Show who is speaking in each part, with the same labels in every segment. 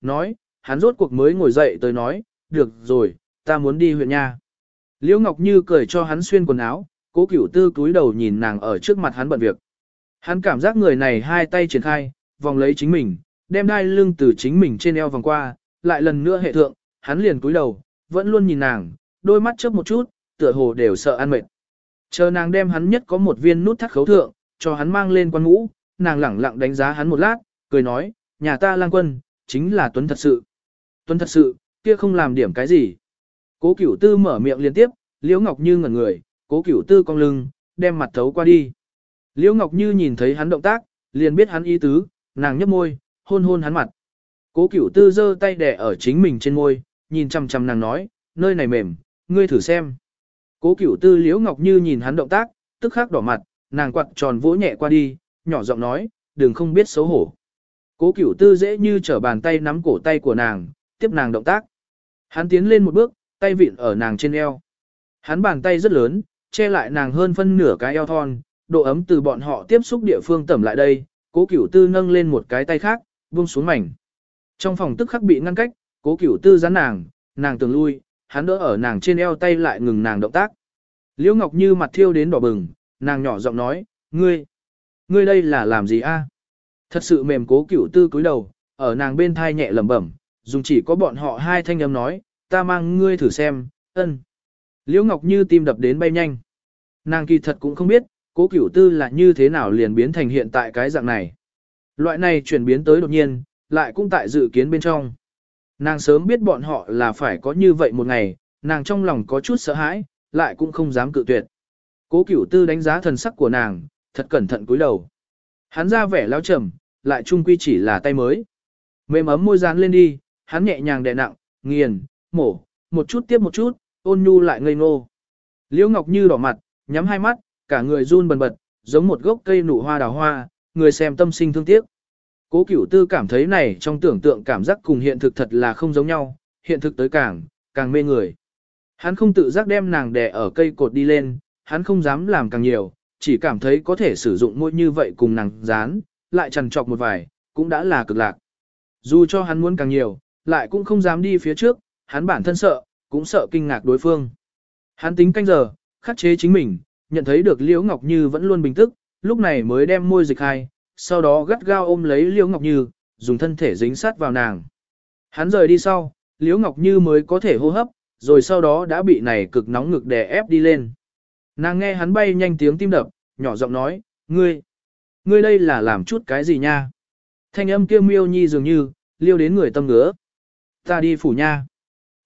Speaker 1: nói, hắn rốt cuộc mới ngồi dậy tới nói, được rồi, ta muốn đi huyện nha. Liễu Ngọc Như cười cho hắn xuyên quần áo, cố cửu tư cúi đầu nhìn nàng ở trước mặt hắn bận việc. Hắn cảm giác người này hai tay triển khai, vòng lấy chính mình, đem đai lưng từ chính mình trên eo vòng qua, lại lần nữa hệ thượng, hắn liền cúi đầu, vẫn luôn nhìn nàng, đôi mắt chớp một chút, tựa hồ đều sợ ăn mệt. Chờ nàng đem hắn nhất có một viên nút thắt khấu thượng, cho hắn mang lên quan ngũ, nàng lẳng lặng đánh giá hắn một lát, cười nói, nhà ta lang quân, chính là Tuấn thật sự. Tuấn thật sự, kia không làm điểm cái gì. Cố cửu tư mở miệng liên tiếp, Liễu Ngọc Như ngẩn người, cố cửu tư cong lưng, đem mặt thấu qua đi. Liễu Ngọc Như nhìn thấy hắn động tác, liền biết hắn ý tứ, nàng nhấp môi, hôn hôn hắn mặt. Cố cửu tư giơ tay đẻ ở chính mình trên môi, nhìn chăm chăm nàng nói, nơi này mềm, ngươi thử xem. Cố cửu tư Liễu Ngọc Như nhìn hắn động tác, tức khắc đỏ mặt, nàng quặt tròn vỗ nhẹ qua đi, nhỏ giọng nói, đừng không biết xấu hổ. Cố cửu tư dễ như trở bàn tay nắm cổ tay của nàng, tiếp nàng động tác. Hắn tiến lên một bước, tay vịn ở nàng trên eo. Hắn bàn tay rất lớn, che lại nàng hơn phân nửa cái eo thon, độ ấm từ bọn họ tiếp xúc địa phương tẩm lại đây, cố cửu tư nâng lên một cái tay khác, buông xuống mảnh. Trong phòng tức khắc bị ngăn cách, cố cửu tư gián nàng, nàng tường lui, hắn đỡ ở nàng trên eo tay lại ngừng nàng động tác. Liễu Ngọc Như mặt thiêu đến đỏ bừng, nàng nhỏ giọng nói, ngươi, ngươi đây là làm gì a? Thật sự mềm cố cửu tư cúi đầu, ở nàng bên thai nhẹ lẩm bẩm, dùng chỉ có bọn họ hai thanh âm nói, ta mang ngươi thử xem, ân. Liễu Ngọc Như tim đập đến bay nhanh. Nàng kỳ thật cũng không biết, cố cửu tư là như thế nào liền biến thành hiện tại cái dạng này. Loại này chuyển biến tới đột nhiên, lại cũng tại dự kiến bên trong. Nàng sớm biết bọn họ là phải có như vậy một ngày, nàng trong lòng có chút sợ hãi, lại cũng không dám cự tuyệt. Cố cửu tư đánh giá thần sắc của nàng, thật cẩn thận cúi đầu. Hắn ra vẻ lao trầm, lại trung quy chỉ là tay mới. Mềm ấm môi dán lên đi, hắn nhẹ nhàng đè nặng, nghiền, mổ, một chút tiếp một chút, ôn nhu lại ngây ngô. Liễu Ngọc Như đỏ mặt, nhắm hai mắt, cả người run bần bật, giống một gốc cây nụ hoa đào hoa, người xem tâm sinh thương tiếc. Cố Cửu Tư cảm thấy này trong tưởng tượng cảm giác cùng hiện thực thật là không giống nhau, hiện thực tới càng, càng mê người. Hắn không tự giác đem nàng đè ở cây cột đi lên, hắn không dám làm càng nhiều, chỉ cảm thấy có thể sử dụng môi như vậy cùng nàng dán, lại trằn trọc một vài, cũng đã là cực lạc. Dù cho hắn muốn càng nhiều, lại cũng không dám đi phía trước, hắn bản thân sợ, cũng sợ kinh ngạc đối phương. Hắn tính canh giờ, khắc chế chính mình, nhận thấy được Liễu Ngọc Như vẫn luôn bình tức, lúc này mới đem môi dịch hai, sau đó gắt gao ôm lấy Liễu Ngọc Như, dùng thân thể dính sát vào nàng. Hắn rời đi sau, Liễu Ngọc Như mới có thể hô hấp, rồi sau đó đã bị này cực nóng ngực đè ép đi lên. Nàng nghe hắn bay nhanh tiếng tim đập, nhỏ giọng nói, ngươi, ngươi đây là làm chút cái gì nha? Thanh âm kia miêu nhi dường như, liêu đến người tâm ngứa. Ta đi phủ nha.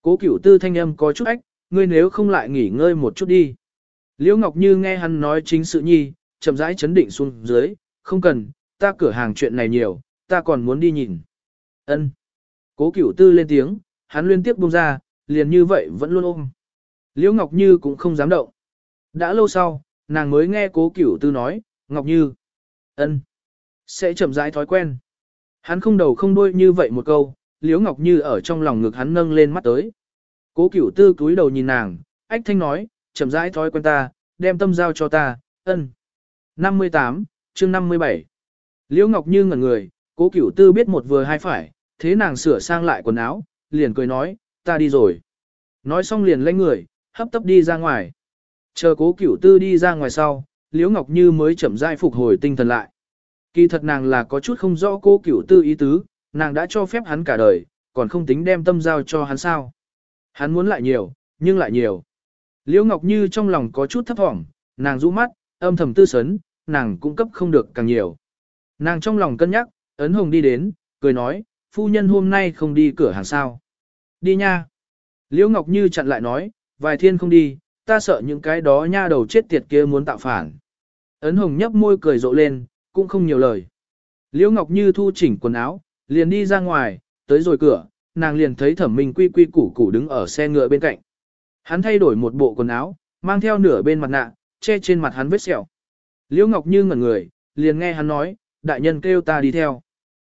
Speaker 1: Cố cửu tư thanh âm có chút ách, ngươi nếu không lại nghỉ ngơi một chút đi. Liễu Ngọc Như nghe hắn nói chính sự nhi, chậm rãi chấn định xuống dưới, không cần, ta cửa hàng chuyện này nhiều, ta còn muốn đi nhìn. Ân. Cố cửu tư lên tiếng, hắn liên tiếp buông ra, liền như vậy vẫn luôn ôm. Liễu Ngọc Như cũng không dám động. Đã lâu sau, nàng mới nghe cố cửu tư nói, Ngọc Như. ân, Sẽ chậm rãi thói quen. Hắn không đầu không đuôi như vậy một câu, Liễu Ngọc Như ở trong lòng ngực hắn nâng lên mắt tới. Cố cửu tư cúi đầu nhìn nàng, ách thanh nói, chậm rãi thói quen ta, đem tâm giao cho ta, ân. 58, chương 57. Liễu Ngọc Như ngẩn người, cố cửu tư biết một vừa hai phải, thế nàng sửa sang lại quần áo, liền cười nói, ta đi rồi. Nói xong liền lấy người, hấp tấp đi ra ngoài. Chờ cố cửu tư đi ra ngoài sau, Liễu Ngọc Như mới chậm rãi phục hồi tinh thần lại. Kỳ thật nàng là có chút không rõ cố cửu tư ý tứ, nàng đã cho phép hắn cả đời, còn không tính đem tâm giao cho hắn sao. Hắn muốn lại nhiều, nhưng lại nhiều. Liễu Ngọc Như trong lòng có chút thấp thỏm, nàng rũ mắt, âm thầm tư sấn, nàng cung cấp không được càng nhiều. Nàng trong lòng cân nhắc, ấn hồng đi đến, cười nói, phu nhân hôm nay không đi cửa hàng sao. Đi nha. Liễu Ngọc Như chặn lại nói, vài thiên không đi, ta sợ những cái đó nha đầu chết tiệt kia muốn tạo phản. Ấn hồng nhấp môi cười rộ lên, cũng không nhiều lời. Liễu Ngọc Như thu chỉnh quần áo, liền đi ra ngoài, tới rồi cửa, nàng liền thấy thẩm minh quy quy củ củ đứng ở xe ngựa bên cạnh. Hắn thay đổi một bộ quần áo, mang theo nửa bên mặt nạ, che trên mặt hắn vết sẹo. Liễu Ngọc Như ngẩn người, liền nghe hắn nói, đại nhân kêu ta đi theo.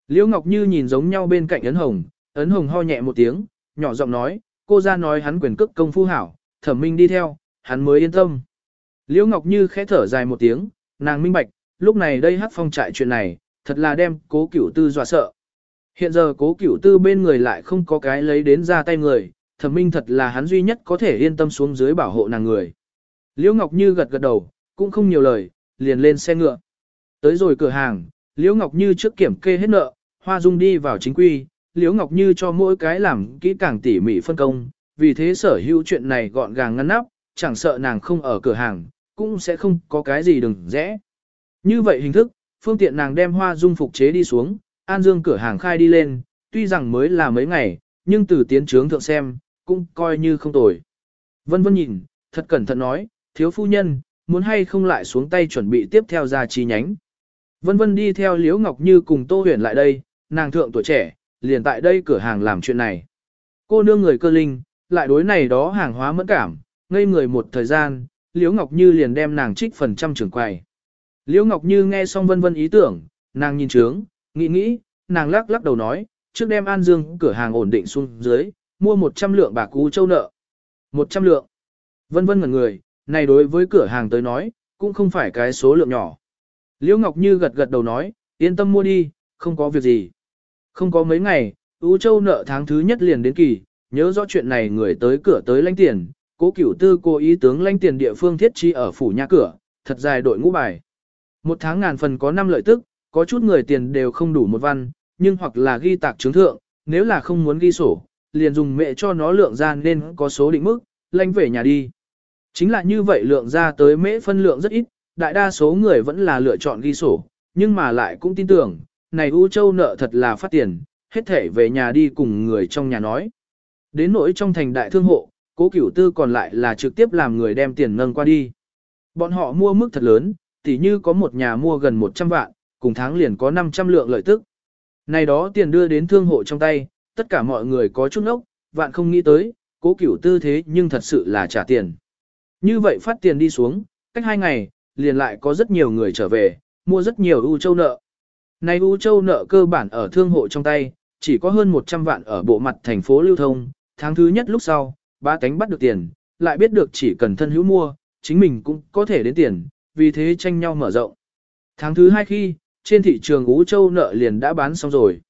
Speaker 1: Liễu Ngọc Như nhìn giống nhau bên cạnh ấn hồng, ấn hồng ho nhẹ một tiếng, nhỏ giọng nói, cô ra nói hắn quyền cước công phu hảo, thẩm minh đi theo, hắn mới yên tâm. Liễu Ngọc Như khẽ thở dài một tiếng, nàng minh bạch, lúc này đây hát phong trại chuyện này, thật là đem cố cửu tư dọa sợ. Hiện giờ cố cửu tư bên người lại không có cái lấy đến ra tay người, thẩm minh thật là hắn duy nhất có thể yên tâm xuống dưới bảo hộ nàng người. Liễu Ngọc Như gật gật đầu, cũng không nhiều lời, liền lên xe ngựa. Tới rồi cửa hàng, Liễu Ngọc Như trước kiểm kê hết nợ, Hoa Dung đi vào chính quy, Liễu Ngọc Như cho mỗi cái làm kỹ càng tỉ mỉ phân công, vì thế sở hữu chuyện này gọn gàng ngăn nắp, chẳng sợ nàng không ở cửa hàng, cũng sẽ không có cái gì đừng rẽ. Như vậy hình thức, phương tiện nàng đem Hoa Dung phục chế đi xuống, An Dương cửa hàng khai đi lên, tuy rằng mới là mấy ngày, nhưng từ tiến trướng thượng xem, cũng coi như không tồi. Vân Vân nhìn, thật cẩn thận nói, thiếu phu nhân, muốn hay không lại xuống tay chuẩn bị tiếp theo ra chi nhánh. Vân Vân đi theo Liễu Ngọc Như cùng Tô Huyền lại đây, nàng thượng tuổi trẻ, liền tại đây cửa hàng làm chuyện này. Cô nương người cơ linh, lại đối này đó hàng hóa mẫn cảm, ngây người một thời gian, Liễu Ngọc Như liền đem nàng trích phần trăm trưởng quầy. Liễu Ngọc Như nghe xong Vân Vân ý tưởng, nàng nhìn trướng, nghĩ nghĩ, nàng lắc lắc đầu nói, trước đem An Dương cửa hàng ổn định xuống dưới, mua 100 lượng bạc cú châu nợ. 100 lượng. Vân vân ngẩn người, này đối với cửa hàng tới nói, cũng không phải cái số lượng nhỏ. Liễu Ngọc Như gật gật đầu nói, yên tâm mua đi, không có việc gì. Không có mấy ngày, Ú Châu nợ tháng thứ nhất liền đến kỳ, nhớ rõ chuyện này người tới cửa tới lãnh tiền, cố cửu tư cố ý tướng lãnh tiền địa phương thiết chi ở phủ nhà cửa, thật dài đội ngũ bài. Một tháng ngàn phần có năm lợi tức, có chút người tiền đều không đủ một văn, nhưng hoặc là ghi tạc chứng thượng, nếu là không muốn ghi sổ, liền dùng mẹ cho nó lượng ra nên có số định mức, lãnh về nhà đi. Chính là như vậy lượng ra tới mễ phân lượng rất ít, đại đa số người vẫn là lựa chọn ghi sổ, nhưng mà lại cũng tin tưởng, này U Châu nợ thật là phát tiền, hết thể về nhà đi cùng người trong nhà nói. Đến nỗi trong thành đại thương hộ, cố cửu tư còn lại là trực tiếp làm người đem tiền nâng qua đi. Bọn họ mua mức thật lớn, tỉ như có một nhà mua gần 100 vạn, cùng tháng liền có 500 lượng lợi tức. Này đó tiền đưa đến thương hộ trong tay, tất cả mọi người có chút ốc, vạn không nghĩ tới, cố cửu tư thế nhưng thật sự là trả tiền. Như vậy phát tiền đi xuống, cách hai ngày, liền lại có rất nhiều người trở về, mua rất nhiều U Châu nợ. Này U Châu nợ cơ bản ở thương hộ trong tay, chỉ có hơn 100 vạn ở bộ mặt thành phố lưu thông, tháng thứ nhất lúc sau, ba cánh bắt được tiền, lại biết được chỉ cần thân hữu mua, chính mình cũng có thể đến tiền, vì thế tranh nhau mở rộng. Tháng thứ hai khi, trên thị trường Ú Châu nợ liền đã bán xong rồi.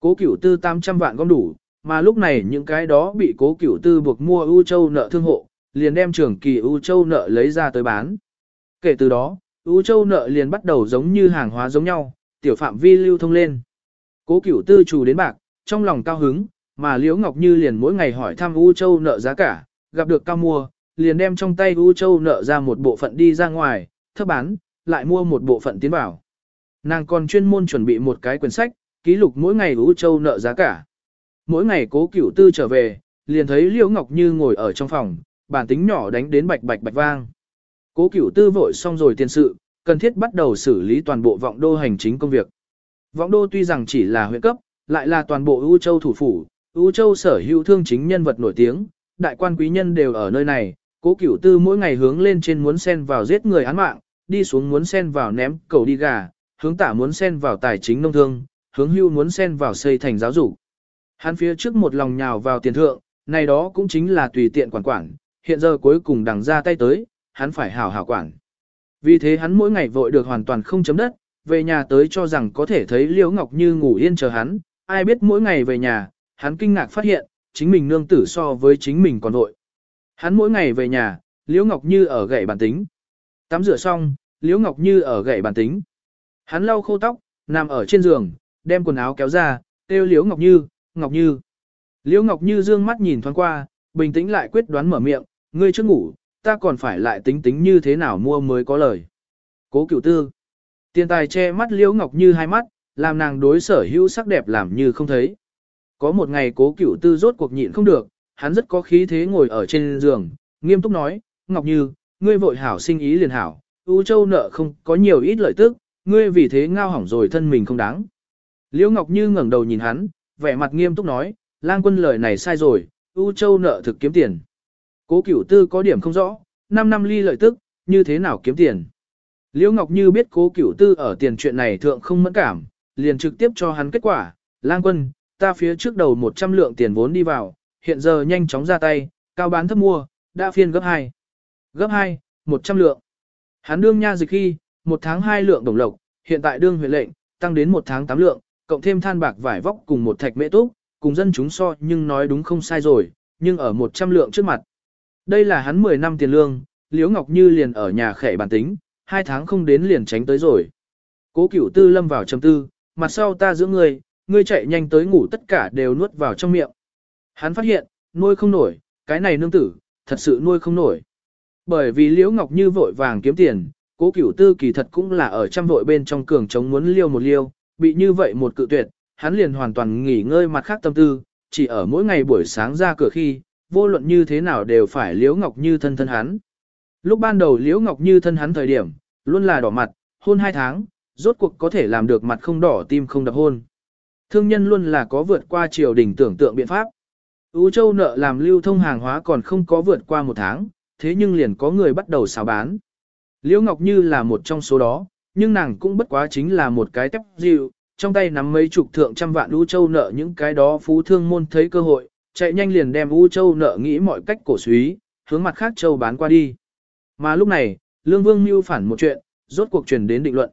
Speaker 1: Cố cửu tư 800 vạn gom đủ, mà lúc này những cái đó bị cố cửu tư buộc mua U Châu nợ thương hộ, liền đem trưởng kỳ U Châu nợ lấy ra tới bán. Kể từ đó, U Châu nợ liền bắt đầu giống như hàng hóa giống nhau, tiểu phạm vi lưu thông lên. Cố cửu tư chủ đến bạc, trong lòng cao hứng, mà Liễu Ngọc Như liền mỗi ngày hỏi thăm U Châu nợ giá cả, gặp được cao mua, liền đem trong tay U Châu nợ ra một bộ phận đi ra ngoài, thấp bán, lại mua một bộ phận tiến vào. Nàng còn chuyên môn chuẩn bị một cái quyển sách, ký lục mỗi ngày U Châu nợ giá cả. Mỗi ngày cố cửu tư trở về, liền thấy Liễu Ngọc Như ngồi ở trong phòng, bản tính nhỏ đánh đến bạch bạch bạch vang. Cố cửu tư vội xong rồi tiền sự, cần thiết bắt đầu xử lý toàn bộ vọng đô hành chính công việc. Vọng đô tuy rằng chỉ là huyện cấp, lại là toàn bộ ưu châu thủ phủ, U châu sở hữu thương chính nhân vật nổi tiếng, đại quan quý nhân đều ở nơi này, cố cửu tư mỗi ngày hướng lên trên muốn xen vào giết người án mạng, đi xuống muốn xen vào ném cầu đi gà, hướng tả muốn xen vào tài chính nông thương, hướng hưu muốn xen vào xây thành giáo dục. Hắn phía trước một lòng nhào vào tiền thượng, này đó cũng chính là tùy tiện quản quản, hiện giờ cuối cùng đằng ra tay tới, hắn phải hảo hảo quản. Vì thế hắn mỗi ngày vội được hoàn toàn không chấm đất, về nhà tới cho rằng có thể thấy Liễu Ngọc Như ngủ yên chờ hắn, ai biết mỗi ngày về nhà, hắn kinh ngạc phát hiện, chính mình nương tử so với chính mình còn nội. Hắn mỗi ngày về nhà, Liễu Ngọc Như ở gậy bàn tính. Tắm rửa xong, Liễu Ngọc Như ở gậy bàn tính. Hắn lau khô tóc, nằm ở trên giường, đem quần áo kéo ra, kêu Liễu Ngọc Như, Ngọc Như. Liễu Ngọc Như dương mắt nhìn thoáng qua, bình tĩnh lại quyết đoán mở miệng, ngươi chưa ngủ, ta còn phải lại tính tính như thế nào mua mới có lời. Cố cửu tư. Tiền tài che mắt Liễu Ngọc Như hai mắt, làm nàng đối sở hữu sắc đẹp làm như không thấy. Có một ngày cố cửu tư rốt cuộc nhịn không được, hắn rất có khí thế ngồi ở trên giường, nghiêm túc nói, Ngọc Như, ngươi vội hảo sinh ý liền hảo, U Châu nợ không có nhiều ít lợi tức, ngươi vì thế ngao hỏng rồi thân mình không đáng. Liễu Ngọc Như ngẩng đầu nhìn hắn, vẻ mặt nghiêm túc nói, lang quân lời này sai rồi, U Châu nợ thực kiếm tiền. Cố cửu tư có điểm không rõ, 5 năm ly lợi tức, như thế nào kiếm tiền. Liễu Ngọc Như biết cố cửu tư ở tiền chuyện này thượng không mẫn cảm, liền trực tiếp cho hắn kết quả, lang quân, ta phía trước đầu 100 lượng tiền vốn đi vào, hiện giờ nhanh chóng ra tay, cao bán thấp mua, đã phiên gấp 2. Gấp 2, 100 lượng. Hắn đương nha dịch khi, một tháng 2 lượng đồng lộc, hiện tại đương huyện lệnh, tăng đến một tháng 8 lượng, cộng thêm than bạc vải vóc cùng một thạch mễ túc, cùng dân chúng so nhưng nói đúng không sai rồi, nhưng ở 100 lượng trước mặt. Đây là hắn 10 năm tiền lương, Liễu Ngọc Như liền ở nhà khẻ bản tính, hai tháng không đến liền tránh tới rồi. Cố cửu tư lâm vào trầm tư, mặt sau ta giữ người ngươi chạy nhanh tới ngủ tất cả đều nuốt vào trong miệng. Hắn phát hiện, nuôi không nổi, cái này nương tử, thật sự nuôi không nổi. Bởi vì Liễu Ngọc Như vội vàng kiếm tiền, cố cửu tư kỳ thật cũng là ở trăm vội bên trong cường chống muốn liêu một liêu, bị như vậy một cự tuyệt, hắn liền hoàn toàn nghỉ ngơi mặt khác tâm tư, chỉ ở mỗi ngày buổi sáng ra cửa khi, vô luận như thế nào đều phải Liễu Ngọc Như thân thân hắn. Lúc ban đầu Liễu Ngọc Như thân hắn thời điểm, luôn là đỏ mặt, hôn hai tháng, rốt cuộc có thể làm được mặt không đỏ tim không đập hôn. Thương nhân luôn là có vượt qua triều đình tưởng tượng biện pháp. Ú Châu nợ làm lưu thông hàng hóa còn không có vượt qua một tháng, thế nhưng liền có người bắt đầu xào bán. Liễu Ngọc Như là một trong số đó, nhưng nàng cũng bất quá chính là một cái tép dịu, trong tay nắm mấy chục thượng trăm vạn U Châu nợ những cái đó phú thương môn thấy cơ hội, chạy nhanh liền đem U Châu nợ nghĩ mọi cách cổ suý, hướng mặt khác Châu bán qua đi. Mà lúc này, Lương Vương mưu phản một chuyện, rốt cuộc truyền đến định luận.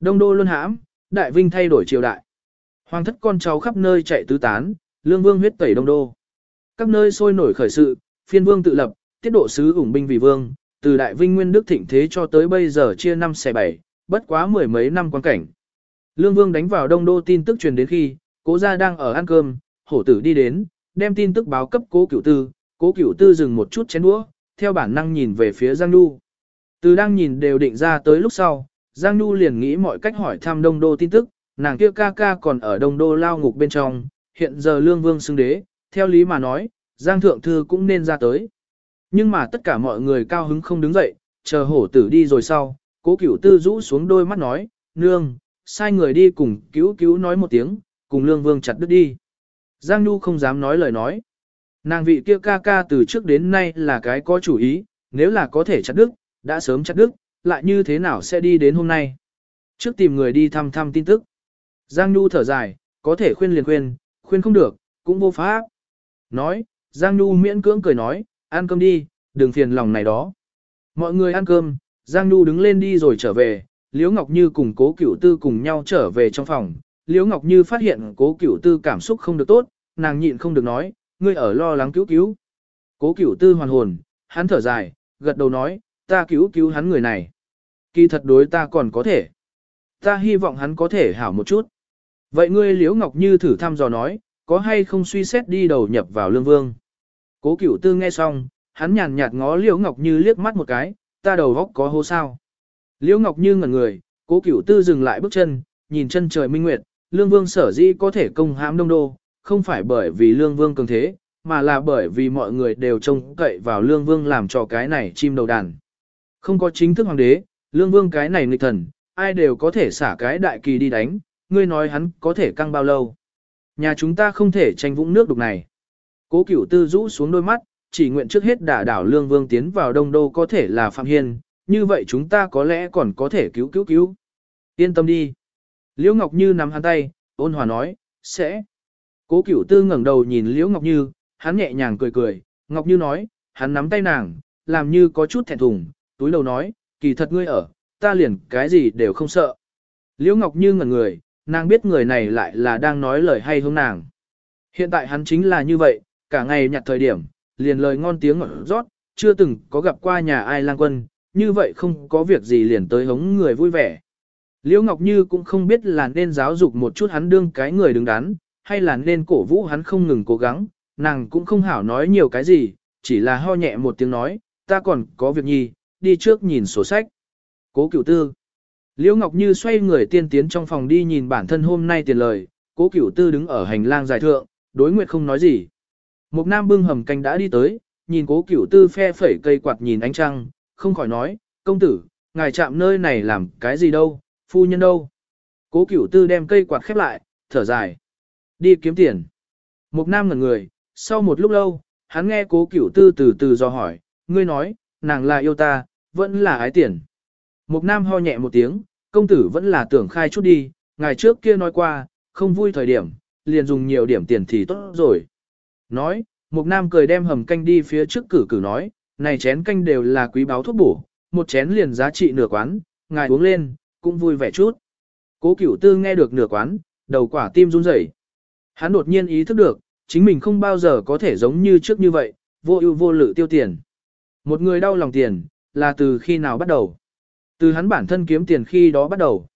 Speaker 1: Đông đô luân hãm, đại vinh thay đổi triều đại. Hoàng thất con cháu khắp nơi chạy tứ tán, Lương Vương huyết tẩy đông đô. Các nơi sôi nổi khởi sự, phiên vương tự lập, tiết độ sứ ủng binh vì vương, từ đại vinh nguyên đức thịnh thế cho tới bây giờ chia năm xẻ bảy, bất quá mười mấy năm quan cảnh. Lương Vương đánh vào đông đô tin tức truyền đến khi, cố gia đang ở ăn cơm, hổ tử đi đến, đem tin tức báo cấp cố cửu tư, cố cửu tư dừng một chút chén đũa, theo bản năng nhìn về phía Giang Nhu. Từ đang nhìn đều định ra tới lúc sau, Giang Nhu liền nghĩ mọi cách hỏi thăm đông đô tin tức, nàng kia ca ca còn ở đông đô lao ngục bên trong, hiện giờ lương vương xưng đế, theo lý mà nói, Giang Thượng Thư cũng nên ra tới. Nhưng mà tất cả mọi người cao hứng không đứng dậy, chờ hổ tử đi rồi sau, cố cửu tư rũ xuống đôi mắt nói, nương, sai người đi cùng cứu cứu nói một tiếng, cùng lương vương chặt đứt đi. Giang Nhu không dám nói lời nói. Nàng vị kia ca ca từ trước đến nay là cái có chủ ý, nếu là có thể chặt đứt, đã sớm chặt đứt, lại như thế nào sẽ đi đến hôm nay. Trước tìm người đi thăm thăm tin tức. Giang Nhu thở dài, có thể khuyên liền khuyên, khuyên không được, cũng vô pháp. Nói, Giang Nhu miễn cưỡng cười nói, ăn cơm đi, đừng phiền lòng này đó. Mọi người ăn cơm, Giang Nhu đứng lên đi rồi trở về, Liễu Ngọc Như cùng cố cửu tư cùng nhau trở về trong phòng. Liễu Ngọc Như phát hiện cố cửu tư cảm xúc không được tốt, nàng nhịn không được nói, ngươi ở lo lắng cứu cứu. Cố cửu tư hoàn hồn, hắn thở dài, gật đầu nói, ta cứu cứu hắn người này. Kỳ thật đối ta còn có thể. Ta hy vọng hắn có thể hảo một chút. Vậy ngươi Liễu Ngọc Như thử thăm dò nói, có hay không suy xét đi đầu nhập vào lương vương. Cố cửu tư nghe xong, hắn nhàn nhạt ngó Liễu Ngọc Như liếc mắt một cái, ta đầu góc có hố sao. Liễu Ngọc Như ngẩn người, cố cửu tư dừng lại bước chân, nhìn chân trời minh nguyệt, lương vương sở dĩ có thể công hãm đông đô, không phải bởi vì lương vương cường thế, mà là bởi vì mọi người đều trông cậy vào lương vương làm cho cái này chim đầu đàn. Không có chính thức hoàng đế, lương vương cái này nghịch thần, ai đều có thể xả cái đại kỳ đi đánh, ngươi nói hắn có thể căng bao lâu. Nhà chúng ta không thể tranh vũng nước đục này. Cố cửu tư rũ xuống đôi mắt, chỉ nguyện trước hết đả đảo lương vương tiến vào đông đô có thể là Phạm Hiên, như vậy chúng ta có lẽ còn có thể cứu cứu cứu. Yên tâm đi. Liễu Ngọc Như nắm hắn tay, ôn hòa nói, sẽ. Cố cửu tư ngẩng đầu nhìn Liễu Ngọc Như, hắn nhẹ nhàng cười cười, Ngọc Như nói, hắn nắm tay nàng, làm như có chút thẹn thùng, túi đầu nói, kỳ thật ngươi ở, ta liền cái gì đều không sợ. Liễu Ngọc Như ngẩn người, nàng biết người này lại là đang nói lời hay hướng nàng. Hiện tại hắn chính là như vậy, cả ngày nhặt thời điểm, liền lời ngon tiếng ngọt rót, chưa từng có gặp qua nhà ai lang quân, như vậy không có việc gì liền tới hống người vui vẻ. Liễu Ngọc Như cũng không biết là nên giáo dục một chút hắn đương cái người đứng đắn, hay là nên cổ vũ hắn không ngừng cố gắng, nàng cũng không hảo nói nhiều cái gì, chỉ là ho nhẹ một tiếng nói, ta còn có việc nhi, đi trước nhìn sổ sách. Cố cửu tư. Liễu Ngọc Như xoay người tiên tiến trong phòng đi nhìn bản thân hôm nay tiền lời, cố cửu tư đứng ở hành lang dài thượng, đối nguyệt không nói gì. Một nam bưng hầm canh đã đi tới, nhìn cố cửu tư phe phẩy cây quạt nhìn ánh trăng, không khỏi nói, công tử, ngài chạm nơi này làm cái gì đâu, phu nhân đâu. Cố cửu tư đem cây quạt khép lại, thở dài. Đi kiếm tiền. Một nam ngẩn người, sau một lúc lâu, hắn nghe cố cửu tư từ từ do hỏi, ngươi nói, nàng là yêu ta, vẫn là ái tiền. Một nam ho nhẹ một tiếng, công tử vẫn là tưởng khai chút đi, ngày trước kia nói qua, không vui thời điểm, liền dùng nhiều điểm tiền thì tốt rồi. Nói, một nam cười đem hầm canh đi phía trước cử cử nói, này chén canh đều là quý báo thuốc bổ, một chén liền giá trị nửa quán, ngài uống lên, cũng vui vẻ chút. Cố cửu tư nghe được nửa quán, đầu quả tim run rẩy. Hắn đột nhiên ý thức được, chính mình không bao giờ có thể giống như trước như vậy, vô ưu vô lự tiêu tiền. Một người đau lòng tiền, là từ khi nào bắt đầu? Từ hắn bản thân kiếm tiền khi đó bắt đầu.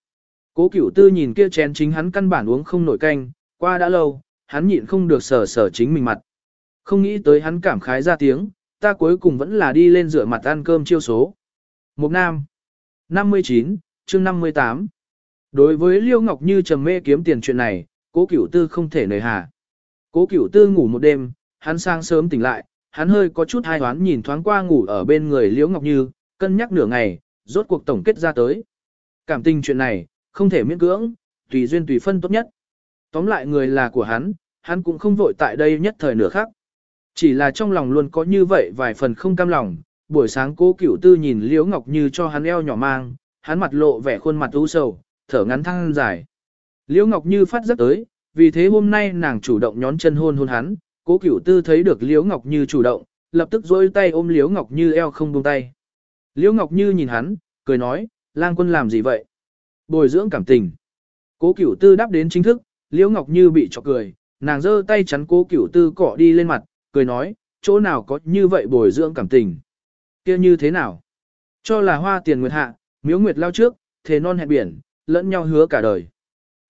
Speaker 1: Cố cửu tư nhìn kia chén chính hắn căn bản uống không nổi canh, qua đã lâu, hắn nhịn không được sở sở chính mình mặt. Không nghĩ tới hắn cảm khái ra tiếng, ta cuối cùng vẫn là đi lên rửa mặt ăn cơm chiêu số. Mục Nam 59, chương 58 Đối với Liêu Ngọc Như trầm mê kiếm tiền chuyện này, cố cửu tư không thể nời hà. Cố cửu tư ngủ một đêm, hắn sang sớm tỉnh lại, hắn hơi có chút hai hoán nhìn thoáng qua ngủ ở bên người Liễu Ngọc Như, cân nhắc nửa ngày, rốt cuộc tổng kết ra tới. Cảm tình chuyện này, không thể miễn cưỡng, tùy duyên tùy phân tốt nhất. Tóm lại người là của hắn, hắn cũng không vội tại đây nhất thời nửa khác. Chỉ là trong lòng luôn có như vậy vài phần không cam lòng, buổi sáng cố cửu tư nhìn Liễu Ngọc Như cho hắn eo nhỏ mang, hắn mặt lộ vẻ khuôn mặt u sầu, thở ngắn thăng dài. Liễu Ngọc Như phát giấc tới, vì thế hôm nay nàng chủ động nhón chân hôn hôn hắn, cố cửu tư thấy được Liễu Ngọc Như chủ động, lập tức dối tay ôm Liễu Ngọc Như eo không buông tay. Liễu Ngọc Như nhìn hắn, cười nói, lang quân làm gì vậy? Bồi dưỡng cảm tình. Cố cửu tư đáp đến chính thức, Liễu Ngọc Như bị chọc cười, nàng giơ tay chắn cố cửu tư cọ đi lên mặt, cười nói, chỗ nào có như vậy bồi dưỡng cảm tình. kia như thế nào? Cho là hoa tiền nguyệt hạ, miếu nguyệt lao trước, thề non hẹn biển, lẫn nhau hứa cả đời.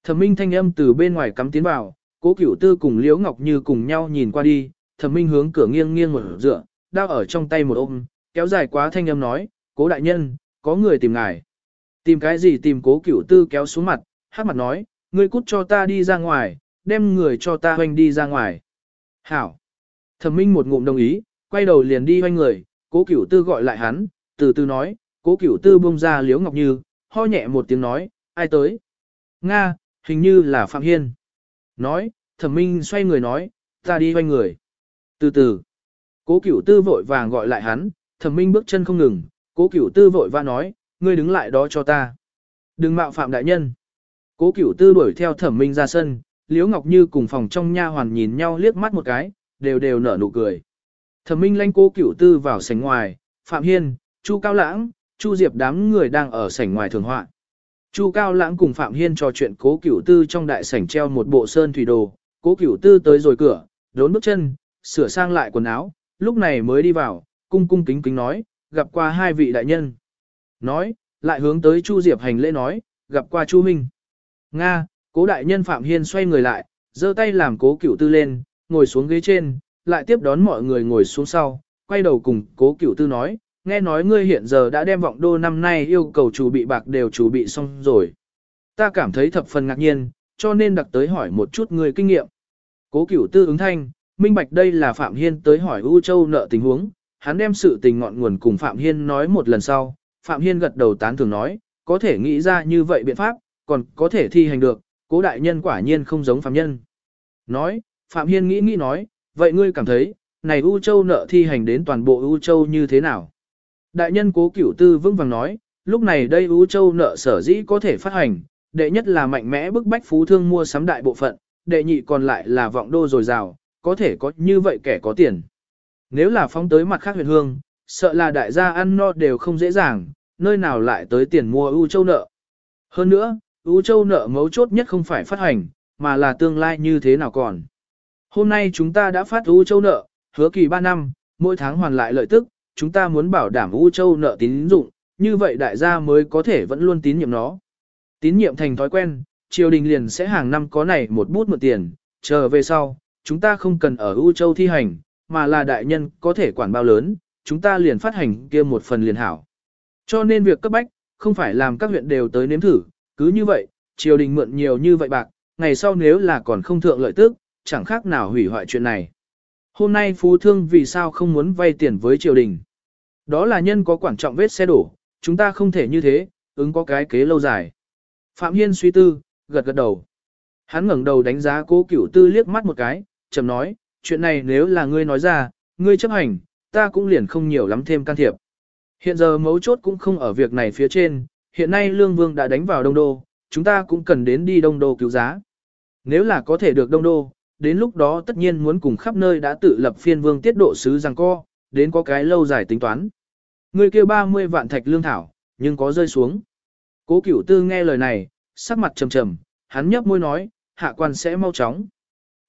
Speaker 1: Thẩm minh thanh âm từ bên ngoài cắm tiến vào, cố cửu tư cùng Liễu Ngọc Như cùng nhau nhìn qua đi, thẩm minh hướng cửa nghiêng nghiêng một dựa, đao ở trong tay một ôm, kéo dài quá thanh âm nói, cố đại nhân, có người tìm ngài. Tìm cái gì tìm cố cửu tư kéo xuống mặt, hát mặt nói, ngươi cút cho ta đi ra ngoài, đem người cho ta hoành đi ra ngoài. Hảo. Thẩm minh một ngụm đồng ý, quay đầu liền đi hoành người, cố cửu tư gọi lại hắn, từ từ nói, cố cửu tư bông ra liếu ngọc như, ho nhẹ một tiếng nói, ai tới? Nga, hình như là Phạm Hiên. Nói, thẩm minh xoay người nói, ta đi hoành người. Từ từ, cố cửu tư vội vàng gọi lại hắn, thẩm minh bước chân không ngừng, cố cửu tư vội vã nói, ngươi đứng lại đó cho ta. Đừng mạo phạm đại nhân. Cố cửu tư đuổi theo thẩm minh ra sân, Liễu Ngọc Như cùng phòng trong nha hoàn nhìn nhau liếc mắt một cái, đều đều nở nụ cười. Thẩm minh lanh cố cửu tư vào sảnh ngoài, Phạm Hiên, Chu Cao Lãng, Chu Diệp đám người đang ở sảnh ngoài thường họa. Chu Cao Lãng cùng Phạm Hiên trò chuyện cố cửu tư trong đại sảnh treo một bộ sơn thủy đồ, cố cửu tư tới rồi cửa, đốn bước chân, sửa sang lại quần áo, lúc này mới đi vào, cung cung kính kính nói, gặp qua hai vị đại nhân. Nói, lại hướng tới Chu Diệp hành lễ nói, gặp qua Chu Minh. Nga, cố đại nhân Phạm Hiên xoay người lại, giơ tay làm cố cửu tư lên, ngồi xuống ghế trên, lại tiếp đón mọi người ngồi xuống sau, quay đầu cùng cố cửu tư nói, nghe nói ngươi hiện giờ đã đem vọng đô năm nay yêu cầu chủ bị bạc đều chủ bị xong rồi. Ta cảm thấy thập phần ngạc nhiên, cho nên đặc tới hỏi một chút ngươi kinh nghiệm. Cố cửu tư ứng thanh, minh bạch đây là Phạm Hiên tới hỏi U Châu nợ tình huống, hắn đem sự tình ngọn nguồn cùng Phạm Hiên nói một lần sau, Phạm Hiên gật đầu tán thường nói, có thể nghĩ ra như vậy biện pháp, còn có thể thi hành được, cố đại nhân quả nhiên không giống Phạm Nhân. Nói, Phạm Hiên nghĩ nghĩ nói, vậy ngươi cảm thấy, này U Châu nợ thi hành đến toàn bộ U Châu như thế nào? Đại nhân cố cửu tư vững vàng nói, lúc này đây U Châu nợ sở dĩ có thể phát hành, đệ nhất là mạnh mẽ bức bách phú thương mua sắm đại bộ phận, đệ nhị còn lại là vọng đô dồi dào, có thể có như vậy kẻ có tiền. Nếu là phóng tới mặt khác huyện hương, sợ là đại gia ăn no đều không dễ dàng, nơi nào lại tới tiền mua ưu Châu nợ. Hơn nữa, ưu Châu nợ mấu chốt nhất không phải phát hành, mà là tương lai như thế nào còn. Hôm nay chúng ta đã phát ưu Châu nợ, hứa kỳ 3 năm, mỗi tháng hoàn lại lợi tức, chúng ta muốn bảo đảm ưu Châu nợ tín dụng, như vậy đại gia mới có thể vẫn luôn tín nhiệm nó. Tín nhiệm thành thói quen, triều đình liền sẽ hàng năm có này một bút một tiền, chờ về sau, chúng ta không cần ở ưu Châu thi hành, mà là đại nhân có thể quản bao lớn, chúng ta liền phát hành kia một phần liền hảo. Cho nên việc cấp bách, không phải làm các huyện đều tới nếm thử, cứ như vậy, triều đình mượn nhiều như vậy bạc, ngày sau nếu là còn không thượng lợi tức, chẳng khác nào hủy hoại chuyện này. Hôm nay phú thương vì sao không muốn vay tiền với triều đình? Đó là nhân có quan trọng vết xe đổ, chúng ta không thể như thế, ứng có cái kế lâu dài. Phạm Hiên suy tư, gật gật đầu. Hắn ngẩng đầu đánh giá cố cửu tư liếc mắt một cái, trầm nói, chuyện này nếu là ngươi nói ra, ngươi chấp hành, ta cũng liền không nhiều lắm thêm can thiệp. Hiện giờ mấu chốt cũng không ở việc này phía trên, hiện nay Lương Vương đã đánh vào Đông Đô, chúng ta cũng cần đến đi Đông Đô cứu giá. Nếu là có thể được Đông Đô, đến lúc đó tất nhiên muốn cùng khắp nơi đã tự lập phiên vương tiết độ sứ rằng co, đến có cái lâu dài tính toán. Người kêu 30 vạn thạch lương thảo, nhưng có rơi xuống. Cố cửu tư nghe lời này, sắc mặt trầm trầm, hắn nhấp môi nói, hạ quan sẽ mau chóng.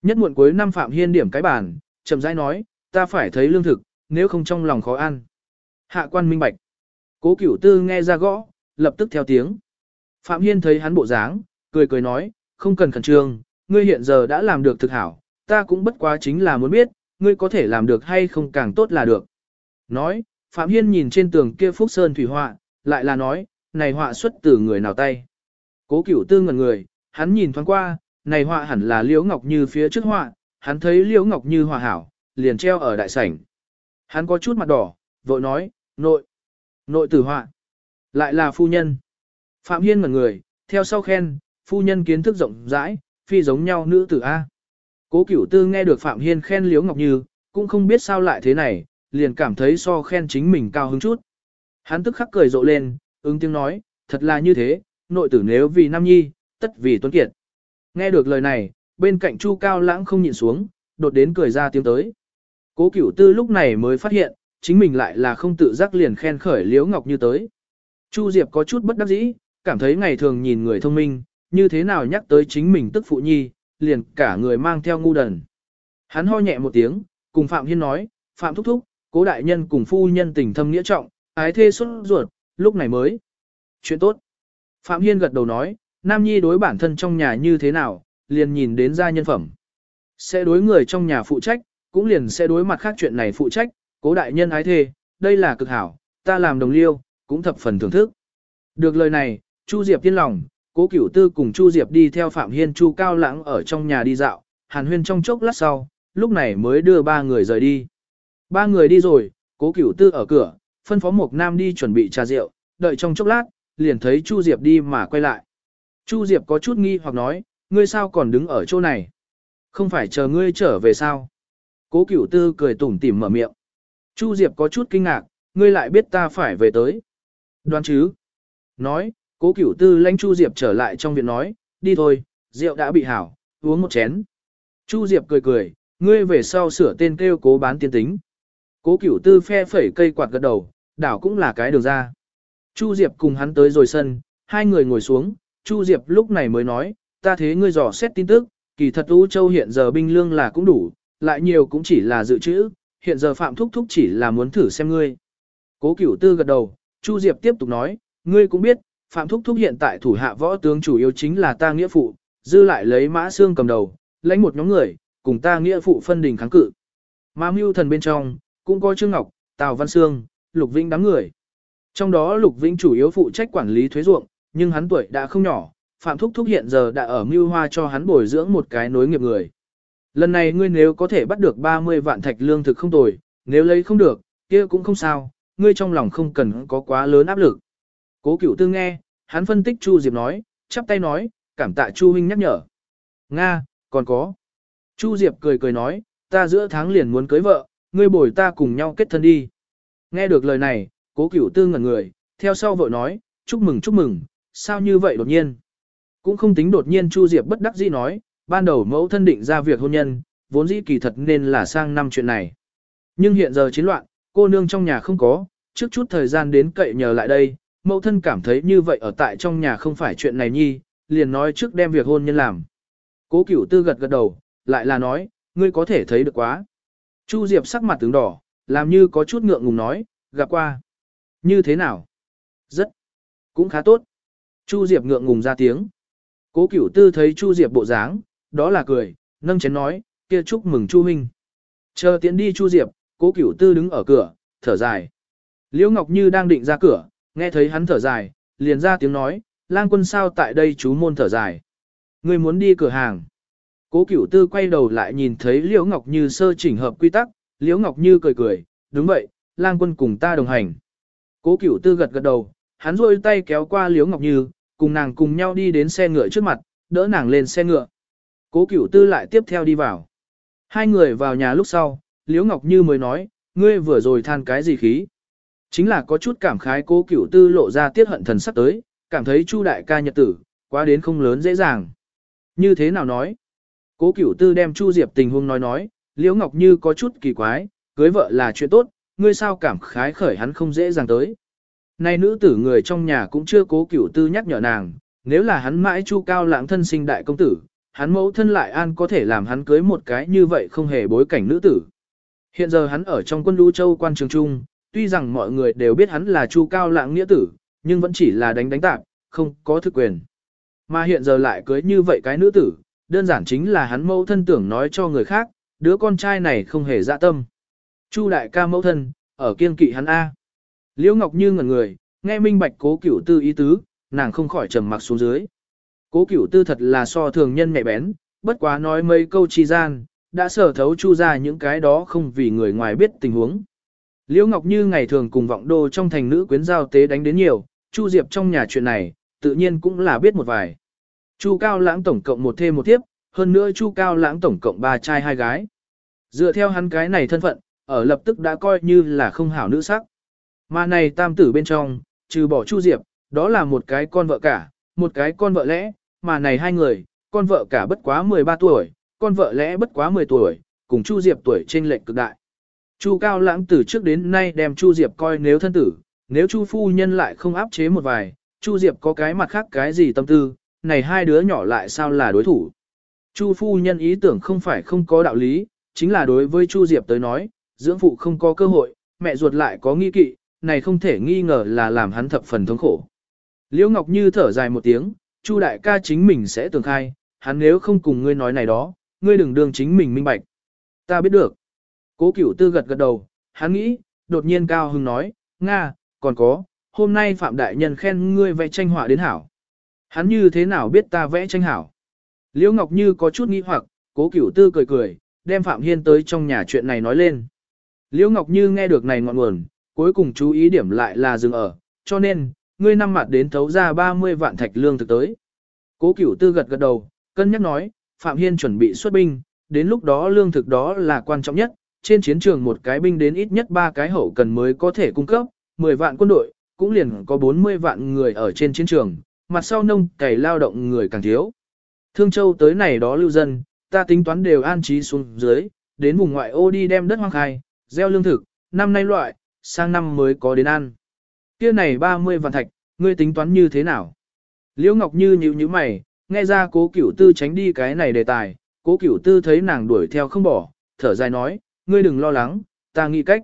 Speaker 1: Nhất muộn cuối năm Phạm Hiên điểm cái bàn, chậm rãi nói, ta phải thấy lương thực, nếu không trong lòng khó ăn. Hạ quan minh bạch. Cố cửu tư nghe ra gõ, lập tức theo tiếng. Phạm Hiên thấy hắn bộ dáng, cười cười nói, không cần khẩn trương, ngươi hiện giờ đã làm được thực hảo, ta cũng bất quá chính là muốn biết, ngươi có thể làm được hay không càng tốt là được. Nói, Phạm Hiên nhìn trên tường kia Phúc Sơn thủy họa, lại là nói, này họa xuất từ người nào tay. Cố cửu tư ngẩn người, hắn nhìn thoáng qua, này họa hẳn là Liễu Ngọc Như phía trước họa, hắn thấy Liễu Ngọc Như hòa hảo, liền treo ở đại sảnh. Hắn có chút mặt đỏ, vội nói, nội, nội tử họa, lại là phu nhân. Phạm Hiên ngẩn người, theo sau khen, phu nhân kiến thức rộng rãi, phi giống nhau nữ tử A. Cố cửu tư nghe được Phạm Hiên khen Liễu Ngọc Như, cũng không biết sao lại thế này, liền cảm thấy so khen chính mình cao hứng chút. Hắn tức khắc cười rộ lên, ứng tiếng nói, thật là như thế, nội tử nếu vì Nam Nhi, tất vì Tuấn Kiệt. Nghe được lời này, bên cạnh Chu Cao Lãng không nhịn xuống, đột đến cười ra tiếng tới. Cố Cửu Tư lúc này mới phát hiện, chính mình lại là không tự giác liền khen khởi Liễu Ngọc Như tới. Chu Diệp có chút bất đắc dĩ, cảm thấy ngày thường nhìn người thông minh, như thế nào nhắc tới chính mình tức phụ nhi, liền cả người mang theo ngu đần. Hắn ho nhẹ một tiếng, cùng Phạm Hiên nói, Phạm Thúc Thúc, cố đại nhân cùng phu nhân tình thâm nghĩa trọng, ái thê xuất ruột, lúc này mới. Chuyện tốt. Phạm Hiên gật đầu nói, Nam Nhi đối bản thân trong nhà như thế nào, liền nhìn đến gia nhân phẩm. Sẽ đối người trong nhà phụ trách, cũng liền sẽ đối mặt khác chuyện này phụ trách, cố đại nhân ái thề đây là cực hảo, ta làm đồng liêu, cũng thập phần thưởng thức. Được lời này, Chu Diệp tiên lòng, cố cửu tư cùng Chu Diệp đi theo Phạm Hiên Chu Cao Lãng ở trong nhà đi dạo, hàn huyên trong chốc lát sau, lúc này mới đưa ba người rời đi. Ba người đi rồi, cố cửu tư ở cửa, phân phó một nam đi chuẩn bị trà rượu, đợi trong chốc lát, liền thấy Chu Diệp đi mà quay lại. Chu Diệp có chút nghi hoặc nói, ngươi sao còn đứng ở chỗ này? Không phải chờ ngươi trở về sao? Cố cửu tư cười tủm tỉm mở miệng. Chu Diệp có chút kinh ngạc, ngươi lại biết ta phải về tới. Đoán chứ? Nói, cố cửu tư lãnh Chu Diệp trở lại trong viện nói, đi thôi, rượu đã bị hảo, uống một chén. Chu Diệp cười cười, ngươi về sau sửa tên kêu cố bán tiên tính. Cố cửu tư phe phẩy cây quạt gật đầu, đảo cũng là cái đường ra. Chu Diệp cùng hắn tới rồi sân, hai người ngồi xuống, Chu Diệp lúc này mới nói, ta thế ngươi dò xét tin tức, kỳ thật U Châu hiện giờ binh lương là cũng đủ, lại nhiều cũng chỉ là dự trữ, hiện giờ Phạm Thúc Thúc chỉ là muốn thử xem ngươi. Cố cửu tư gật đầu, Chu Diệp tiếp tục nói, ngươi cũng biết, Phạm Thúc Thúc hiện tại thủ hạ võ tướng chủ yếu chính là ta nghĩa phụ, dư lại lấy mã xương cầm đầu, lãnh một nhóm người, cùng ta nghĩa phụ phân đình kháng cự. Mà mưu thần bên trong, cũng có Trương Ngọc, Tào Văn Sương, Lục Vĩnh đám người. Trong đó Lục Vĩnh chủ yếu phụ trách quản lý thuế ruộng, nhưng hắn tuổi đã không nhỏ, Phạm Thúc Thúc hiện giờ đã ở mưu hoa cho hắn bồi dưỡng một cái nối nghiệp người. Lần này ngươi nếu có thể bắt được 30 vạn thạch lương thực không tồi, nếu lấy không được, kia cũng không sao, ngươi trong lòng không cần có quá lớn áp lực. Cố cửu tư nghe, hắn phân tích Chu Diệp nói, chắp tay nói, cảm tạ Chu huynh nhắc nhở. Nga, còn có. Chu Diệp cười cười nói, ta giữa tháng liền muốn cưới vợ, ngươi bồi ta cùng nhau kết thân đi. Nghe được lời này, cố cửu tư ngẩn người, theo sau vợ nói, chúc mừng chúc mừng, sao như vậy đột nhiên. Cũng không tính đột nhiên Chu Diệp bất đắc dĩ nói, ban đầu mẫu thân định ra việc hôn nhân, vốn dĩ kỳ thật nên là sang năm chuyện này. Nhưng hiện giờ chiến loạn, cô nương trong nhà không có, trước chút thời gian đến cậy nhờ lại đây, mẫu thân cảm thấy như vậy ở tại trong nhà không phải chuyện này nhi, liền nói trước đem việc hôn nhân làm. Cố cửu tư gật gật đầu, lại là nói, ngươi có thể thấy được quá. Chu Diệp sắc mặt tướng đỏ, làm như có chút ngượng ngùng nói, gặp qua. Như thế nào? Rất. Cũng khá tốt. Chu Diệp ngượng ngùng ra tiếng. Cố cửu tư thấy Chu Diệp bộ dáng, đó là cười, nâng chén nói, kia chúc mừng Chu Minh. Chờ tiến đi Chu Diệp, cố cửu tư đứng ở cửa, thở dài. Liễu Ngọc Như đang định ra cửa, nghe thấy hắn thở dài, liền ra tiếng nói, lang quân sao tại đây chú môn thở dài. Ngươi muốn đi cửa hàng. Cố cửu tư quay đầu lại nhìn thấy Liễu Ngọc Như sơ chỉnh hợp quy tắc, Liễu Ngọc Như cười cười, đúng vậy, lang quân cùng ta đồng hành. Cố cửu tư gật gật đầu, hắn rôi tay kéo qua Liễu Ngọc Như, cùng nàng cùng nhau đi đến xe ngựa trước mặt, đỡ nàng lên xe ngựa. Cố cửu tư lại tiếp theo đi vào. Hai người vào nhà lúc sau, Liễu Ngọc Như mới nói, ngươi vừa rồi than cái gì khí. Chính là có chút cảm khái cố cửu tư lộ ra tiết hận thần sắp tới, cảm thấy Chu đại ca nhật tử, quá đến không lớn dễ dàng. Như thế nào nói? Cố cửu tư đem Chu Diệp tình huống nói nói, Liễu Ngọc Như có chút kỳ quái, cưới vợ là chuyện tốt, ngươi sao cảm khái khởi hắn không dễ dàng tới nay nữ tử người trong nhà cũng chưa cố cửu tư nhắc nhở nàng, nếu là hắn mãi chu cao lãng thân sinh đại công tử, hắn mẫu thân lại an có thể làm hắn cưới một cái như vậy không hề bối cảnh nữ tử. Hiện giờ hắn ở trong quân Lũ Châu quan trường trung, tuy rằng mọi người đều biết hắn là Chu Cao Lãng nghĩa tử, nhưng vẫn chỉ là đánh đánh tạp, không có thực quyền. Mà hiện giờ lại cưới như vậy cái nữ tử, đơn giản chính là hắn mẫu thân tưởng nói cho người khác, đứa con trai này không hề dạ tâm. Chu đại ca mẫu thân, ở kiên kỵ hắn A. Liễu Ngọc Như ngẩn người, nghe minh bạch cố cửu tư ý tứ, nàng không khỏi trầm mặc xuống dưới. Cố cửu tư thật là so thường nhân nhạy bén, bất quá nói mấy câu chi gian, đã sở thấu chu ra những cái đó không vì người ngoài biết tình huống. Liễu Ngọc Như ngày thường cùng vọng đô trong thành nữ quyến giao tế đánh đến nhiều, Chu Diệp trong nhà chuyện này, tự nhiên cũng là biết một vài. Chu Cao Lãng tổng cộng một thêm một tiếp, hơn nữa Chu Cao Lãng tổng cộng ba trai hai gái. Dựa theo hắn cái này thân phận, ở lập tức đã coi như là không hảo nữ sắc. Mà này tam tử bên trong, trừ bỏ Chu Diệp, đó là một cái con vợ cả, một cái con vợ lẽ, mà này hai người, con vợ cả bất quá 13 tuổi, con vợ lẽ bất quá 10 tuổi, cùng Chu Diệp tuổi trên lệnh cực đại. Chu Cao Lãng từ trước đến nay đem Chu Diệp coi nếu thân tử, nếu Chu phu nhân lại không áp chế một vài, Chu Diệp có cái mặt khác cái gì tâm tư, này hai đứa nhỏ lại sao là đối thủ. Chu phu nhân ý tưởng không phải không có đạo lý, chính là đối với Chu Diệp tới nói, dưỡng phụ không có cơ hội, mẹ ruột lại có nghi kỵ, này không thể nghi ngờ là làm hắn thập phần thống khổ. Liễu Ngọc Như thở dài một tiếng, Chu đại ca chính mình sẽ tường khai, hắn nếu không cùng ngươi nói này đó, ngươi đừng đương chính mình minh bạch. Ta biết được. Cố cửu tư gật gật đầu, hắn nghĩ, đột nhiên cao hưng nói, Nga, còn có, hôm nay Phạm Đại Nhân khen ngươi vẽ tranh họa đến hảo. Hắn như thế nào biết ta vẽ tranh hảo? Liễu Ngọc Như có chút nghi hoặc, cố cửu tư cười cười, đem Phạm Hiên tới trong nhà chuyện này nói lên. Liễu Ngọc Như nghe được này ngọn nguồn, cuối cùng chú ý điểm lại là dừng ở, cho nên, ngươi năm mặt đến thấu ra 30 vạn thạch lương thực tới. Cố cửu tư gật gật đầu, cân nhắc nói, Phạm Hiên chuẩn bị xuất binh, đến lúc đó lương thực đó là quan trọng nhất, trên chiến trường một cái binh đến ít nhất ba cái hậu cần mới có thể cung cấp, 10 vạn quân đội, cũng liền có 40 vạn người ở trên chiến trường, mặt sau nông cày lao động người càng thiếu. Thương Châu tới này đó lưu dân, ta tính toán đều an trí xuống dưới, đến vùng ngoại ô đi đem đất hoang khai, gieo lương thực, năm nay loại, sang năm mới có đến ăn. Kia này 30 vạn thạch, ngươi tính toán như thế nào? Liễu Ngọc Như nhíu nhíu mày, nghe ra cố cửu tư tránh đi cái này đề tài, cố cửu tư thấy nàng đuổi theo không bỏ, thở dài nói, ngươi đừng lo lắng, ta nghĩ cách.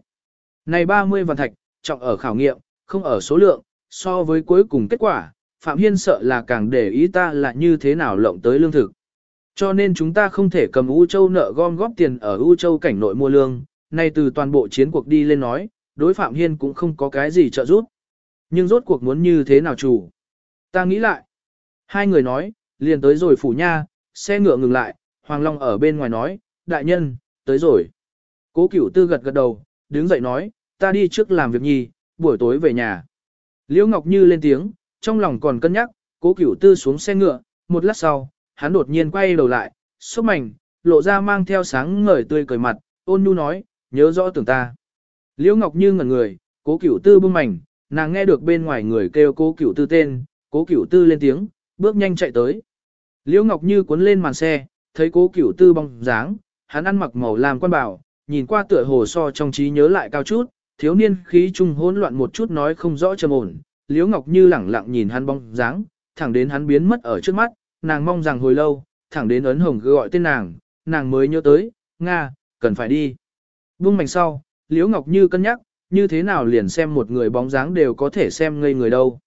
Speaker 1: Này 30 vạn thạch, trọng ở khảo nghiệm, không ở số lượng, so với cuối cùng kết quả, Phạm Hiên sợ là càng để ý ta là như thế nào lộng tới lương thực. Cho nên chúng ta không thể cầm U Châu nợ gom góp tiền ở U Châu cảnh nội mua lương, nay từ toàn bộ chiến cuộc đi lên nói, đối Phạm Hiên cũng không có cái gì trợ giúp. Nhưng rốt cuộc muốn như thế nào chủ? Ta nghĩ lại. Hai người nói, liền tới rồi phủ nha, xe ngựa ngừng lại, Hoàng Long ở bên ngoài nói, đại nhân, tới rồi. Cố cửu tư gật gật đầu, đứng dậy nói, ta đi trước làm việc nhi, buổi tối về nhà. Liễu Ngọc Như lên tiếng, trong lòng còn cân nhắc, cố cửu tư xuống xe ngựa, một lát sau, hắn đột nhiên quay đầu lại, sốc mảnh, lộ ra mang theo sáng ngời tươi cười mặt, ôn nhu nói, nhớ rõ tưởng ta. Liễu Ngọc Như ngẩn người, cố cửu tư bưng mảnh, nàng nghe được bên ngoài người kêu cố cửu tư tên, cố cửu tư lên tiếng, bước nhanh chạy tới. Liễu Ngọc Như cuốn lên màn xe, thấy cố cửu tư bóng dáng, hắn ăn mặc màu làm quan bảo, nhìn qua tựa hồ so trong trí nhớ lại cao chút, thiếu niên khí trung hỗn loạn một chút nói không rõ trầm ổn. Liễu Ngọc Như lẳng lặng nhìn hắn bóng dáng, thẳng đến hắn biến mất ở trước mắt, nàng mong rằng hồi lâu, thẳng đến ấn hồng gọi tên nàng, nàng mới nhớ tới, Nga, cần phải đi. Buông mảnh sau, Liễu Ngọc Như cân nhắc, như thế nào liền xem một người bóng dáng đều có thể xem ngây người đâu.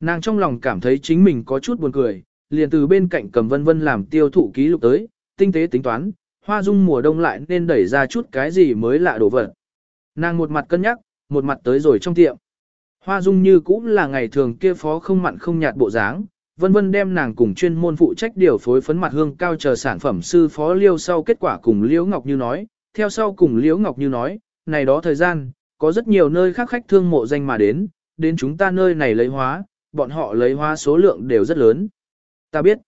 Speaker 1: Nàng trong lòng cảm thấy chính mình có chút buồn cười, liền từ bên cạnh cầm vân vân làm tiêu thụ ký lục tới, tinh tế tính toán, hoa dung mùa đông lại nên đẩy ra chút cái gì mới lạ đồ vật. Nàng một mặt cân nhắc, một mặt tới rồi trong tiệm. Hoa dung như cũng là ngày thường kia phó không mặn không nhạt bộ dáng, vân vân đem nàng cùng chuyên môn phụ trách điều phối phấn mặt hương cao chờ sản phẩm sư phó liêu sau kết quả cùng liễu ngọc như nói, theo sau cùng liễu ngọc như nói, này đó thời gian, có rất nhiều nơi khác khách thương mộ danh mà đến, đến chúng ta nơi này lấy hóa, bọn họ lấy hóa số lượng đều rất lớn. Ta biết.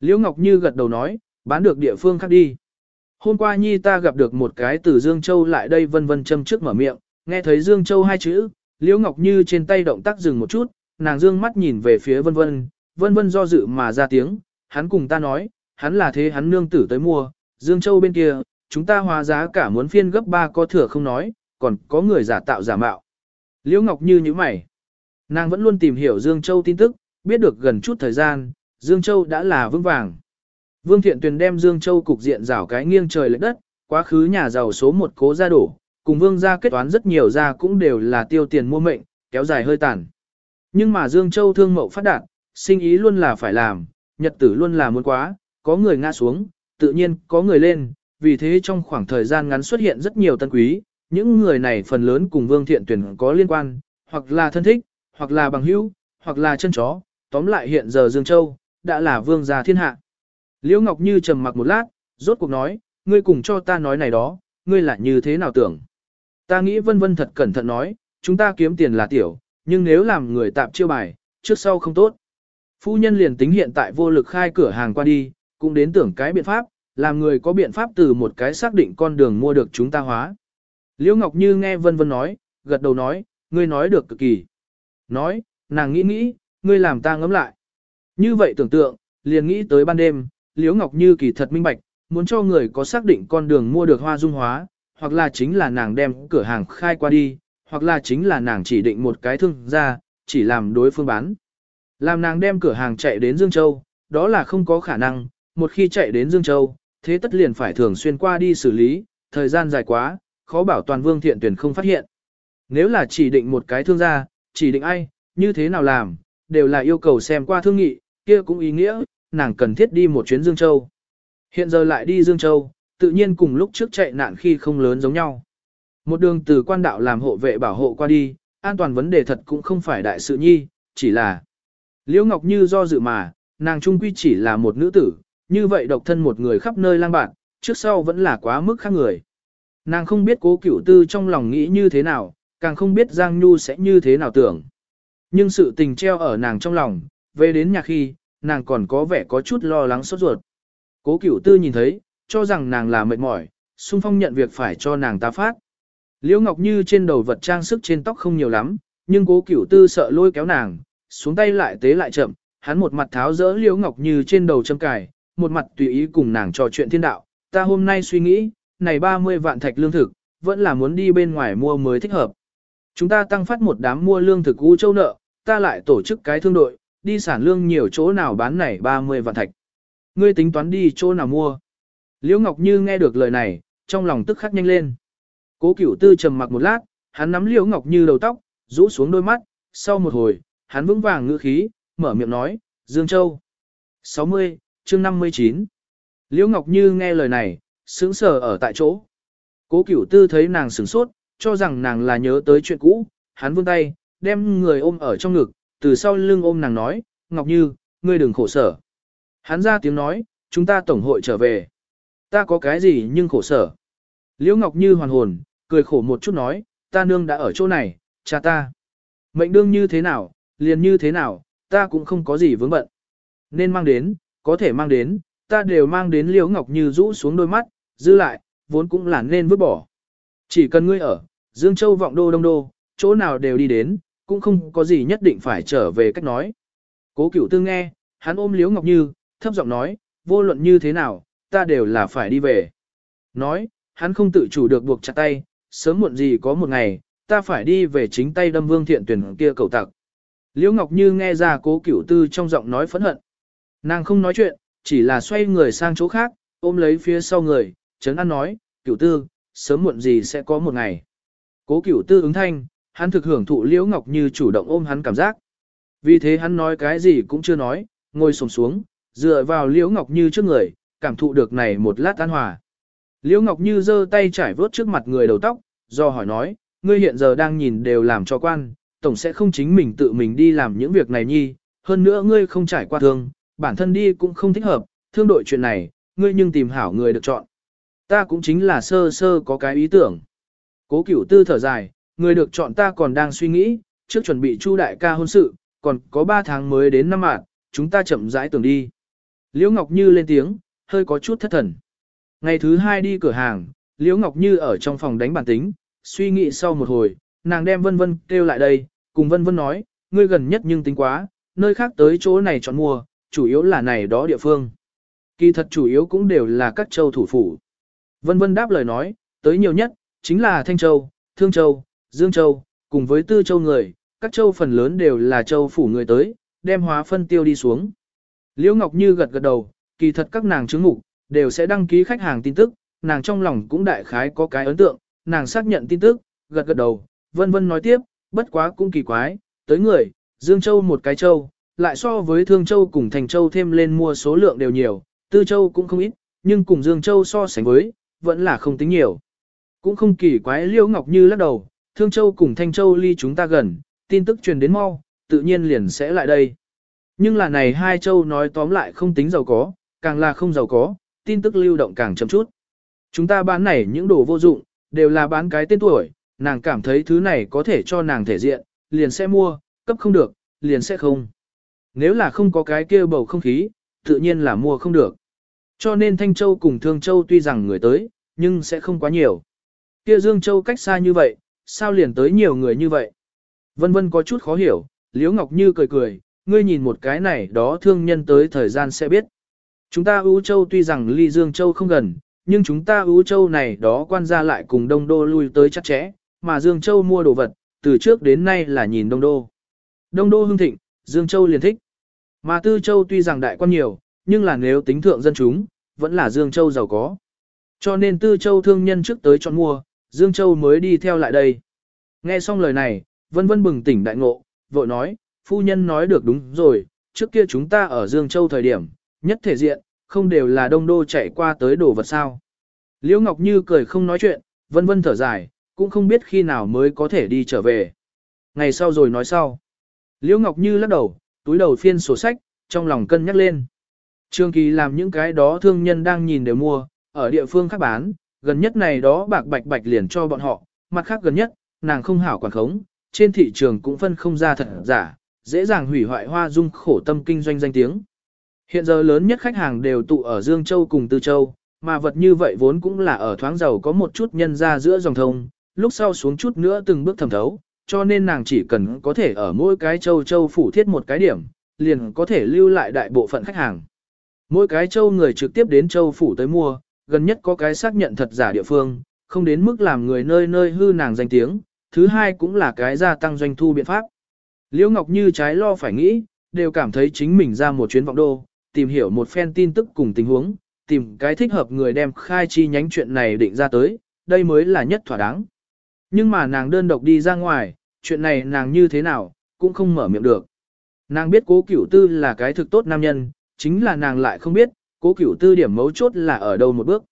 Speaker 1: Liễu Ngọc Như gật đầu nói, bán được địa phương khác đi. Hôm qua Nhi ta gặp được một cái từ Dương Châu lại đây vân vân châm trước mở miệng, nghe thấy Dương Châu hai chữ, Liễu Ngọc Như trên tay động tác dừng một chút, nàng dương mắt nhìn về phía vân vân, vân vân do dự mà ra tiếng, hắn cùng ta nói, hắn là thế hắn nương tử tới mua, Dương Châu bên kia, chúng ta hóa giá cả muốn phiên gấp ba có thừa không nói, còn có người giả tạo giả mạo. Liễu Ngọc Như như mày. Nàng vẫn luôn tìm hiểu Dương Châu tin tức, biết được gần chút thời gian, Dương Châu đã là vững vàng. Vương Thiện Tuyền đem Dương Châu cục diện rảo cái nghiêng trời lệch đất, quá khứ nhà giàu số một cố gia đổ, cùng Vương gia kết toán rất nhiều gia cũng đều là tiêu tiền mua mệnh, kéo dài hơi tàn. Nhưng mà Dương Châu thương mậu phát đạt, sinh ý luôn là phải làm, nhật tử luôn là muốn quá, có người ngã xuống, tự nhiên có người lên, vì thế trong khoảng thời gian ngắn xuất hiện rất nhiều tân quý, những người này phần lớn cùng Vương Thiện Tuyển có liên quan, hoặc là thân thích, hoặc là bằng hữu, hoặc là chân chó, tóm lại hiện giờ Dương Châu, đã là vương gia thiên hạ. Liễu Ngọc Như trầm mặc một lát, rốt cuộc nói, ngươi cùng cho ta nói này đó, ngươi lại như thế nào tưởng. Ta nghĩ vân vân thật cẩn thận nói, chúng ta kiếm tiền là tiểu, nhưng nếu làm người tạm chiêu bài, trước sau không tốt. Phu nhân liền tính hiện tại vô lực khai cửa hàng qua đi, cũng đến tưởng cái biện pháp, làm người có biện pháp từ một cái xác định con đường mua được chúng ta hóa. Liễu Ngọc Như nghe vân vân nói, gật đầu nói, ngươi nói được cực kỳ. Nói, nàng nghĩ nghĩ, ngươi làm ta ngẫm lại. Như vậy tưởng tượng, liền nghĩ tới ban đêm, Liễu Ngọc Như kỳ thật minh bạch, muốn cho người có xác định con đường mua được hoa dung hóa, hoặc là chính là nàng đem cửa hàng khai qua đi, hoặc là chính là nàng chỉ định một cái thương ra, chỉ làm đối phương bán. Làm nàng đem cửa hàng chạy đến Dương Châu, đó là không có khả năng, một khi chạy đến Dương Châu, thế tất liền phải thường xuyên qua đi xử lý, thời gian dài quá, khó bảo toàn vương thiện tuyển không phát hiện. Nếu là chỉ định một cái thương gia, chỉ định ai, như thế nào làm, đều là yêu cầu xem qua thương nghị, kia cũng ý nghĩa, nàng cần thiết đi một chuyến Dương Châu. Hiện giờ lại đi Dương Châu, tự nhiên cùng lúc trước chạy nạn khi không lớn giống nhau. Một đường từ quan đạo làm hộ vệ bảo hộ qua đi, an toàn vấn đề thật cũng không phải đại sự nhi, chỉ là Liễu Ngọc Như do dự mà, nàng trung quy chỉ là một nữ tử, như vậy độc thân một người khắp nơi lang bạn, trước sau vẫn là quá mức khác người. Nàng không biết cố cửu tư trong lòng nghĩ như thế nào, càng không biết Giang Nhu sẽ như thế nào tưởng. Nhưng sự tình treo ở nàng trong lòng, về đến nhà khi, nàng còn có vẻ có chút lo lắng sốt ruột. Cố cửu tư nhìn thấy, cho rằng nàng là mệt mỏi, xung phong nhận việc phải cho nàng ta phát. Liễu Ngọc Như trên đầu vật trang sức trên tóc không nhiều lắm, nhưng cố cửu tư sợ lôi kéo nàng, xuống tay lại tế lại chậm, hắn một mặt tháo rỡ Liễu Ngọc Như trên đầu châm cài, một mặt tùy ý cùng nàng trò chuyện thiên đạo. Ta hôm nay suy nghĩ, này 30 vạn thạch lương thực, vẫn là muốn đi bên ngoài mua mới thích hợp. Chúng ta tăng phát một đám mua lương thực u châu nợ, ta lại tổ chức cái thương đội, đi sản lương nhiều chỗ nào bán này 30 vạn thạch. Ngươi tính toán đi chỗ nào mua. Liễu Ngọc Như nghe được lời này, trong lòng tức khắc nhanh lên. Cố cửu tư trầm mặc một lát, hắn nắm Liễu Ngọc Như đầu tóc, rũ xuống đôi mắt, sau một hồi, hắn vững vàng ngữ khí, mở miệng nói, Dương Châu. 60, chương 59. Liễu Ngọc Như nghe lời này, sững sờ ở tại chỗ. Cố cửu tư thấy nàng sửng sốt, cho rằng nàng là nhớ tới chuyện cũ, hắn vươn tay, đem người ôm ở trong ngực, từ sau lưng ôm nàng nói, Ngọc Như, ngươi đừng khổ sở. Hắn ra tiếng nói, chúng ta tổng hội trở về. Ta có cái gì nhưng khổ sở. Liễu Ngọc Như hoàn hồn, cười khổ một chút nói, ta nương đã ở chỗ này, cha ta. Mệnh đương như thế nào, liền như thế nào, ta cũng không có gì vướng bận. Nên mang đến, có thể mang đến, ta đều mang đến Liễu Ngọc Như rũ xuống đôi mắt, dư lại, vốn cũng là nên vứt bỏ. Chỉ cần ngươi ở, Dương Châu vọng đô đông đô, chỗ nào đều đi đến, cũng không có gì nhất định phải trở về cách nói. Cố cửu tư nghe, hắn ôm Liễu Ngọc Như, thấp giọng nói, vô luận như thế nào, ta đều là phải đi về. Nói, hắn không tự chủ được buộc chặt tay, sớm muộn gì có một ngày, ta phải đi về chính tay đâm vương thiện tuyển kia cầu tặc. Liễu Ngọc Như nghe ra cố cửu tư trong giọng nói phẫn hận. Nàng không nói chuyện, chỉ là xoay người sang chỗ khác, ôm lấy phía sau người, chấn an nói, cửu tư, sớm muộn gì sẽ có một ngày. Cố cửu tư ứng thanh, hắn thực hưởng thụ Liễu Ngọc Như chủ động ôm hắn cảm giác. Vì thế hắn nói cái gì cũng chưa nói, ngồi sồm xuống, dựa vào Liễu Ngọc Như trước người, cảm thụ được này một lát an hòa. Liễu Ngọc Như giơ tay trải vớt trước mặt người đầu tóc, do hỏi nói, ngươi hiện giờ đang nhìn đều làm cho quan, tổng sẽ không chính mình tự mình đi làm những việc này nhi, hơn nữa ngươi không trải qua thương, bản thân đi cũng không thích hợp, thương đội chuyện này, ngươi nhưng tìm hảo người được chọn. Ta cũng chính là sơ sơ có cái ý tưởng. Cố cửu tư thở dài, người được chọn ta còn đang suy nghĩ, trước chuẩn bị chu đại ca hôn sự, còn có 3 tháng mới đến năm mạng, chúng ta chậm rãi tưởng đi. Liễu Ngọc Như lên tiếng, hơi có chút thất thần. Ngày thứ hai đi cửa hàng, Liễu Ngọc Như ở trong phòng đánh bản tính, suy nghĩ sau một hồi, nàng đem Vân Vân kêu lại đây, cùng Vân Vân nói, ngươi gần nhất nhưng tính quá, nơi khác tới chỗ này chọn mua, chủ yếu là này đó địa phương. Kỳ thật chủ yếu cũng đều là các châu thủ phủ. Vân Vân đáp lời nói, tới nhiều nhất, chính là Thanh Châu, Thương Châu, Dương Châu, cùng với Tư Châu người, các châu phần lớn đều là châu phủ người tới, đem hóa phân tiêu đi xuống. Liễu Ngọc Như gật gật đầu, kỳ thật các nàng chứng mục, đều sẽ đăng ký khách hàng tin tức, nàng trong lòng cũng đại khái có cái ấn tượng, nàng xác nhận tin tức, gật gật đầu, vân vân nói tiếp, bất quá cũng kỳ quái, tới người, Dương Châu một cái châu, lại so với Thương Châu cùng Thành Châu thêm lên mua số lượng đều nhiều, Tư Châu cũng không ít, nhưng cùng Dương Châu so sánh với, vẫn là không tính nhiều. Cũng không kỳ quái Liễu Ngọc Như lắc đầu, Thương Châu cùng Thanh Châu ly chúng ta gần, tin tức truyền đến mau, tự nhiên liền sẽ lại đây. Nhưng là này hai châu nói tóm lại không tính giàu có, càng là không giàu có, tin tức lưu động càng chậm chút. Chúng ta bán này những đồ vô dụng, đều là bán cái tên tuổi, nàng cảm thấy thứ này có thể cho nàng thể diện, liền sẽ mua, cấp không được, liền sẽ không. Nếu là không có cái kia bầu không khí, tự nhiên là mua không được. Cho nên Thanh Châu cùng Thương Châu tuy rằng người tới, nhưng sẽ không quá nhiều. Kia Dương Châu cách xa như vậy, sao liền tới nhiều người như vậy? Vân vân có chút khó hiểu, Liễu Ngọc Như cười cười, ngươi nhìn một cái này đó thương nhân tới thời gian sẽ biết. Chúng ta Ú Châu tuy rằng ly Dương Châu không gần, nhưng chúng ta Ú Châu này đó quan gia lại cùng Đông Đô lui tới chắc chẽ, mà Dương Châu mua đồ vật, từ trước đến nay là nhìn Đông Đô. Đông Đô hưng thịnh, Dương Châu liền thích. Mà Tư Châu tuy rằng đại quan nhiều, nhưng là nếu tính thượng dân chúng, vẫn là Dương Châu giàu có. Cho nên Tư Châu thương nhân trước tới chọn mua, Dương Châu mới đi theo lại đây. Nghe xong lời này, vân vân bừng tỉnh đại ngộ, vội nói, phu nhân nói được đúng rồi, trước kia chúng ta ở Dương Châu thời điểm, nhất thể diện, không đều là đông đô chạy qua tới đồ vật sao. Liễu Ngọc Như cười không nói chuyện, vân vân thở dài, cũng không biết khi nào mới có thể đi trở về. Ngày sau rồi nói sau. Liễu Ngọc Như lắc đầu, túi đầu phiên sổ sách, trong lòng cân nhắc lên. Trường kỳ làm những cái đó thương nhân đang nhìn đều mua, ở địa phương khác bán, gần nhất này đó bạc bạch bạch liền cho bọn họ, mặt khác gần nhất, nàng không hảo quản khống, trên thị trường cũng phân không ra thật giả, dễ dàng hủy hoại hoa dung khổ tâm kinh doanh danh tiếng. Hiện giờ lớn nhất khách hàng đều tụ ở Dương Châu cùng Tư Châu, mà vật như vậy vốn cũng là ở thoáng giàu có một chút nhân ra giữa dòng thông, lúc sau xuống chút nữa từng bước thẩm thấu, cho nên nàng chỉ cần có thể ở mỗi cái châu châu phủ thiết một cái điểm, liền có thể lưu lại đại bộ phận khách hàng. Mỗi cái châu người trực tiếp đến châu phủ tới mua, gần nhất có cái xác nhận thật giả địa phương, không đến mức làm người nơi nơi hư nàng danh tiếng, thứ hai cũng là cái gia tăng doanh thu biện pháp. Liễu Ngọc Như trái lo phải nghĩ, đều cảm thấy chính mình ra một chuyến vọng đô, tìm hiểu một phen tin tức cùng tình huống, tìm cái thích hợp người đem khai chi nhánh chuyện này định ra tới, đây mới là nhất thỏa đáng. Nhưng mà nàng đơn độc đi ra ngoài, chuyện này nàng như thế nào, cũng không mở miệng được. Nàng biết cố cửu tư là cái thực tốt nam nhân, chính là nàng lại không biết, cố cửu tư điểm mấu chốt là ở đâu một bước.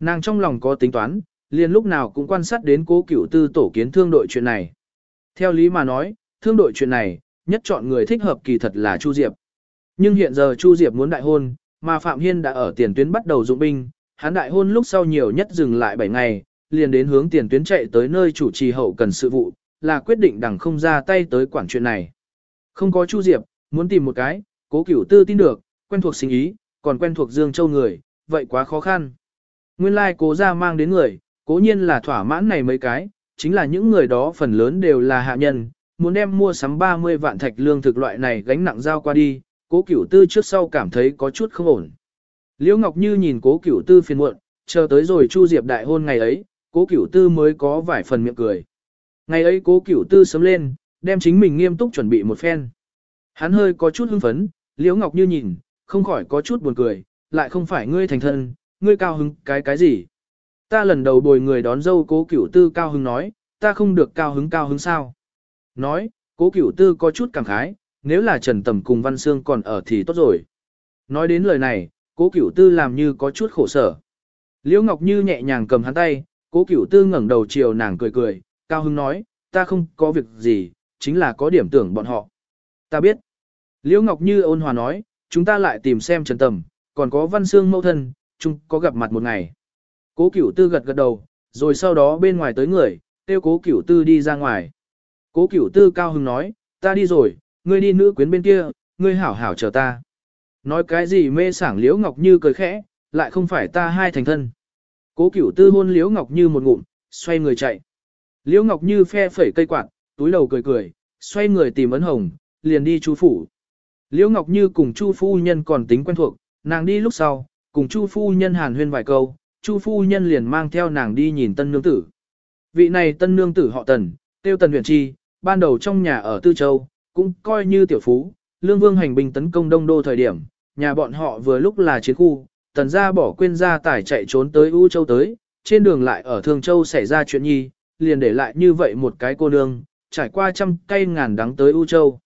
Speaker 1: Nàng trong lòng có tính toán, liền lúc nào cũng quan sát đến cố cửu tư tổ kiến thương đội chuyện này. Theo lý mà nói, thương đội chuyện này, nhất chọn người thích hợp kỳ thật là Chu Diệp. Nhưng hiện giờ Chu Diệp muốn đại hôn, mà Phạm Hiên đã ở tiền tuyến bắt đầu dụng binh, hắn đại hôn lúc sau nhiều nhất dừng lại 7 ngày, liền đến hướng tiền tuyến chạy tới nơi chủ trì hậu cần sự vụ, là quyết định đằng không ra tay tới quản chuyện này. Không có Chu Diệp, muốn tìm một cái, cố cửu tư tin được, quen thuộc sinh ý, còn quen thuộc Dương Châu người, vậy quá khó khăn. Nguyên lai like cố ra mang đến người, cố nhiên là thỏa mãn này mấy cái, chính là những người đó phần lớn đều là hạ nhân, muốn đem mua sắm 30 vạn thạch lương thực loại này gánh nặng giao qua đi, cố cửu tư trước sau cảm thấy có chút không ổn. Liễu Ngọc Như nhìn cố cửu tư phiền muộn, chờ tới rồi Chu Diệp đại hôn ngày ấy, cố cửu tư mới có vài phần miệng cười. Ngày ấy cố cửu tư sớm lên, đem chính mình nghiêm túc chuẩn bị một phen. Hắn hơi có chút hưng phấn, Liễu Ngọc Như nhìn, không khỏi có chút buồn cười, lại không phải ngươi thành thân, ngươi cao hứng cái cái gì. Ta lần đầu bồi người đón dâu cố cửu tư cao hứng nói, ta không được cao hứng cao hứng sao. Nói, cố cửu tư có chút cảm khái, nếu là Trần Tầm cùng Văn Sương còn ở thì tốt rồi. Nói đến lời này, cố cửu tư làm như có chút khổ sở. Liễu Ngọc Như nhẹ nhàng cầm hắn tay, cố cửu tư ngẩng đầu chiều nàng cười cười, cao hứng nói, ta không có việc gì, chính là có điểm tưởng bọn họ. Ta biết. Liễu Ngọc Như ôn hòa nói, chúng ta lại tìm xem Trần Tầm, còn có Văn Xương mẫu thân, chúng có gặp mặt một ngày. Cố cửu tư gật gật đầu, rồi sau đó bên ngoài tới người, tiêu cố cửu tư đi ra ngoài. Cố cửu tư cao hứng nói, ta đi rồi, ngươi đi nữ quyến bên kia, ngươi hảo hảo chờ ta. Nói cái gì mê sảng liễu ngọc như cười khẽ, lại không phải ta hai thành thân. Cố cửu tư hôn liễu ngọc như một ngụm, xoay người chạy. Liễu ngọc như phe phẩy cây quạt, túi đầu cười cười, xoay người tìm ấn hồng, liền đi chu phủ. Liễu ngọc như cùng chu phu nhân còn tính quen thuộc, nàng đi lúc sau, cùng chu phu nhân hàn huyên vài câu, chu phu nhân liền mang theo nàng đi nhìn tân nương tử. Vị này tân nương tử họ tần, tiêu tần huyền chi, ban đầu trong nhà ở Tư Châu, cũng coi như tiểu phú, lương vương hành binh tấn công đông đô thời điểm, nhà bọn họ vừa lúc là chiến khu, tần gia bỏ quên gia tài chạy trốn tới U Châu tới, trên đường lại ở Thương Châu xảy ra chuyện nhi, liền để lại như vậy một cái cô nương, trải qua trăm cây ngàn đắng tới U Châu.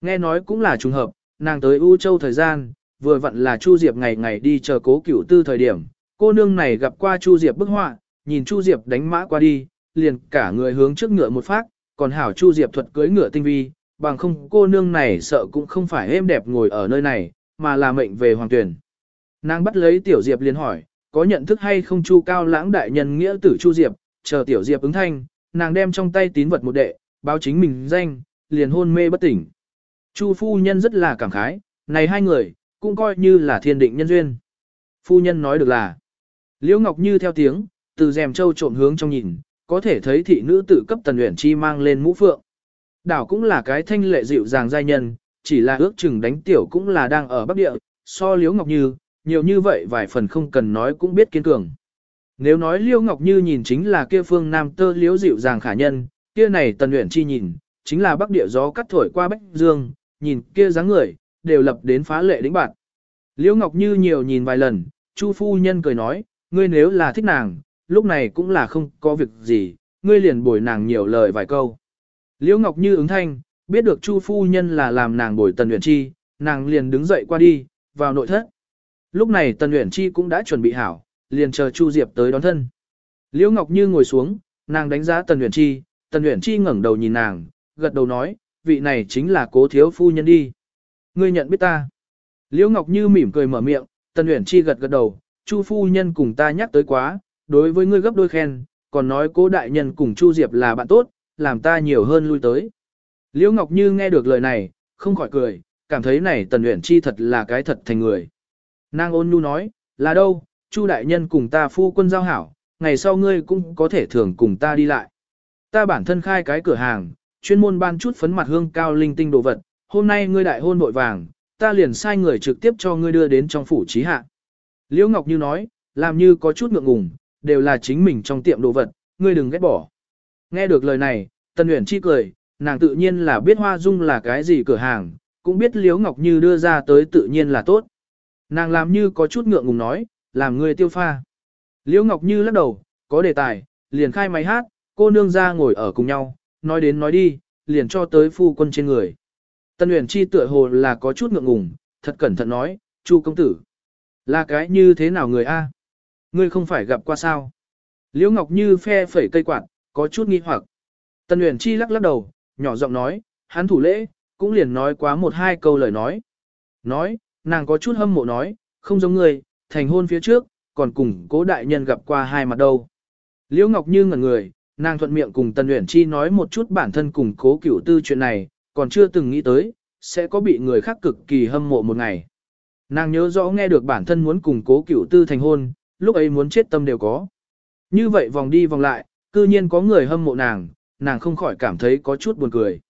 Speaker 1: Nghe nói cũng là trùng hợp, nàng tới U Châu thời gian, vừa vặn là Chu Diệp ngày ngày đi chờ cố cửu tư thời điểm, cô nương này gặp qua Chu Diệp bức họa, nhìn Chu Diệp đánh mã qua đi, liền cả người hướng trước ngựa một phát, còn hảo Chu Diệp thuật cưới ngựa tinh vi, bằng không cô nương này sợ cũng không phải êm đẹp ngồi ở nơi này, mà là mệnh về hoàng tuyển. Nàng bắt lấy Tiểu Diệp liền hỏi, có nhận thức hay không Chu Cao Lãng đại nhân nghĩa tử Chu Diệp, chờ Tiểu Diệp ứng thanh, nàng đem trong tay tín vật một đệ, báo chính mình danh, liền hôn mê bất tỉnh. Chu phu nhân rất là cảm khái, này hai người, cũng coi như là thiên định nhân duyên. Phu nhân nói được là, Liễu Ngọc Như theo tiếng, từ rèm châu trộm hướng trong nhìn, có thể thấy thị nữ tử cấp tần luyện chi mang lên mũ phượng. Đảo cũng là cái thanh lệ dịu dàng giai nhân, chỉ là ước chừng đánh tiểu cũng là đang ở Bắc Địa, so Liễu Ngọc Như, nhiều như vậy vài phần không cần nói cũng biết kiên cường. Nếu nói Liễu Ngọc Như nhìn chính là kia phương nam tơ liễu dịu dàng khả nhân, kia này tần luyện chi nhìn, chính là Bắc Địa gió cắt thổi qua Bách Dương, nhìn kia dáng người, đều lập đến phá lệ đỉnh bạn. Liễu Ngọc Như nhiều nhìn vài lần, Chu phu nhân cười nói, ngươi nếu là thích nàng, lúc này cũng là không có việc gì, ngươi liền bồi nàng nhiều lời vài câu. Liễu Ngọc Như ứng thanh, biết được Chu phu nhân là làm nàng bồi Tần Uyển Chi, nàng liền đứng dậy qua đi, vào nội thất. Lúc này Tần Uyển Chi cũng đã chuẩn bị hảo, liền chờ Chu Diệp tới đón thân. Liễu Ngọc Như ngồi xuống, nàng đánh giá Tần Uyển Chi, Tần Uyển Chi ngẩng đầu nhìn nàng, gật đầu nói, vị này chính là Cố thiếu phu nhân đi. Ngươi nhận biết ta? Liễu Ngọc Như mỉm cười mở miệng, Tần Uyển Chi gật gật đầu, Chu phu nhân cùng ta nhắc tới quá, đối với ngươi gấp đôi khen, còn nói cố đại nhân cùng Chu Diệp là bạn tốt, làm ta nhiều hơn lui tới. Liễu Ngọc Như nghe được lời này, không khỏi cười, cảm thấy này Tần Uyển Chi thật là cái thật thành người. Nàng ôn nhu nói, là đâu, Chu đại nhân cùng ta phu quân giao hảo, ngày sau ngươi cũng có thể thường cùng ta đi lại. Ta bản thân khai cái cửa hàng, chuyên môn ban chút phấn mặt hương cao linh tinh đồ vật, hôm nay ngươi đại hôn vội vàng, ta liền sai người trực tiếp cho ngươi đưa đến trong phủ trí hạ. Liễu Ngọc Như nói, làm như có chút ngượng ngùng, đều là chính mình trong tiệm đồ vật, ngươi đừng ghét bỏ. Nghe được lời này, Tân Uyển chi cười, nàng tự nhiên là biết Hoa Dung là cái gì cửa hàng, cũng biết Liễu Ngọc Như đưa ra tới tự nhiên là tốt. Nàng làm như có chút ngượng ngùng nói, làm người tiêu pha. Liễu Ngọc Như lắc đầu, có đề tài, liền khai máy hát, cô nương ra ngồi ở cùng nhau, nói đến nói đi, liền cho tới phu quân trên người. Tân Uyển Chi tựa hồ là có chút ngượng ngùng, thật cẩn thận nói, Chu công tử. Là cái như thế nào người a? Ngươi không phải gặp qua sao? Liễu Ngọc Như phe phẩy cây quạt, có chút nghi hoặc. Tân Uyển Chi lắc lắc đầu, nhỏ giọng nói, hắn thủ lễ, cũng liền nói quá một hai câu lời nói. Nói, nàng có chút hâm mộ nói, không giống ngươi, thành hôn phía trước, còn cùng cố đại nhân gặp qua hai mặt đâu. Liễu Ngọc Như ngẩn người, nàng thuận miệng cùng Tần Uyển Chi nói một chút bản thân cùng cố cửu tư chuyện này, còn chưa từng nghĩ tới, sẽ có bị người khác cực kỳ hâm mộ một ngày. Nàng nhớ rõ nghe được bản thân muốn cùng cố cửu tư thành hôn, lúc ấy muốn chết tâm đều có. Như vậy vòng đi vòng lại, cư nhiên có người hâm mộ nàng, nàng không khỏi cảm thấy có chút buồn cười.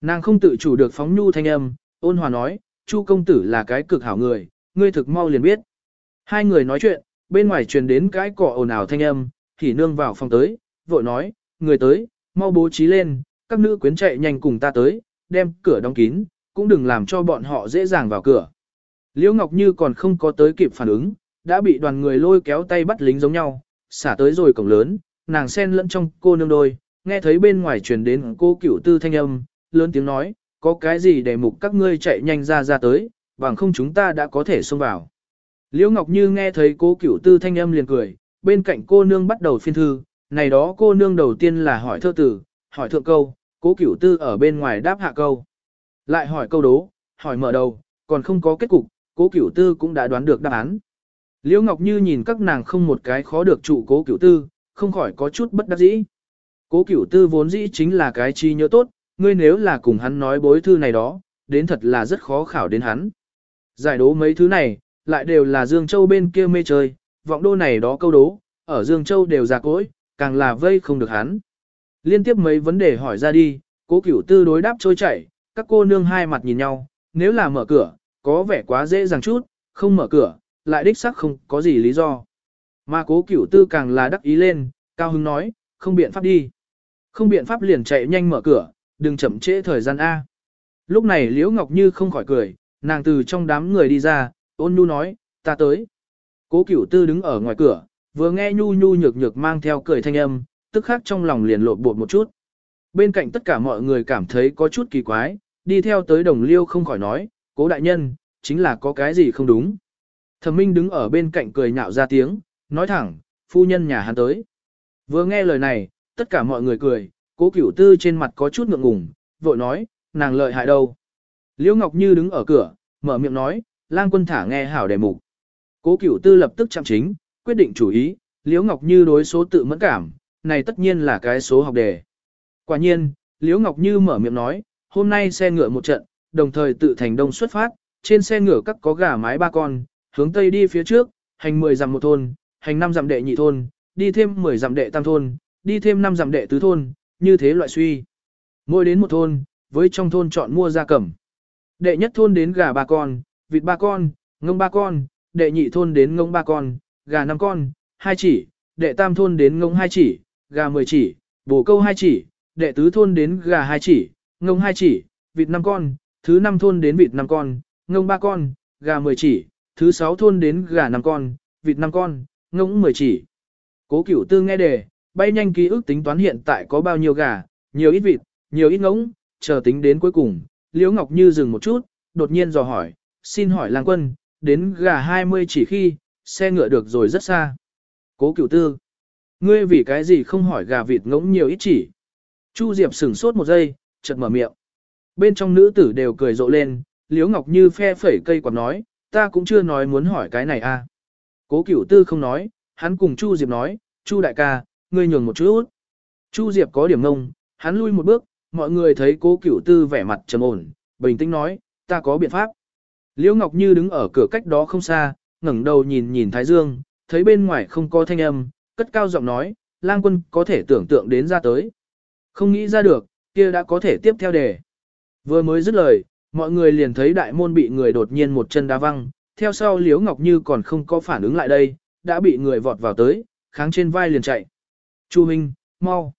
Speaker 1: Nàng không tự chủ được phóng nhu thanh âm, ôn hòa nói, Chu công tử là cái cực hảo người, ngươi thực mau liền biết. Hai người nói chuyện, bên ngoài truyền đến cái cỏ ồn ào thanh âm, thì nương vào phòng tới, vội nói, người tới, mau bố trí lên, các nữ quyến chạy nhanh cùng ta tới, đem cửa đóng kín, cũng đừng làm cho bọn họ dễ dàng vào cửa. Liễu Ngọc Như còn không có tới kịp phản ứng, đã bị đoàn người lôi kéo tay bắt lính giống nhau, xả tới rồi cổng lớn, nàng sen lẫn trong cô nương đôi, nghe thấy bên ngoài truyền đến cô cửu tư thanh âm, lớn tiếng nói, có cái gì để mục các ngươi chạy nhanh ra ra tới, bằng không chúng ta đã có thể xông vào. Liễu Ngọc Như nghe thấy cô cửu tư thanh âm liền cười, bên cạnh cô nương bắt đầu phiên thư, này đó cô nương đầu tiên là hỏi thơ tử, hỏi thượng câu, cố cửu tư ở bên ngoài đáp hạ câu. Lại hỏi câu đố, hỏi mở đầu, còn không có kết cục, cố cửu tư cũng đã đoán được đáp án. Liễu Ngọc Như nhìn các nàng không một cái khó được trụ cố cửu tư, không khỏi có chút bất đắc dĩ. Cố cửu tư vốn dĩ chính là cái chi nhớ tốt, ngươi nếu là cùng hắn nói bối thư này đó, đến thật là rất khó khảo đến hắn. Giải đố mấy thứ này, lại đều là Dương Châu bên kia mê chơi, vọng đô này đó câu đố, ở Dương Châu đều già cỗi, càng là vây không được hắn. Liên tiếp mấy vấn đề hỏi ra đi, cố cửu tư đối đáp trôi chảy, các cô nương hai mặt nhìn nhau, nếu là mở cửa, có vẻ quá dễ dàng chút, không mở cửa, lại đích xác không có gì lý do. Mà cố cửu tư càng là đắc ý lên, cao hứng nói, không biện pháp đi. Không biện pháp liền chạy nhanh mở cửa, đừng chậm trễ thời gian A. Lúc này Liễu Ngọc Như không khỏi cười, nàng từ trong đám người đi ra, ôn nhu nói, ta tới. Cố cửu tư đứng ở ngoài cửa, vừa nghe nhu nhu nhược nhược mang theo cười thanh âm, tức khắc trong lòng liền lộn bột một chút. Bên cạnh tất cả mọi người cảm thấy có chút kỳ quái, đi theo tới đồng liêu không khỏi nói, cố đại nhân, chính là có cái gì không đúng. Thẩm minh đứng ở bên cạnh cười nhạo ra tiếng, nói thẳng, phu nhân nhà hắn tới. Vừa nghe lời này, tất cả mọi người cười, cố cửu tư trên mặt có chút ngượng ngùng, vội nói, nàng lợi hại đâu. Liễu Ngọc Như đứng ở cửa, mở miệng nói, lang quân thả nghe hảo đề mục. Cố cửu tư lập tức chạm chính, quyết định chủ ý, Liễu Ngọc Như đối số tự mẫn cảm, này tất nhiên là cái số học đề. Quả nhiên, Liễu Ngọc Như mở miệng nói, hôm nay xe ngựa một trận, đồng thời tự thành đông xuất phát, trên xe ngựa các có gà mái ba con, hướng tây đi phía trước, hành 10 dặm một thôn, hành 5 dặm đệ nhị thôn, đi thêm 10 dặm đệ tam thôn, đi thêm 5 dặm đệ tứ thôn, như thế loại suy. Mỗi đến một thôn, với trong thôn chọn mua gia cầm. Đệ nhất thôn đến gà ba con, vịt ba con, ngông ba con, đệ nhị thôn đến ngông ba con, gà năm con, hai chỉ, đệ tam thôn đến ngông hai chỉ, gà mười chỉ, bổ câu hai chỉ, đệ tứ thôn đến gà hai chỉ, ngông hai chỉ, vịt năm con, thứ năm thôn đến vịt năm con, ngông ba con, gà mười chỉ, thứ sáu thôn đến gà năm con, vịt năm con, ngông mười chỉ. Cố cửu tư nghe đề, bay nhanh ký ức tính toán hiện tại có bao nhiêu gà, nhiều ít vịt, nhiều ít ngỗng, chờ tính đến cuối cùng, Liễu Ngọc Như dừng một chút, đột nhiên dò hỏi, xin hỏi lang quân, đến gà 20 chỉ khi, xe ngựa được rồi rất xa. Cố cửu tư, ngươi vì cái gì không hỏi gà vịt ngỗng nhiều ít chỉ. Chu Diệp sửng sốt một giây, chợt mở miệng. Bên trong nữ tử đều cười rộ lên, Liễu Ngọc Như phe phẩy cây quạt nói, ta cũng chưa nói muốn hỏi cái này a. Cố cửu tư không nói, hắn cùng Chu Diệp nói, Chu đại ca, ngươi nhường một chút. Chu Diệp có điểm ngông, hắn lui một bước, mọi người thấy cố cửu tư vẻ mặt trầm ổn, bình tĩnh nói, ta có biện pháp. Liễu Ngọc Như đứng ở cửa cách đó không xa, ngẩng đầu nhìn nhìn Thái Dương, thấy bên ngoài không có thanh âm, cất cao giọng nói, lang quân có thể tưởng tượng đến ra tới. Không nghĩ ra được, kia đã có thể tiếp theo đề. Vừa mới dứt lời, mọi người liền thấy đại môn bị người đột nhiên một chân đá văng, theo sau Liễu Ngọc Như còn không có phản ứng lại đây, đã bị người vọt vào tới, kháng trên vai liền chạy. Chu Minh, mau.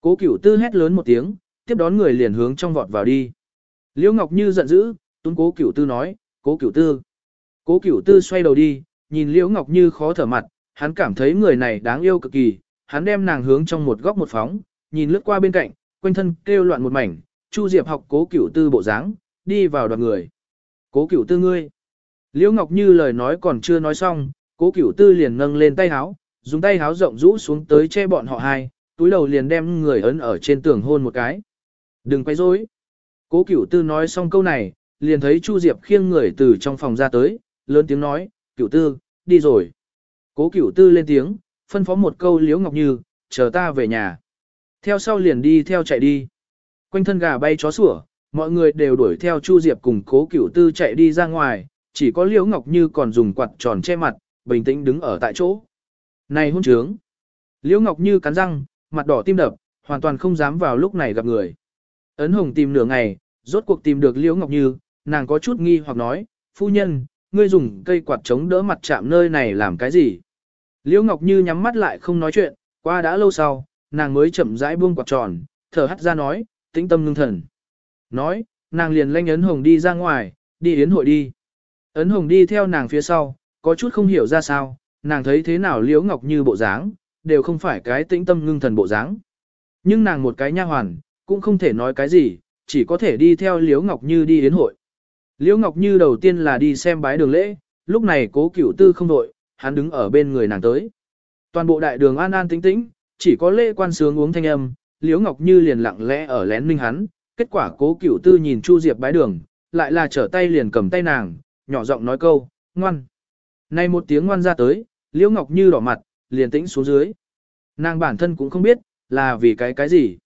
Speaker 1: Cố cửu tư hét lớn một tiếng, tiếp đón người liền hướng trong vọt vào đi. Liễu Ngọc Như giận dữ, tuấn cố cửu tư nói, cố cửu tư. Cố cửu tư xoay đầu đi, nhìn Liễu Ngọc Như khó thở mặt, hắn cảm thấy người này đáng yêu cực kỳ, hắn đem nàng hướng trong một góc một phóng, nhìn lướt qua bên cạnh, quanh thân kêu loạn một mảnh, Chu Diệp học cố cửu tư bộ dáng, đi vào đoàn người. Cố cửu tư ngươi. Liễu Ngọc Như lời nói còn chưa nói xong, cố cửu tư liền nâng lên tay háo, dùng tay háo rộng rũ xuống tới che bọn họ hai, túi đầu liền đem người ấn ở trên tường hôn một cái. Đừng quay rối. Cố cửu tư nói xong câu này, liền thấy Chu Diệp khiêng người từ trong phòng ra tới, lớn tiếng nói, cửu tư, đi rồi. Cố cửu tư lên tiếng, phân phó một câu liếu ngọc như, chờ ta về nhà. Theo sau liền đi theo chạy đi. Quanh thân gà bay chó sủa, mọi người đều đuổi theo Chu Diệp cùng cố cửu tư chạy đi ra ngoài, chỉ có liễu ngọc như còn dùng quạt tròn che mặt, bình tĩnh đứng ở tại chỗ. Này hôn trướng! Liễu ngọc như cắn răng, mặt đỏ tim đập, hoàn toàn không dám vào lúc này gặp người. Ấn Hồng tìm nửa ngày, rốt cuộc tìm được Liễu Ngọc Như, nàng có chút nghi hoặc nói, phu nhân, ngươi dùng cây quạt chống đỡ mặt chạm nơi này làm cái gì? Liễu Ngọc Như nhắm mắt lại không nói chuyện, qua đã lâu sau, nàng mới chậm rãi buông quạt tròn, thở hắt ra nói, tĩnh tâm ngưng thần. Nói, nàng liền lanh Ấn Hồng đi ra ngoài, đi yến hội đi. Ấn Hồng đi theo nàng phía sau, có chút không hiểu ra sao, nàng thấy thế nào Liễu Ngọc Như bộ dáng, đều không phải cái tĩnh tâm ngưng thần bộ dáng. Nhưng nàng một cái nha hoàn, cũng không thể nói cái gì, chỉ có thể đi theo Liễu Ngọc Như đi đến hội. Liễu Ngọc Như đầu tiên là đi xem bái đường lễ, lúc này cố cửu tư không đội, hắn đứng ở bên người nàng tới. Toàn bộ đại đường an an tĩnh tĩnh, chỉ có lễ quan sướng uống thanh âm, Liễu Ngọc Như liền lặng lẽ ở lén minh hắn, kết quả cố cửu tư nhìn Chu Diệp bái đường, lại là trở tay liền cầm tay nàng, nhỏ giọng nói câu, ngoan. nay một tiếng ngoan ra tới, Liễu Ngọc Như đỏ mặt, liền tĩnh xuống dưới. Nàng bản thân cũng không biết, là vì cái cái gì.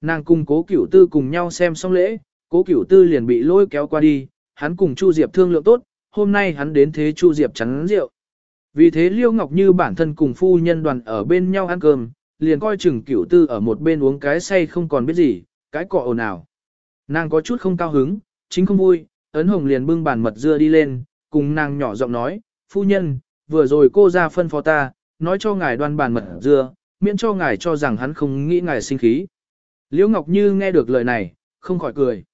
Speaker 1: Nàng cùng cố cửu tư cùng nhau xem xong lễ, cố cửu tư liền bị lôi kéo qua đi, hắn cùng Chu Diệp thương lượng tốt, hôm nay hắn đến thế Chu Diệp chắn rượu. Vì thế Liêu Ngọc Như bản thân cùng phu nhân đoàn ở bên nhau ăn cơm, liền coi chừng cửu tư ở một bên uống cái say không còn biết gì, cái cọ ồn ào. Nàng có chút không cao hứng, chính không vui, ấn hồng liền bưng bàn mật dưa đi lên, cùng nàng nhỏ giọng nói, phu nhân, vừa rồi cô ra phân phó ta, nói cho ngài đoan bàn mật dưa, miễn cho ngài cho rằng hắn không nghĩ ngài sinh khí. Liễu Ngọc Như nghe được lời này, không khỏi cười.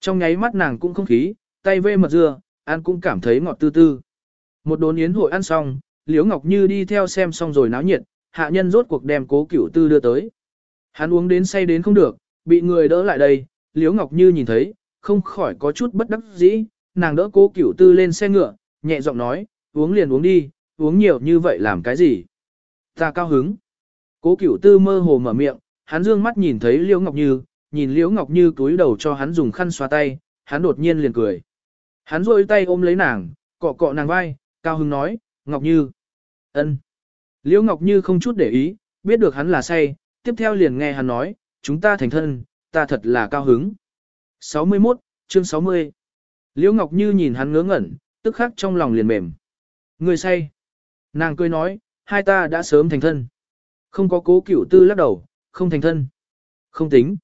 Speaker 1: Trong nháy mắt nàng cũng không khí, tay vê mật dưa, ăn cũng cảm thấy ngọt tư tư. Một đốn yến hội ăn xong, Liễu Ngọc Như đi theo xem xong rồi náo nhiệt, hạ nhân rốt cuộc đem cố cửu tư đưa tới. Hắn uống đến say đến không được, bị người đỡ lại đây, Liễu Ngọc Như nhìn thấy, không khỏi có chút bất đắc dĩ, nàng đỡ cố cửu tư lên xe ngựa, nhẹ giọng nói, uống liền uống đi, uống nhiều như vậy làm cái gì? Ta cao hứng. Cố cửu tư mơ hồ mở miệng, hắn dương mắt nhìn thấy Liễu Ngọc Như, nhìn Liễu Ngọc Như túi đầu cho hắn dùng khăn xoa tay, hắn đột nhiên liền cười. Hắn rôi tay ôm lấy nàng, cọ cọ nàng vai, cao hứng nói, Ngọc Như. ân. Liễu Ngọc Như không chút để ý, biết được hắn là say, tiếp theo liền nghe hắn nói, chúng ta thành thân, ta thật là cao hứng. 61, chương 60. Liễu Ngọc Như nhìn hắn ngớ ngẩn, tức khắc trong lòng liền mềm. Người say. Nàng cười nói, hai ta đã sớm thành thân. Không có cố cửu tư lắc đầu, không thành thân. Không tính.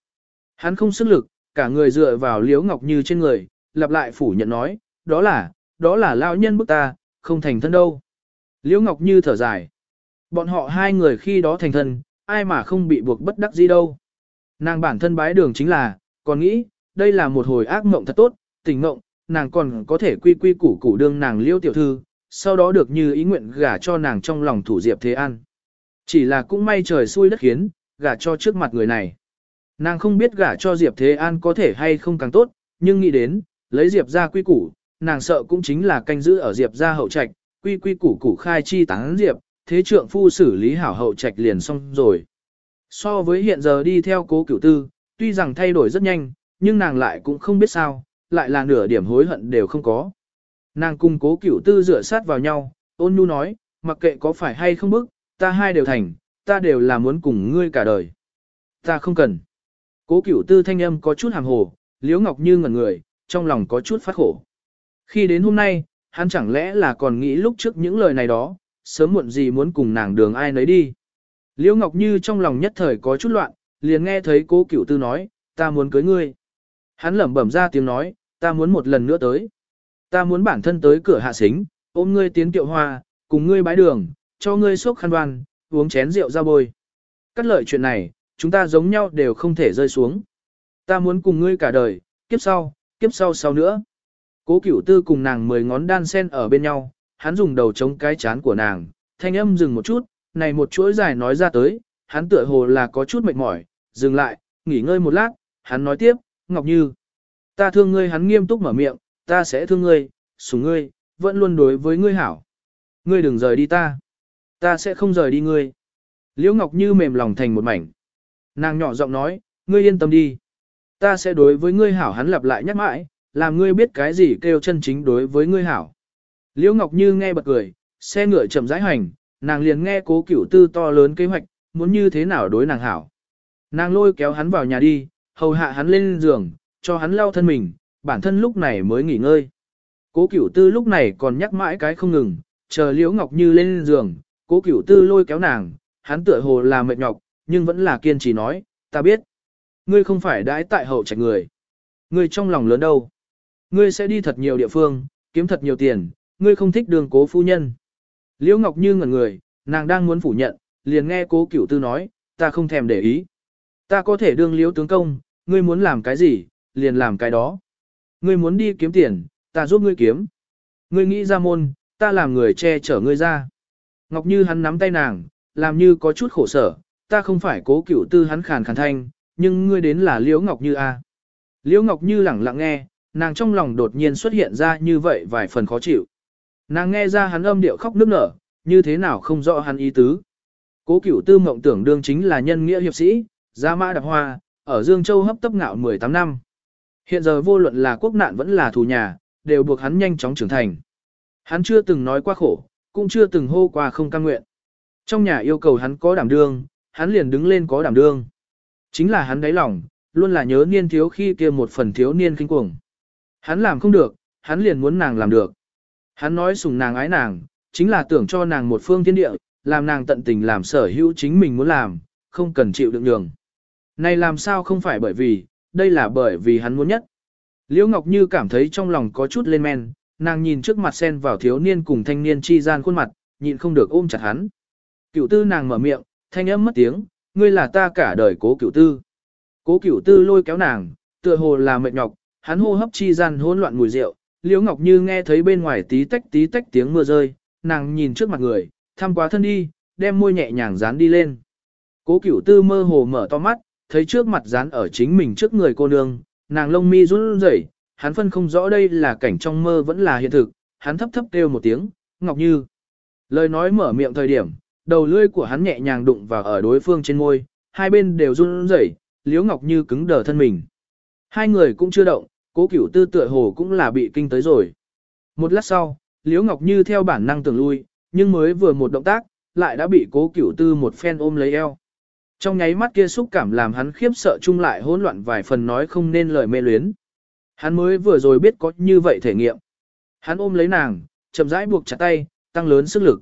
Speaker 1: Hắn không sức lực, cả người dựa vào Liễu Ngọc Như trên người, lặp lại phủ nhận nói, đó là, đó là lao nhân bức ta, không thành thân đâu. Liễu Ngọc Như thở dài. Bọn họ hai người khi đó thành thân, ai mà không bị buộc bất đắc gì đâu. Nàng bản thân bái đường chính là, còn nghĩ, đây là một hồi ác mộng thật tốt, tình mộng, nàng còn có thể quy quy củ củ đương nàng liêu tiểu thư, sau đó được như ý nguyện gả cho nàng trong lòng thủ Diệp Thế An. Chỉ là cũng may trời xui đất khiến, gả cho trước mặt người này. Nàng không biết gả cho Diệp Thế An có thể hay không càng tốt, nhưng nghĩ đến, lấy Diệp ra quy củ, nàng sợ cũng chính là canh giữ ở Diệp ra hậu trạch, quy quy củ củ khai chi tán Diệp, thế trượng phu xử lý hảo hậu trạch liền xong rồi. So với hiện giờ đi theo cố cửu tư, tuy rằng thay đổi rất nhanh, nhưng nàng lại cũng không biết sao, lại là nửa điểm hối hận đều không có. Nàng cùng cố cửu tư dựa sát vào nhau, ôn nhu nói, mặc kệ có phải hay không bức, ta hai đều thành, ta đều là muốn cùng ngươi cả đời. Ta không cần. Cố cửu tư thanh âm có chút hàm hồ, liễu ngọc như ngẩn người, trong lòng có chút phát khổ. Khi đến hôm nay, hắn chẳng lẽ là còn nghĩ lúc trước những lời này đó, sớm muộn gì muốn cùng nàng đường ai nấy đi. Liễu Ngọc Như trong lòng nhất thời có chút loạn, liền nghe thấy cố cửu tư nói, ta muốn cưới ngươi. Hắn lẩm bẩm ra tiếng nói, ta muốn một lần nữa tới. Ta muốn bản thân tới cửa hạ xính, ôm ngươi tiến tiệu hoa, cùng ngươi bái đường, cho ngươi xúc khăn đoan, uống chén rượu ra bôi. Cắt lợi chuyện này, chúng ta giống nhau đều không thể rơi xuống. Ta muốn cùng ngươi cả đời, kiếp sau, kiếp sau sau nữa. Cố cửu tư cùng nàng mười ngón đan sen ở bên nhau, hắn dùng đầu chống cái chán của nàng, thanh âm dừng một chút, này một chuỗi dài nói ra tới, hắn tựa hồ là có chút mệt mỏi, dừng lại, nghỉ ngơi một lát, hắn nói tiếp, Ngọc Như. Ta thương ngươi hắn nghiêm túc mở miệng, ta sẽ thương ngươi, sủng ngươi, vẫn luôn đối với ngươi hảo. Ngươi đừng rời đi ta. Ta sẽ không rời đi ngươi. Liễu Ngọc Như mềm lòng thành một mảnh. Nàng nhỏ giọng nói, ngươi yên tâm đi. Ta sẽ đối với ngươi hảo hắn lặp lại nhắc mãi, làm ngươi biết cái gì kêu chân chính đối với ngươi hảo. Liễu Ngọc Như nghe bật cười, xe ngựa chậm rãi hành, nàng liền nghe cố cửu tư to lớn kế hoạch, muốn như thế nào đối nàng hảo. Nàng lôi kéo hắn vào nhà đi, hầu hạ hắn lên giường, cho hắn lau thân mình, bản thân lúc này mới nghỉ ngơi. Cố cửu tư lúc này còn nhắc mãi cái không ngừng, chờ Liễu Ngọc Như lên giường, cố cửu tư lôi kéo nàng, hắn tựa hồ là mệt nhọc, nhưng vẫn là kiên trì nói, ta biết. Ngươi không phải đãi tại hậu trạch người. Ngươi trong lòng lớn đâu. Ngươi sẽ đi thật nhiều địa phương, kiếm thật nhiều tiền, ngươi không thích đường cố phu nhân. Liễu Ngọc Như ngẩn người, nàng đang muốn phủ nhận, liền nghe cố cửu tư nói, ta không thèm để ý. Ta có thể đương liễu tướng công, ngươi muốn làm cái gì, liền làm cái đó. Ngươi muốn đi kiếm tiền, ta giúp ngươi kiếm. Ngươi nghĩ ra môn, ta làm người che chở ngươi ra. Ngọc Như hắn nắm tay nàng, làm như có chút khổ sở, ta không phải cố cửu tư hắn khàn khàn thanh, nhưng ngươi đến là Liễu Ngọc Như a. Liễu Ngọc Như lẳng lặng nghe, nàng trong lòng đột nhiên xuất hiện ra như vậy vài phần khó chịu. Nàng nghe ra hắn âm điệu khóc nức nở, như thế nào không rõ hắn ý tứ. Cố cửu tư mộng tưởng đương chính là nhân nghĩa hiệp sĩ, gia mã đạp hoa, ở Dương Châu hấp tấp ngạo 18 năm. Hiện giờ vô luận là quốc nạn vẫn là thù nhà, đều buộc hắn nhanh chóng trưởng thành. Hắn chưa từng nói qua khổ, cũng chưa từng hô qua không cam nguyện. Trong nhà yêu cầu hắn có đảm đương, hắn liền đứng lên có đảm đương. Chính là hắn đáy lòng, luôn là nhớ niên thiếu khi kia một phần thiếu niên kinh cuồng. Hắn làm không được, hắn liền muốn nàng làm được. Hắn nói sùng nàng ái nàng, chính là tưởng cho nàng một phương thiên địa, làm nàng tận tình làm sở hữu chính mình muốn làm, không cần chịu đựng nhường. Này làm sao không phải bởi vì, đây là bởi vì hắn muốn nhất. Liễu Ngọc Như cảm thấy trong lòng có chút lên men, nàng nhìn trước mặt sen vào thiếu niên cùng thanh niên chi gian khuôn mặt, nhịn không được ôm chặt hắn. Cửu tư nàng mở miệng, thanh âm mất tiếng, ngươi là ta cả đời cố cửu tư. Cố cửu tư lôi kéo nàng, tựa hồ là mệt nhọc, hắn hô hấp chi gian hỗn loạn mùi rượu, Liễu Ngọc Như nghe thấy bên ngoài tí tách tí tách tiếng mưa rơi, nàng nhìn trước mặt người, thăm quá thân đi, đem môi nhẹ nhàng dán đi lên. Cố Cửu Tư mơ hồ mở to mắt, thấy trước mặt dán ở chính mình trước người cô nương, nàng lông mi run rẩy, hắn phân không rõ đây là cảnh trong mơ vẫn là hiện thực, hắn thấp thấp kêu một tiếng, Ngọc Như. Lời nói mở miệng thời điểm, đầu lưỡi của hắn nhẹ nhàng đụng vào ở đối phương trên môi, hai bên đều run rẩy, Liễu Ngọc Như cứng đờ thân mình. Hai người cũng chưa động, cố cửu tư tựa hồ cũng là bị kinh tới rồi. Một lát sau, Liễu Ngọc Như theo bản năng tưởng lui, nhưng mới vừa một động tác, lại đã bị cố cửu tư một phen ôm lấy eo. Trong nháy mắt kia xúc cảm làm hắn khiếp sợ chung lại hỗn loạn vài phần nói không nên lời mê luyến. Hắn mới vừa rồi biết có như vậy thể nghiệm. Hắn ôm lấy nàng, chậm rãi buộc chặt tay, tăng lớn sức lực.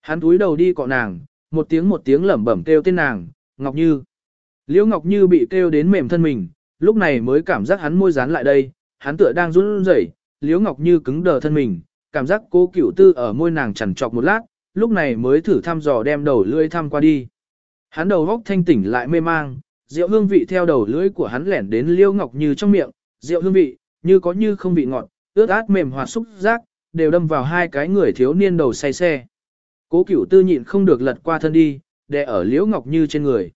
Speaker 1: Hắn túi đầu đi cọ nàng, một tiếng một tiếng lẩm bẩm kêu tên nàng, Ngọc Như. Liễu Ngọc Như bị kêu đến mềm thân mình, lúc này mới cảm giác hắn môi dán lại đây, hắn tựa đang run rẩy, Liễu Ngọc Như cứng đờ thân mình, cảm giác cố cửu tư ở môi nàng chằn trọc một lát, lúc này mới thử thăm dò đem đầu lưỡi thăm qua đi. Hắn đầu góc thanh tỉnh lại mê mang, rượu hương vị theo đầu lưỡi của hắn lẻn đến Liễu Ngọc Như trong miệng, rượu hương vị, như có như không vị ngọt, ướt át mềm hòa xúc giác, đều đâm vào hai cái người thiếu niên đầu say xe. Cố cửu tư nhịn không được lật qua thân đi, đè ở Liễu Ngọc Như trên người.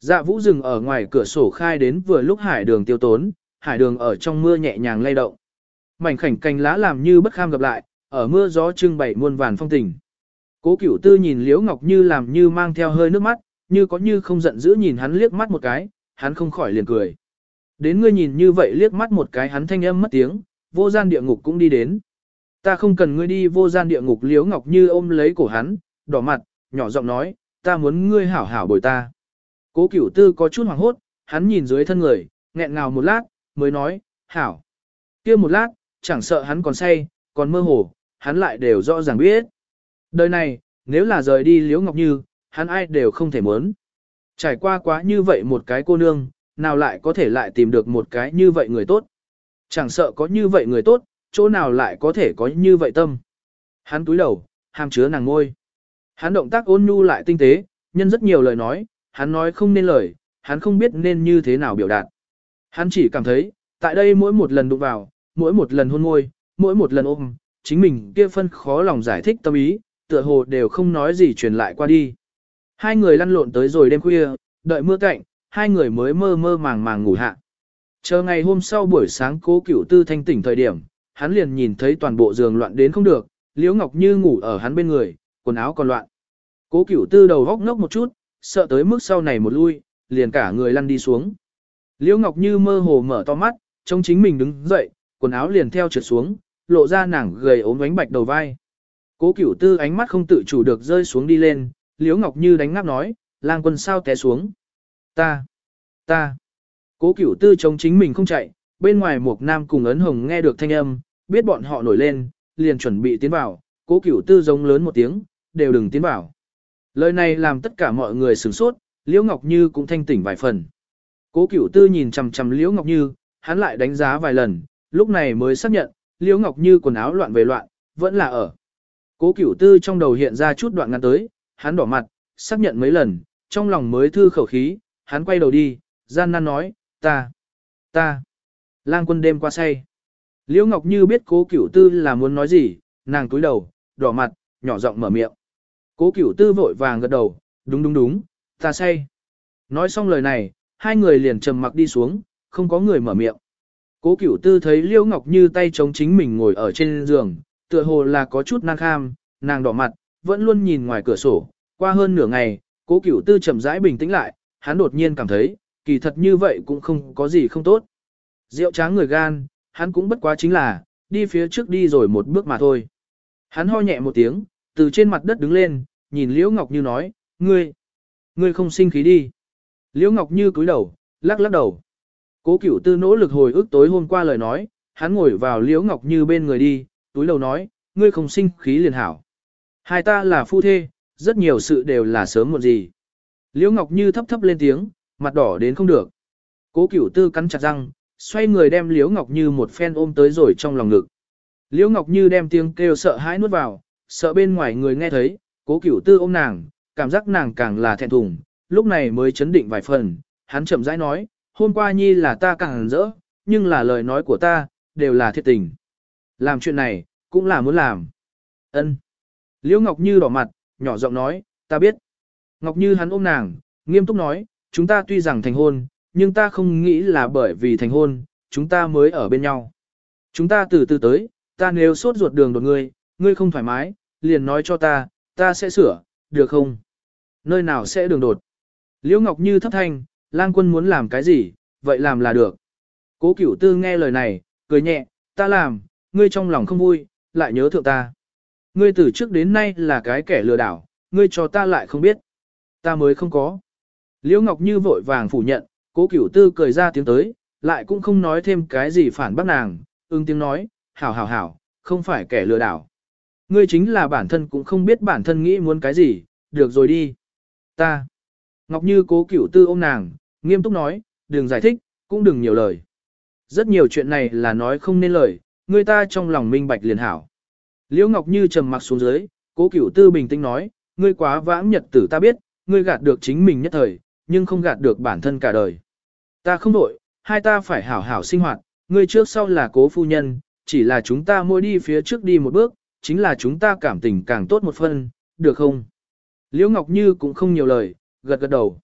Speaker 1: Dạ vũ dừng ở ngoài cửa sổ khai đến vừa lúc hải đường tiêu tốn, hải đường ở trong mưa nhẹ nhàng lay động. Mảnh khảnh cành lá làm như bất kham gặp lại, ở mưa gió trưng bày muôn vàn phong tình. Cố cửu tư nhìn Liễu Ngọc Như làm như mang theo hơi nước mắt, như có như không giận dữ nhìn hắn liếc mắt một cái, hắn không khỏi liền cười. Đến ngươi nhìn như vậy liếc mắt một cái hắn thanh âm mất tiếng, vô gian địa ngục cũng đi đến. Ta không cần ngươi đi vô gian địa ngục Liễu Ngọc Như ôm lấy cổ hắn, đỏ mặt, nhỏ giọng nói, ta muốn ngươi hảo hảo bồi ta. Cố cửu tư có chút hoảng hốt, hắn nhìn dưới thân người, nghẹn ngào một lát, mới nói, hảo. kia một lát, chẳng sợ hắn còn say, còn mơ hồ, hắn lại đều rõ ràng biết. Đời này, nếu là rời đi Liễu Ngọc Như, hắn ai đều không thể muốn. Trải qua quá như vậy một cái cô nương, nào lại có thể lại tìm được một cái như vậy người tốt. Chẳng sợ có như vậy người tốt, chỗ nào lại có thể có như vậy tâm. Hắn túi đầu, hàm chứa nàng ngôi. Hắn động tác ôn nhu lại tinh tế, nhân rất nhiều lời nói, hắn nói không nên lời, hắn không biết nên như thế nào biểu đạt. Hắn chỉ cảm thấy, tại đây mỗi một lần đụng vào, mỗi một lần hôn môi, mỗi một lần ôm, chính mình kia phân khó lòng giải thích tâm ý, tựa hồ đều không nói gì truyền lại qua đi. Hai người lăn lộn tới rồi đêm khuya, đợi mưa cạnh, hai người mới mơ mơ màng màng ngủ hạ. Chờ ngày hôm sau buổi sáng cố cửu tư thanh tỉnh thời điểm, hắn liền nhìn thấy toàn bộ giường loạn đến không được, Liễu Ngọc Như ngủ ở hắn bên người, quần áo còn loạn. Cố cửu tư đầu góc ngốc một chút, sợ tới mức sau này một lui, liền cả người lăn đi xuống. Liễu Ngọc Như mơ hồ mở to mắt, trông chính mình đứng dậy, quần áo liền theo trượt xuống, lộ ra nàng gầy ốm ánh bạch đầu vai. Cố Cửu Tư ánh mắt không tự chủ được rơi xuống đi lên, Liễu Ngọc Như đánh ngáp nói, lang quân sao té xuống. Ta, ta. Cố Cửu Tư chống chính mình không chạy, bên ngoài một nam cùng ấn hồng nghe được thanh âm, biết bọn họ nổi lên, liền chuẩn bị tiến vào, Cố Cửu Tư giống lớn một tiếng, đều đừng tiến vào. Lời này làm tất cả mọi người sửng sốt, Liễu Ngọc Như cũng thanh tỉnh vài phần. Cố Cửu Tư nhìn chằm chằm Liễu Ngọc Như, hắn lại đánh giá vài lần, lúc này mới xác nhận, Liễu Ngọc Như quần áo loạn về loạn, vẫn là ở. Cố Cửu Tư trong đầu hiện ra chút đoạn ngắn tới, hắn đỏ mặt, xác nhận mấy lần, trong lòng mới thư khẩu khí, hắn quay đầu đi, gian nan nói, ta, ta, lang quân đêm qua say. Liễu Ngọc Như biết Cố Cửu Tư là muốn nói gì, nàng cúi đầu, đỏ mặt, nhỏ giọng mở miệng. Cố cửu tư vội vàng gật đầu, đúng đúng đúng, ta say. Nói xong lời này, hai người liền trầm mặc đi xuống, không có người mở miệng. Cố cửu tư thấy Liễu Ngọc Như tay chống chính mình ngồi ở trên giường, tựa hồ là có chút năng kham, nàng đỏ mặt, vẫn luôn nhìn ngoài cửa sổ. Qua hơn nửa ngày, cố cửu tư chậm rãi bình tĩnh lại, hắn đột nhiên cảm thấy, kỳ thật như vậy cũng không có gì không tốt. Rượu tráng người gan, hắn cũng bất quá chính là, đi phía trước đi rồi một bước mà thôi. Hắn ho nhẹ một tiếng, từ trên mặt đất đứng lên, nhìn Liễu Ngọc Như nói, ngươi, ngươi không sinh khí đi. Liễu Ngọc Như cúi đầu, lắc lắc đầu. Cố Cửu Tư nỗ lực hồi ức tối hôm qua lời nói, hắn ngồi vào Liễu Ngọc Như bên người đi, túi đầu nói, ngươi không sinh khí liền hảo. Hai ta là phu thê, rất nhiều sự đều là sớm một gì. Liễu Ngọc Như thấp thấp lên tiếng, mặt đỏ đến không được. Cố Cửu Tư cắn chặt răng, xoay người đem Liễu Ngọc Như một phen ôm tới rồi trong lòng ngực. Liễu Ngọc Như đem tiếng kêu sợ hãi nuốt vào, sợ bên ngoài người nghe thấy, cố cửu tư ôm nàng, cảm giác nàng càng là thẹn thùng, lúc này mới chấn định vài phần, hắn chậm rãi nói, hôm qua nhi là ta càng rỡ, nhưng là lời nói của ta, đều là thiệt tình. Làm chuyện này, cũng là muốn làm. ân Liễu Ngọc Như đỏ mặt, nhỏ giọng nói, ta biết. Ngọc Như hắn ôm nàng, nghiêm túc nói, chúng ta tuy rằng thành hôn, nhưng ta không nghĩ là bởi vì thành hôn, chúng ta mới ở bên nhau. Chúng ta từ từ tới, ta nếu sốt ruột đường đột ngươi, ngươi không thoải mái, liền nói cho ta, ta sẽ sửa, được không? Nơi nào sẽ đường đột? Liễu Ngọc Như thấp thanh, lang quân muốn làm cái gì, vậy làm là được. Cố cửu tư nghe lời này, cười nhẹ, ta làm, ngươi trong lòng không vui, lại nhớ thượng ta. Ngươi từ trước đến nay là cái kẻ lừa đảo, ngươi cho ta lại không biết. Ta mới không có. Liễu Ngọc Như vội vàng phủ nhận, cố cửu tư cười ra tiếng tới, lại cũng không nói thêm cái gì phản bác nàng, ưng tiếng nói, hảo hảo hảo, không phải kẻ lừa đảo. Ngươi chính là bản thân cũng không biết bản thân nghĩ muốn cái gì, được rồi đi. Ta. Ngọc Như cố cửu tư ôm nàng, nghiêm túc nói, đừng giải thích, cũng đừng nhiều lời. Rất nhiều chuyện này là nói không nên lời, người ta trong lòng minh bạch liền hảo. Liễu Ngọc Như trầm mặc xuống dưới, cố cửu tư bình tĩnh nói, ngươi quá vãng nhật tử ta biết, ngươi gạt được chính mình nhất thời, nhưng không gạt được bản thân cả đời. Ta không đổi, hai ta phải hảo hảo sinh hoạt, ngươi trước sau là cố phu nhân, chỉ là chúng ta mỗi đi phía trước đi một bước, chính là chúng ta cảm tình càng tốt một phân, được không? Liễu Ngọc Như cũng không nhiều lời, gật gật đầu.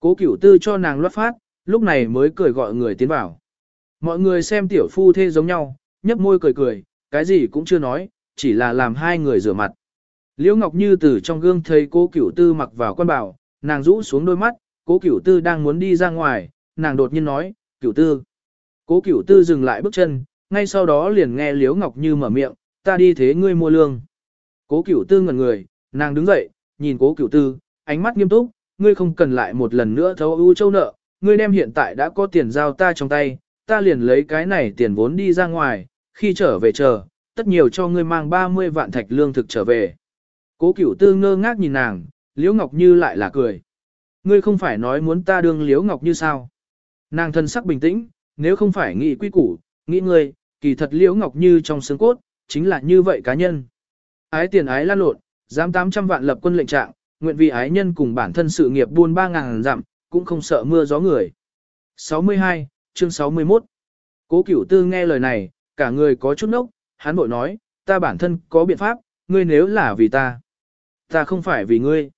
Speaker 1: Cố cửu tư cho nàng loát phát, lúc này mới cười gọi người tiến vào. Mọi người xem tiểu phu thê giống nhau, nhấp môi cười cười, cái gì cũng chưa nói, chỉ là làm hai người rửa mặt. Liễu Ngọc Như từ trong gương thấy cố cửu tư mặc vào quan bảo, nàng rũ xuống đôi mắt, cố cửu tư đang muốn đi ra ngoài, nàng đột nhiên nói, cửu tư. Cố cửu tư dừng lại bước chân, ngay sau đó liền nghe Liễu Ngọc Như mở miệng, ta đi thế ngươi mua lương. Cố cửu tư ngẩn người, nàng đứng dậy, nhìn cố cửu tư, ánh mắt nghiêm túc, ngươi không cần lại một lần nữa thấu ưu châu nợ, ngươi đem hiện tại đã có tiền giao ta trong tay, ta liền lấy cái này tiền vốn đi ra ngoài, khi trở về chờ, tất nhiều cho ngươi mang 30 vạn thạch lương thực trở về. Cố cửu tư ngơ ngác nhìn nàng, Liễu Ngọc Như lại là cười. Ngươi không phải nói muốn ta đương Liễu Ngọc Như sao? Nàng thân sắc bình tĩnh, nếu không phải nghĩ quy củ, nghĩ ngươi, kỳ thật Liễu Ngọc Như trong xương cốt, chính là như vậy cá nhân. Ái tiền ái lan lộn, dám 800 vạn lập quân lệnh trạng, nguyện vì ái nhân cùng bản thân sự nghiệp buôn 3.000 dặm, cũng không sợ mưa gió người. 62, chương 61 Cố cửu tư nghe lời này, cả người có chút nốc, hắn bội nói, ta bản thân có biện pháp, ngươi nếu là vì ta. Ta không phải vì ngươi.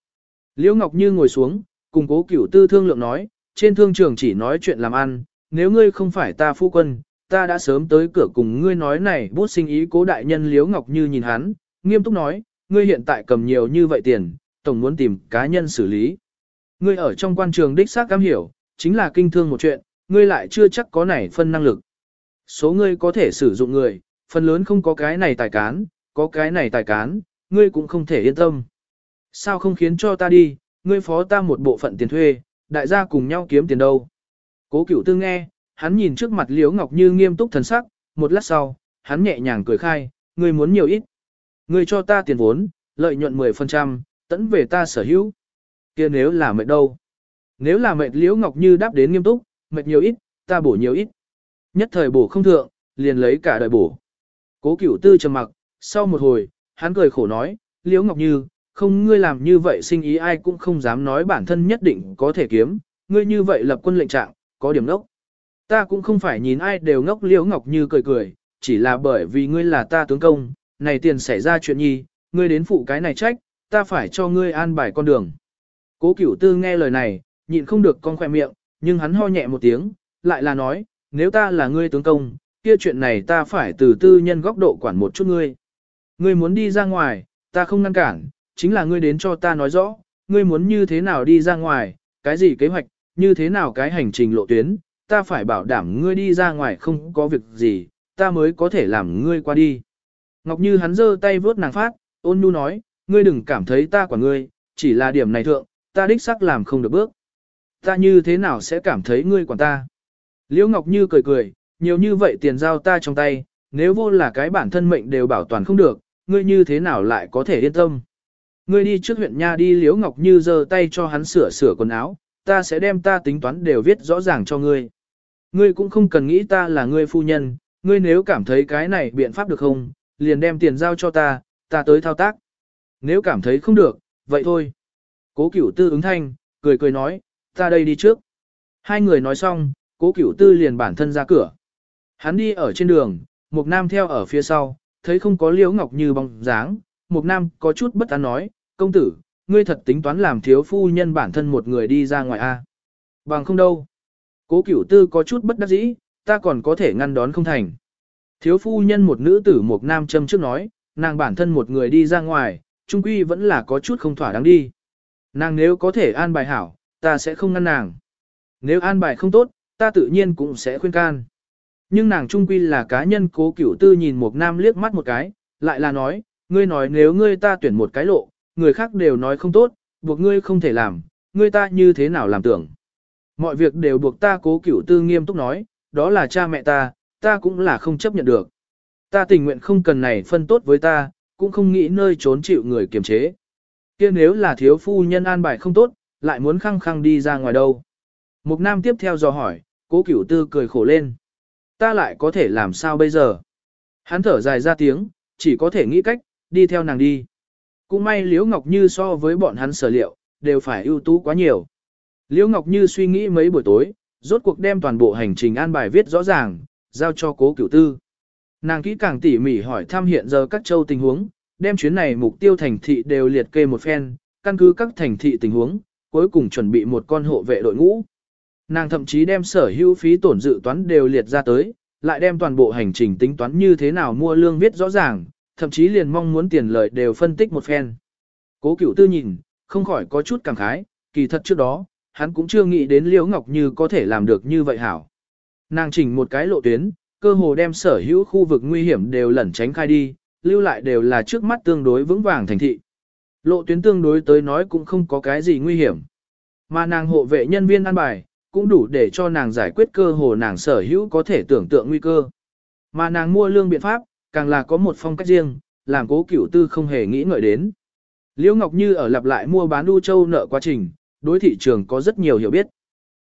Speaker 1: Liễu Ngọc Như ngồi xuống, cùng cố cửu tư thương lượng nói, trên thương trường chỉ nói chuyện làm ăn, nếu ngươi không phải ta phu quân, ta đã sớm tới cửa cùng ngươi nói này bút sinh ý cố đại nhân Liễu Ngọc Như nhìn hắn, nghiêm túc nói, ngươi hiện tại cầm nhiều như vậy tiền, tổng muốn tìm cá nhân xử lý. Ngươi ở trong quan trường đích xác cam hiểu, chính là kinh thương một chuyện, ngươi lại chưa chắc có này phân năng lực. Số ngươi có thể sử dụng người, phần lớn không có cái này tài cán, có cái này tài cán, ngươi cũng không thể yên tâm. Sao không khiến cho ta đi, ngươi phó ta một bộ phận tiền thuê, đại gia cùng nhau kiếm tiền đâu. Cố cửu tư nghe, hắn nhìn trước mặt Liễu Ngọc Như nghiêm túc thần sắc, một lát sau, hắn nhẹ nhàng cười khai, ngươi muốn nhiều ít. Ngươi cho ta tiền vốn, lợi nhuận 10%, tẫn về ta sở hữu. kia nếu là mệt đâu? Nếu là mệt Liễu Ngọc Như đáp đến nghiêm túc, mệt nhiều ít, ta bổ nhiều ít. Nhất thời bổ không thượng, liền lấy cả đời bổ. Cố cửu tư trầm mặc, sau một hồi, hắn cười khổ nói, Liễu Ngọc Như, không ngươi làm như vậy sinh ý ai cũng không dám nói bản thân nhất định có thể kiếm, ngươi như vậy lập quân lệnh trạng, có điểm ngốc. Ta cũng không phải nhìn ai đều ngốc Liễu Ngọc Như cười cười, chỉ là bởi vì ngươi là ta tướng công, này tiền xảy ra chuyện nhi, ngươi đến phụ cái này trách, ta phải cho ngươi an bài con đường. Cố cửu tư nghe lời này, nhịn không được con khoe miệng, nhưng hắn ho nhẹ một tiếng, lại là nói, nếu ta là ngươi tướng công, kia chuyện này ta phải từ tư nhân góc độ quản một chút ngươi. Ngươi muốn đi ra ngoài, ta không ngăn cản, chính là ngươi đến cho ta nói rõ, ngươi muốn như thế nào đi ra ngoài, cái gì kế hoạch, như thế nào cái hành trình lộ tuyến, ta phải bảo đảm ngươi đi ra ngoài không có việc gì, ta mới có thể làm ngươi qua đi. Ngọc Như hắn giơ tay vớt nàng phát, ôn nhu nói, ngươi đừng cảm thấy ta quả ngươi, chỉ là điểm này thượng, ta đích xác làm không được bước. Ta như thế nào sẽ cảm thấy ngươi quản ta? Liễu Ngọc Như cười cười, nhiều như vậy tiền giao ta trong tay, nếu vô là cái bản thân mệnh đều bảo toàn không được, ngươi như thế nào lại có thể yên tâm? Ngươi đi trước huyện nha đi Liễu Ngọc Như giơ tay cho hắn sửa sửa quần áo, ta sẽ đem ta tính toán đều viết rõ ràng cho ngươi. Ngươi cũng không cần nghĩ ta là ngươi phu nhân, ngươi nếu cảm thấy cái này biện pháp được không, liền đem tiền giao cho ta, ta tới thao tác. Nếu cảm thấy không được, vậy thôi. Cố cửu tư ứng thanh, cười cười nói, ta đây đi trước. Hai người nói xong, cố cửu tư liền bản thân ra cửa. Hắn đi ở trên đường, Mục Nam theo ở phía sau, thấy không có Liễu Ngọc Như bóng dáng, Mục Nam có chút bất an nói, công tử, ngươi thật tính toán làm thiếu phu nhân bản thân một người đi ra ngoài a? Bằng không đâu. Cố Cửu Tư có chút bất đắc dĩ, ta còn có thể ngăn đón không thành. Thiếu phu nhân một nữ tử Mục Nam châm trước nói, nàng bản thân một người đi ra ngoài, trung quy vẫn là có chút không thỏa đáng đi. Nàng nếu có thể an bài hảo, ta sẽ không ngăn nàng. Nếu an bài không tốt, ta tự nhiên cũng sẽ khuyên can. Nhưng nàng trung quy là cá nhân cố cửu tư nhìn một nam liếc mắt một cái, lại là nói, ngươi nói nếu ngươi ta tuyển một cái lộ, người khác đều nói không tốt, buộc ngươi không thể làm, ngươi ta như thế nào làm tưởng. Mọi việc đều buộc ta cố cửu tư nghiêm túc nói, đó là cha mẹ ta, ta cũng là không chấp nhận được. Ta tình nguyện không cần này phân tốt với ta, cũng không nghĩ nơi trốn chịu người kiềm chế. kia nếu là thiếu phu nhân an bài không tốt, lại muốn khăng khăng đi ra ngoài đâu. Mục nam tiếp theo dò hỏi, cố cửu tư cười khổ lên. Ta lại có thể làm sao bây giờ? Hắn thở dài ra tiếng, chỉ có thể nghĩ cách, đi theo nàng đi. Cũng may Liễu Ngọc Như so với bọn hắn sở liệu, đều phải ưu tú quá nhiều. Liễu Ngọc Như suy nghĩ mấy buổi tối, rốt cuộc đem toàn bộ hành trình an bài viết rõ ràng, giao cho cố cửu tư. Nàng kỹ càng tỉ mỉ hỏi thăm hiện giờ các châu tình huống, đem chuyến này mục tiêu thành thị đều liệt kê một phen, căn cứ các thành thị tình huống, cuối cùng chuẩn bị một con hộ vệ đội ngũ. Nàng thậm chí đem sở hữu phí tổn dự toán đều liệt ra tới, lại đem toàn bộ hành trình tính toán như thế nào mua lương viết rõ ràng, thậm chí liền mong muốn tiền lợi đều phân tích một phen. Cố cửu tư nhìn, không khỏi có chút cảm khái, kỳ thật trước đó, hắn cũng chưa nghĩ đến Liễu Ngọc Như có thể làm được như vậy hảo. Nàng chỉnh một cái lộ tuyến, cơ hồ đem sở hữu khu vực nguy hiểm đều lẩn tránh khai đi, lưu lại đều là trước mắt tương đối vững vàng thành thị. Lộ tuyến tương đối tới nói cũng không có cái gì nguy hiểm. Mà nàng hộ vệ nhân viên an bài, cũng đủ để cho nàng giải quyết cơ hồ nàng sở hữu có thể tưởng tượng nguy cơ. Mà nàng mua lương biện pháp, càng là có một phong cách riêng, làm cố cửu tư không hề nghĩ ngợi đến. Liễu Ngọc Như ở lặp lại mua bán đu châu nợ quá trình, đối thị trường có rất nhiều hiểu biết.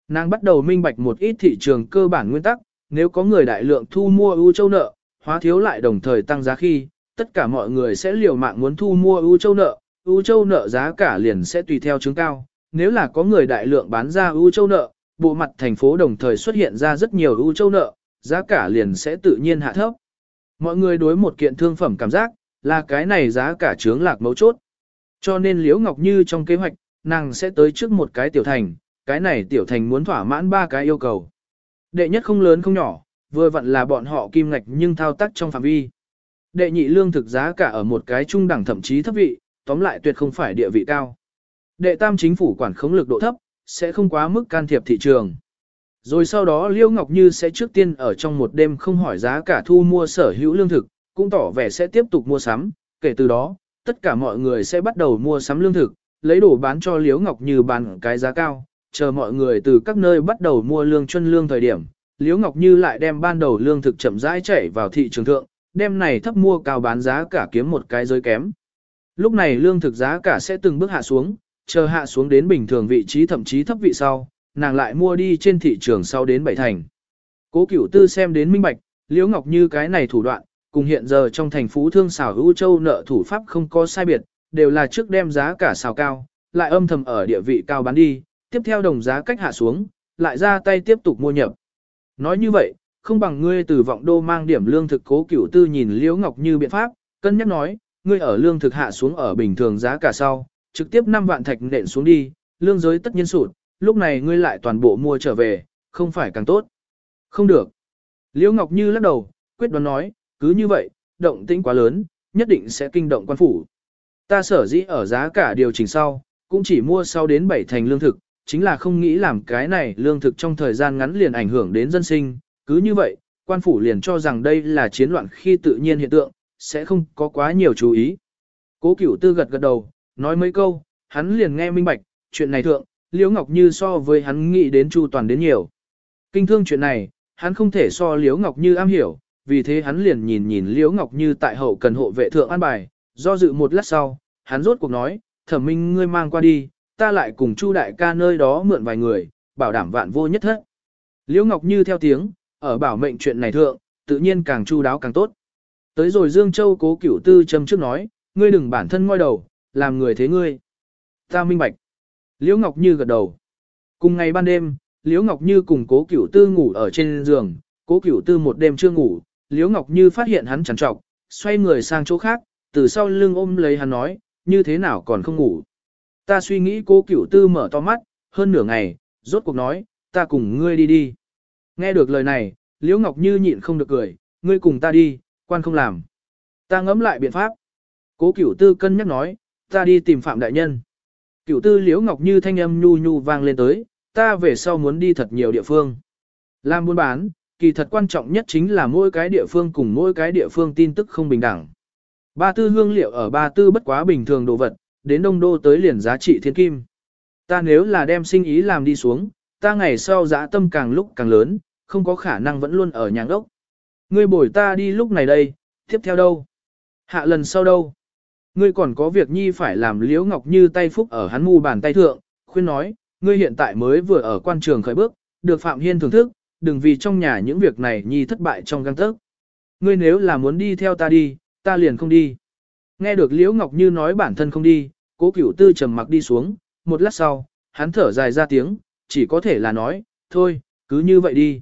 Speaker 1: Nàng bắt đầu minh bạch một ít thị trường cơ bản nguyên tắc, nếu có người đại lượng thu mua ưu châu nợ, hóa thiếu lại đồng thời tăng giá khi, tất cả mọi người sẽ liều mạng muốn thu mua ưu châu nợ, ưu châu nợ giá cả liền sẽ tùy theo chứng cao. Nếu là có người đại lượng bán ra ưu châu nợ, bộ mặt thành phố đồng thời xuất hiện ra rất nhiều ưu châu nợ, giá cả liền sẽ tự nhiên hạ thấp. Mọi người đối một kiện thương phẩm cảm giác, là cái này giá cả trướng lạc mấu chốt. Cho nên Liễu Ngọc Như trong kế hoạch, nàng sẽ tới trước một cái tiểu thành, cái này tiểu thành muốn thỏa mãn ba cái yêu cầu. Đệ nhất không lớn không nhỏ, vừa vặn là bọn họ kim ngạch nhưng thao tác trong phạm vi. Đệ nhị lương thực giá cả ở một cái trung đẳng thậm chí thấp vị, tóm lại tuyệt không phải địa vị cao. Đệ tam chính phủ quản khống lực độ thấp, sẽ không quá mức can thiệp thị trường. Rồi sau đó Liêu Ngọc Như sẽ trước tiên ở trong một đêm không hỏi giá cả thu mua sở hữu lương thực, cũng tỏ vẻ sẽ tiếp tục mua sắm, kể từ đó, tất cả mọi người sẽ bắt đầu mua sắm lương thực, lấy đồ bán cho Liêu Ngọc Như bán cái giá cao, chờ mọi người từ các nơi bắt đầu mua lương chân lương thời điểm, Liễu Ngọc Như lại đem ban đầu lương thực chậm rãi chảy vào thị trường thượng, đem này thấp mua cao bán giá cả kiếm một cái giới kém. Lúc này lương thực giá cả sẽ từng bước hạ xuống, chờ hạ xuống đến bình thường vị trí thậm chí thấp vị sau, nàng lại mua đi trên thị trường sau đến bảy thành. Cố Cửu Tư xem đến minh bạch, Liễu Ngọc Như cái này thủ đoạn, cùng hiện giờ trong thành phố thương xảo hữu châu nợ thủ pháp không có sai biệt, đều là trước đem giá cả xào cao, lại âm thầm ở địa vị cao bán đi, tiếp theo đồng giá cách hạ xuống, lại ra tay tiếp tục mua nhập. Nói như vậy, không bằng ngươi từ vọng đô mang điểm lương thực cố cửu tư nhìn Liễu Ngọc Như biện pháp, cân nhắc nói, ngươi ở lương thực hạ xuống ở bình thường giá cả sau, trực tiếp 5 vạn thạch nện xuống đi, lương giới tất nhiên sụt, lúc này ngươi lại toàn bộ mua trở về, không phải càng tốt. Không được. Liễu Ngọc Như lắc đầu, quyết đoán nói, cứ như vậy, động tĩnh quá lớn, nhất định sẽ kinh động quan phủ. Ta sở dĩ ở giá cả điều chỉnh sau, cũng chỉ mua sau đến 7 thành lương thực, chính là không nghĩ làm cái này lương thực trong thời gian ngắn liền ảnh hưởng đến dân sinh, cứ như vậy, quan phủ liền cho rằng đây là chiến loạn khi tự nhiên hiện tượng, sẽ không có quá nhiều chú ý. Cố cửu tư gật gật đầu, nói mấy câu, hắn liền nghe minh bạch, chuyện này thượng, Liễu Ngọc Như so với hắn nghĩ đến chu toàn đến nhiều. Kinh thương chuyện này, hắn không thể so Liễu Ngọc Như am hiểu, vì thế hắn liền nhìn nhìn Liễu Ngọc Như tại hậu cần hộ vệ thượng an bài, do dự một lát sau, hắn rốt cuộc nói, thẩm minh ngươi mang qua đi, ta lại cùng Chu đại ca nơi đó mượn vài người, bảo đảm vạn vô nhất thất. Liễu Ngọc Như theo tiếng, ở bảo mệnh chuyện này thượng, tự nhiên càng chu đáo càng tốt. Tới rồi Dương Châu cố cửu tư châm trước nói, ngươi đừng bản thân ngoi đầu, làm người thế ngươi. Ta minh bạch. Liễu Ngọc Như gật đầu. Cùng ngày ban đêm, Liễu Ngọc Như cùng cố cửu tư ngủ ở trên giường, cố cửu tư một đêm chưa ngủ, Liễu Ngọc Như phát hiện hắn chằn trọc, xoay người sang chỗ khác, từ sau lưng ôm lấy hắn nói, như thế nào còn không ngủ. Ta suy nghĩ Cố cửu tư mở to mắt, hơn nửa ngày, rốt cuộc nói, ta cùng ngươi đi đi. Nghe được lời này, Liễu Ngọc Như nhịn không được cười, ngươi cùng ta đi, quan không làm. Ta ngẫm lại biện pháp. Cố cửu tư cân nhắc nói, ta đi tìm Phạm Đại Nhân. cựu tư Liễu Ngọc Như thanh âm nhu nhu vang lên tới, ta về sau muốn đi thật nhiều địa phương. Làm buôn bán, kỳ thật quan trọng nhất chính là mỗi cái địa phương cùng mỗi cái địa phương tin tức không bình đẳng. Ba tư hương liệu ở ba tư bất quá bình thường đồ vật, đến đông đô tới liền giá trị thiên kim. Ta nếu là đem sinh ý làm đi xuống, ta ngày sau giá tâm càng lúc càng lớn, không có khả năng vẫn luôn ở nhà ốc. Ngươi bồi ta đi lúc này đây, tiếp theo đâu? Hạ lần sau đâu? Ngươi còn có việc nhi phải làm liễu ngọc như tay phúc ở hắn mu bàn tay thượng, khuyên nói, ngươi hiện tại mới vừa ở quan trường khởi bước, được Phạm Hiên thưởng thức, đừng vì trong nhà những việc này nhi thất bại trong găng tấc. Ngươi nếu là muốn đi theo ta đi, ta liền không đi. Nghe được Liễu Ngọc Như nói bản thân không đi, cố cửu tư trầm mặc đi xuống, một lát sau, hắn thở dài ra tiếng, chỉ có thể là nói, thôi, cứ như vậy đi.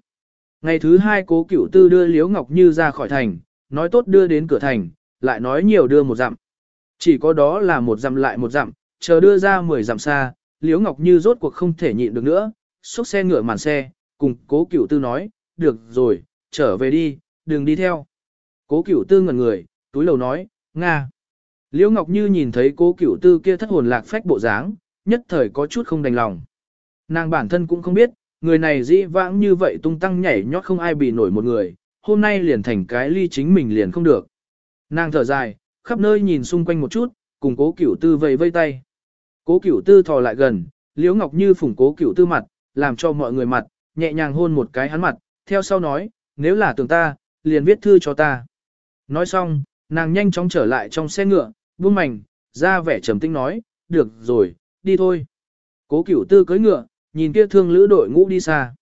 Speaker 1: Ngày thứ hai cố cửu tư đưa Liễu Ngọc Như ra khỏi thành, nói tốt đưa đến cửa thành, lại nói nhiều đưa một dặm. Chỉ có đó là một dặm lại một dặm, chờ đưa ra mười dặm xa, Liễu Ngọc Như rốt cuộc không thể nhịn được nữa, xúc xe ngựa màn xe, cùng cố cửu tư nói, được rồi, trở về đi, đừng đi theo. Cố cửu tư ngẩn người, túi lầu nói, Nga. Liễu Ngọc Như nhìn thấy cố cửu tư kia thất hồn lạc phách bộ dáng, nhất thời có chút không đành lòng. Nàng bản thân cũng không biết, người này dĩ vãng như vậy tung tăng nhảy nhót không ai bị nổi một người, hôm nay liền thành cái ly chính mình liền không được. Nàng thở dài, khắp nơi nhìn xung quanh một chút, cùng cố cửu tư vây vây tay. Cố cửu tư thò lại gần, Liễu Ngọc Như phủng cố cửu tư mặt, làm cho mọi người mặt, nhẹ nhàng hôn một cái hắn mặt, theo sau nói, nếu là tưởng ta, liền viết thư cho ta. Nói xong, nàng nhanh chóng trở lại trong xe ngựa, buông mảnh, ra vẻ trầm tĩnh nói, được rồi, đi thôi. Cố cửu tư cưỡi ngựa, nhìn kia thương lữ đội ngũ đi xa.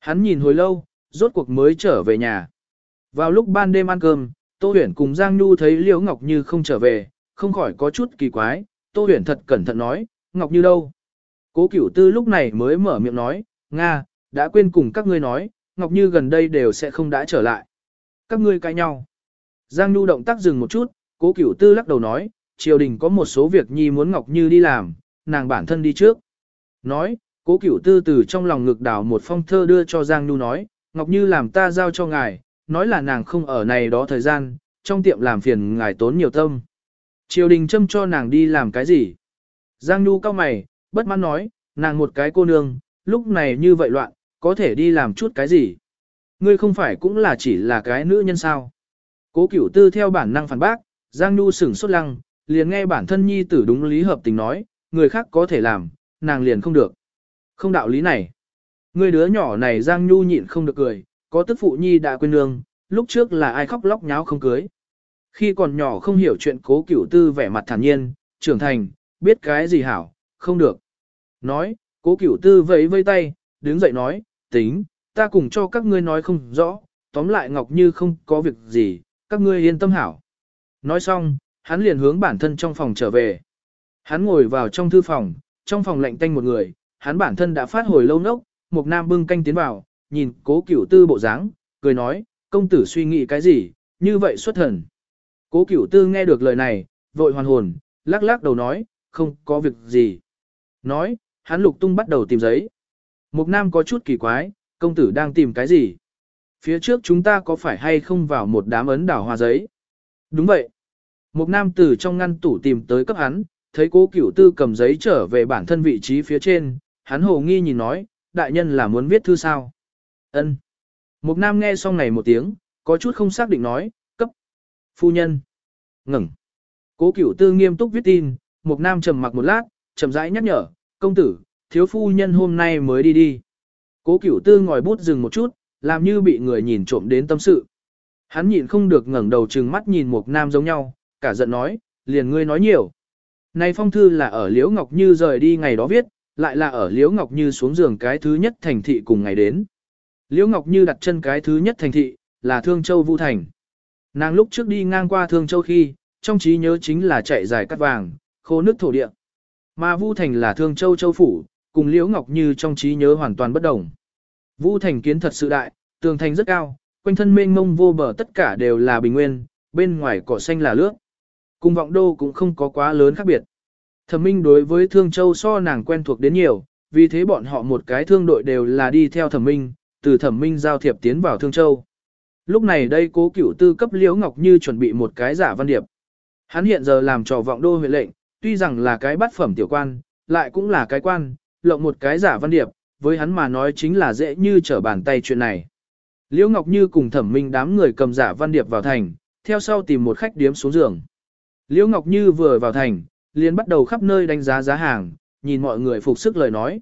Speaker 1: Hắn nhìn hồi lâu, rốt cuộc mới trở về nhà. Vào lúc ban đêm ăn cơm, Tô Huyền cùng Giang Nhu thấy Liễu Ngọc Như không trở về, không khỏi có chút kỳ quái, Tô Huyền thật cẩn thận nói, Ngọc Như đâu? Cố Cửu Tư lúc này mới mở miệng nói, Nga, đã quên cùng các ngươi nói, Ngọc Như gần đây đều sẽ không đã trở lại. Các ngươi cãi nhau. Giang Nhu động tác dừng một chút, Cố Cửu Tư lắc đầu nói, triều đình có một số việc nhi muốn Ngọc Như đi làm, nàng bản thân đi trước. Nói, Cố Cửu Tư từ trong lòng ngực đảo một phong thơ đưa cho Giang Nhu nói, Ngọc Như làm ta giao cho ngài, nói là nàng không ở này đó thời gian, trong tiệm làm phiền ngài tốn nhiều tâm. Triều đình châm cho nàng đi làm cái gì? Giang Nhu cao mày, bất mãn nói, nàng một cái cô nương, lúc này như vậy loạn, có thể đi làm chút cái gì? Ngươi không phải cũng là chỉ là cái nữ nhân sao? Cố cửu tư theo bản năng phản bác, Giang Nhu sửng sốt lăng, liền nghe bản thân nhi tử đúng lý hợp tình nói, người khác có thể làm, nàng liền không được. Không đạo lý này. Người đứa nhỏ này Giang Nhu nhịn không được cười, có tức phụ nhi đã quên nương, lúc trước là ai khóc lóc nháo không cưới. Khi còn nhỏ không hiểu chuyện cố cửu tư vẻ mặt thản nhiên, trưởng thành, biết cái gì hảo, không được. Nói, cố cửu tư vẫy vây tay, đứng dậy nói, tính, ta cùng cho các ngươi nói không rõ, tóm lại Ngọc Như không có việc gì, các ngươi yên tâm hảo. Nói xong, hắn liền hướng bản thân trong phòng trở về. Hắn ngồi vào trong thư phòng, trong phòng lạnh tanh một người, hắn bản thân đã phát hồi lâu nốc, một nam bưng canh tiến vào, nhìn cố cửu tư bộ dáng, cười nói, công tử suy nghĩ cái gì, như vậy xuất thần. Cố cửu tư nghe được lời này, vội hoàn hồn, lắc lắc đầu nói, không có việc gì. Nói, hắn lục tung bắt đầu tìm giấy. Mục nam có chút kỳ quái, công tử đang tìm cái gì? Phía trước chúng ta có phải hay không vào một đám ấn đảo hoa giấy? Đúng vậy. Mục nam từ trong ngăn tủ tìm tới cấp hắn, thấy cố cửu tư cầm giấy trở về bản thân vị trí phía trên, hắn hồ nghi nhìn nói, đại nhân là muốn viết thư sao? Ân. Mục nam nghe xong này một tiếng, có chút không xác định nói, cấp. Phu nhân. Ngừng. Cố cửu tư nghiêm túc viết tin, mục nam trầm mặc một lát, chậm rãi nhắc nhở, công tử, thiếu phu nhân hôm nay mới đi đi. Cố cửu tư ngòi bút dừng một chút, làm như bị người nhìn trộm đến tâm sự. Hắn nhịn không được ngẩng đầu trừng mắt nhìn một nam giống nhau, cả giận nói, liền ngươi nói nhiều. Này phong thư là ở Liễu Ngọc Như rời đi ngày đó viết, lại là ở Liễu Ngọc Như xuống giường cái thứ nhất thành thị cùng ngày đến. Liễu Ngọc Như đặt chân cái thứ nhất thành thị, là Thương Châu Vu Thành. Nàng lúc trước đi ngang qua Thương Châu khi, trong trí nhớ chính là chạy dài cắt vàng, khô nước thổ địa. Mà Vu Thành là Thương Châu Châu Phủ, cùng Liễu Ngọc Như trong trí nhớ hoàn toàn bất đồng. Vu Thành kiến thật sự đại, tường thành rất cao, quanh thân mênh mông vô bờ tất cả đều là bình nguyên, bên ngoài cỏ xanh là lướt. Cùng vọng đô cũng không có quá lớn khác biệt. Thẩm Minh đối với Thương Châu so nàng quen thuộc đến nhiều, vì thế bọn họ một cái thương đội đều là đi theo Thẩm Minh, từ Thẩm Minh giao thiệp tiến vào Thương Châu. Lúc này đây cố cửu tư cấp Liễu Ngọc Như chuẩn bị một cái giả văn điệp. Hắn hiện giờ làm trò vọng đô huyện lệnh, tuy rằng là cái bát phẩm tiểu quan, lại cũng là cái quan, lộng một cái giả văn điệp, với hắn mà nói chính là dễ như trở bàn tay chuyện này. Liễu Ngọc Như cùng thẩm minh đám người cầm giả văn điệp vào thành, theo sau tìm một khách điếm xuống giường. Liễu Ngọc Như vừa vào thành, liền bắt đầu khắp nơi đánh giá giá hàng, nhìn mọi người phục sức lời nói.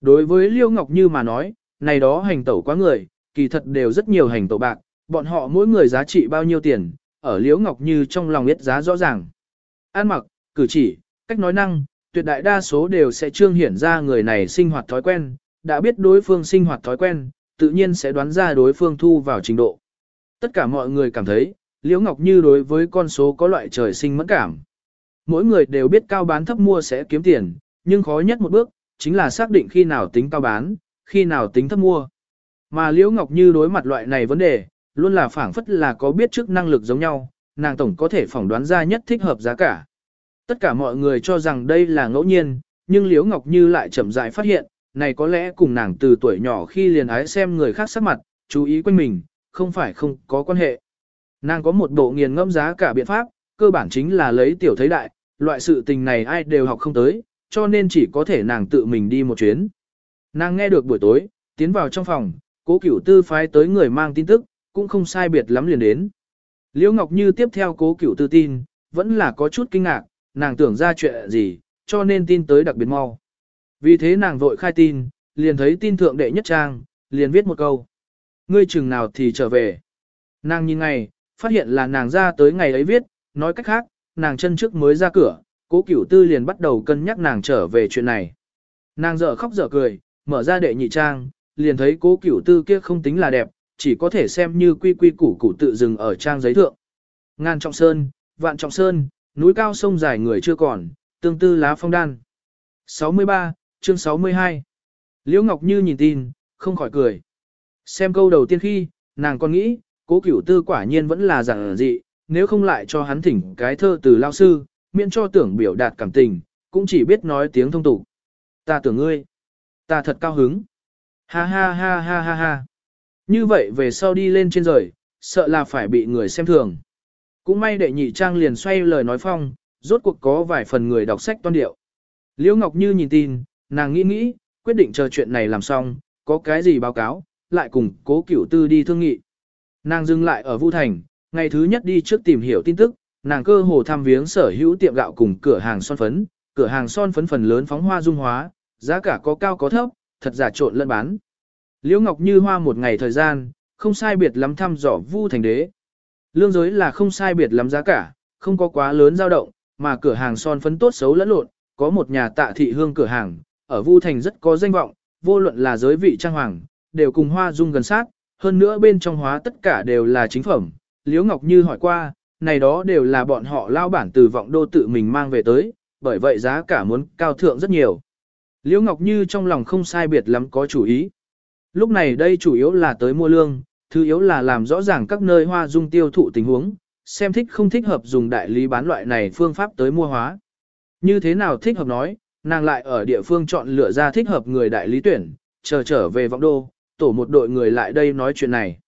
Speaker 1: Đối với Liễu Ngọc Như mà nói, này đó hành tẩu quá người, kỳ thật đều rất nhiều hành tẩu bạc, bọn họ mỗi người giá trị bao nhiêu tiền, ở Liễu Ngọc Như trong lòng biết giá rõ ràng. An mặc, cử chỉ, cách nói năng, tuyệt đại đa số đều sẽ trương hiển ra người này sinh hoạt thói quen, đã biết đối phương sinh hoạt thói quen, tự nhiên sẽ đoán ra đối phương thu vào trình độ. Tất cả mọi người cảm thấy, Liễu Ngọc Như đối với con số có loại trời sinh mẫn cảm. Mỗi người đều biết cao bán thấp mua sẽ kiếm tiền, nhưng khó nhất một bước, chính là xác định khi nào tính cao bán, khi nào tính thấp mua. Mà Liễu Ngọc Như đối mặt loại này vấn đề, luôn là phảng phất là có biết trước năng lực giống nhau, nàng tổng có thể phỏng đoán ra nhất thích hợp giá cả. Tất cả mọi người cho rằng đây là ngẫu nhiên, nhưng Liễu Ngọc Như lại chậm rãi phát hiện, này có lẽ cùng nàng từ tuổi nhỏ khi liền ái xem người khác sắc mặt, chú ý quanh mình, không phải không có quan hệ. Nàng có một bộ nghiền ngẫm giá cả biện pháp, cơ bản chính là lấy tiểu thấy đại, loại sự tình này ai đều học không tới, cho nên chỉ có thể nàng tự mình đi một chuyến. Nàng nghe được buổi tối, tiến vào trong phòng, cố cửu tư phái tới người mang tin tức, cũng không sai biệt lắm liền đến. Liễu Ngọc Như tiếp theo cố cửu tư tin, vẫn là có chút kinh ngạc, nàng tưởng ra chuyện gì, cho nên tin tới đặc biệt mau. Vì thế nàng vội khai tin, liền thấy tin thượng đệ nhất trang, liền viết một câu. Ngươi chừng nào thì trở về. Nàng nhìn ngày, phát hiện là nàng ra tới ngày ấy viết, nói cách khác, nàng chân trước mới ra cửa, cố cửu tư liền bắt đầu cân nhắc nàng trở về chuyện này. Nàng dở khóc dở cười, mở ra đệ nhị trang, liền thấy cố cửu tư kia không tính là đẹp, chỉ có thể xem như quy quy củ củ tự dừng ở trang giấy thượng. Ngàn trọng sơn, vạn trọng sơn, núi cao sông dài người chưa còn, tương tư lá phong đan. 63, chương 62. Liễu Ngọc Như nhìn tin, không khỏi cười. Xem câu đầu tiên khi, nàng còn nghĩ, cố cửu tư quả nhiên vẫn là giản dị, nếu không lại cho hắn thỉnh cái thơ từ lao sư, miễn cho tưởng biểu đạt cảm tình, cũng chỉ biết nói tiếng thông tục. Ta tưởng ngươi, ta thật cao hứng. Ha ha ha ha ha ha. Như vậy về sau đi lên trên rời, sợ là phải bị người xem thường. Cũng may đệ nhị trang liền xoay lời nói phong, rốt cuộc có vài phần người đọc sách toan điệu. Liễu Ngọc Như nhìn tin, nàng nghĩ nghĩ, quyết định chờ chuyện này làm xong, có cái gì báo cáo, lại cùng cố cửu tư đi thương nghị. Nàng dừng lại ở Vu Thành, ngày thứ nhất đi trước tìm hiểu tin tức, nàng cơ hồ tham viếng sở hữu tiệm gạo cùng cửa hàng son phấn, cửa hàng son phấn phần lớn phóng hoa dung hóa, giá cả có cao có thấp, thật giả trộn lẫn bán. Liễu Ngọc Như hoa một ngày thời gian, không sai biệt lắm thăm dò Vu Thành đế. Lương giới là không sai biệt lắm giá cả, không có quá lớn dao động, mà cửa hàng son phấn tốt xấu lẫn lộn, có một nhà tạ thị hương cửa hàng, ở Vu Thành rất có danh vọng, vô luận là giới vị trang hoàng, đều cùng hoa dung gần sát, hơn nữa bên trong hóa tất cả đều là chính phẩm. Liễu Ngọc Như hỏi qua, này đó đều là bọn họ lao bản từ vọng đô tự mình mang về tới, bởi vậy giá cả muốn cao thượng rất nhiều. Liễu Ngọc Như trong lòng không sai biệt lắm có chủ ý. Lúc này đây chủ yếu là tới mua lương, thứ yếu là làm rõ ràng các nơi hoa dung tiêu thụ tình huống, xem thích không thích hợp dùng đại lý bán loại này phương pháp tới mua hóa. Như thế nào thích hợp nói, nàng lại ở địa phương chọn lựa ra thích hợp người đại lý tuyển, chờ trở về vọng đô, tổ một đội người lại đây nói chuyện này.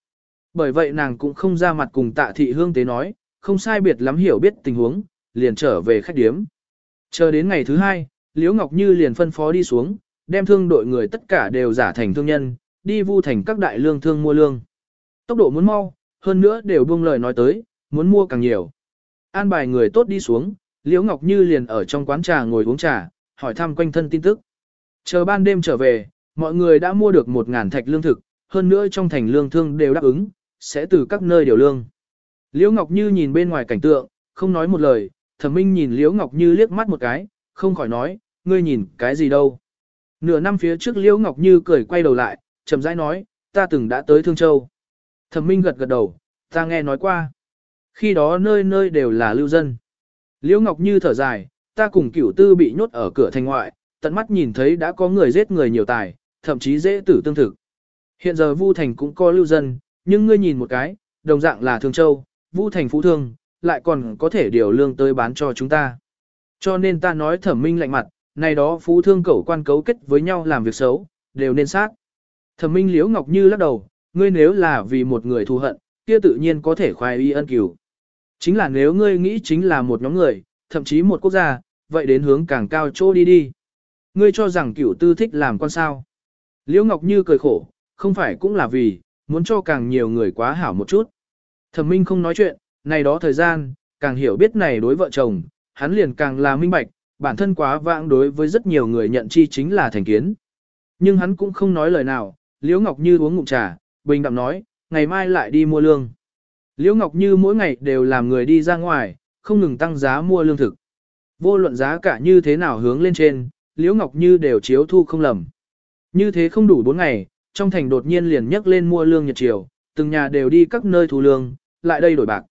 Speaker 1: Bởi vậy nàng cũng không ra mặt cùng tạ thị hương tế nói, không sai biệt lắm hiểu biết tình huống, liền trở về khách điếm. Chờ đến ngày thứ hai, Liễu Ngọc Như liền phân phó đi xuống, đem thương đội người tất cả đều giả thành thương nhân, đi vu thành các đại lương thương mua lương. Tốc độ muốn mau, hơn nữa đều buông lời nói tới, muốn mua càng nhiều. An bài người tốt đi xuống, Liễu Ngọc Như liền ở trong quán trà ngồi uống trà, hỏi thăm quanh thân tin tức. Chờ ban đêm trở về, mọi người đã mua được một ngàn thạch lương thực, hơn nữa trong thành lương thương đều đáp ứng, sẽ từ các nơi điều lương. Liễu Ngọc Như nhìn bên ngoài cảnh tượng, không nói một lời, Thẩm Minh nhìn Liễu Ngọc Như liếc mắt một cái, không khỏi nói, ngươi nhìn cái gì đâu. Nửa năm phía trước Liễu Ngọc Như cười quay đầu lại, chậm rãi nói, ta từng đã tới Thương Châu. Thẩm Minh gật gật đầu, ta nghe nói qua. Khi đó nơi nơi đều là lưu dân. Liễu Ngọc Như thở dài, ta cùng cửu tư bị nhốt ở cửa thành ngoại, tận mắt nhìn thấy đã có người giết người nhiều tài, thậm chí dễ tử tương thực. Hiện giờ Vu Thành cũng có lưu dân, nhưng ngươi nhìn một cái, đồng dạng là thương châu, Vu thành phú thương, lại còn có thể điều lương tới bán cho chúng ta. Cho nên ta nói thẩm minh lạnh mặt, này đó phú thương cẩu quan cấu kết với nhau làm việc xấu, đều nên sát. Thẩm minh liễu ngọc như lắc đầu, ngươi nếu là vì một người thù hận, kia tự nhiên có thể khoai y ân cửu. Chính là nếu ngươi nghĩ chính là một nhóm người, thậm chí một quốc gia, vậy đến hướng càng cao chỗ đi đi. Ngươi cho rằng cửu tư thích làm con sao. Liễu Ngọc Như cười khổ, không phải cũng là vì, muốn cho càng nhiều người quá hảo một chút. Thẩm Minh không nói chuyện, này đó thời gian, càng hiểu biết này đối vợ chồng, hắn liền càng là minh bạch, bản thân quá vãng đối với rất nhiều người nhận chi chính là thành kiến. Nhưng hắn cũng không nói lời nào, Liễu Ngọc Như uống ngụm trà, bình đạm nói, ngày mai lại đi mua lương. Liễu Ngọc Như mỗi ngày đều làm người đi ra ngoài, không ngừng tăng giá mua lương thực. Vô luận giá cả như thế nào hướng lên trên, Liễu Ngọc Như đều chiếu thu không lầm. Như thế không đủ 4 ngày, trong thành đột nhiên liền nhấc lên mua lương nhật chiều, từng nhà đều đi các nơi thu lương, lại đây đổi bạc.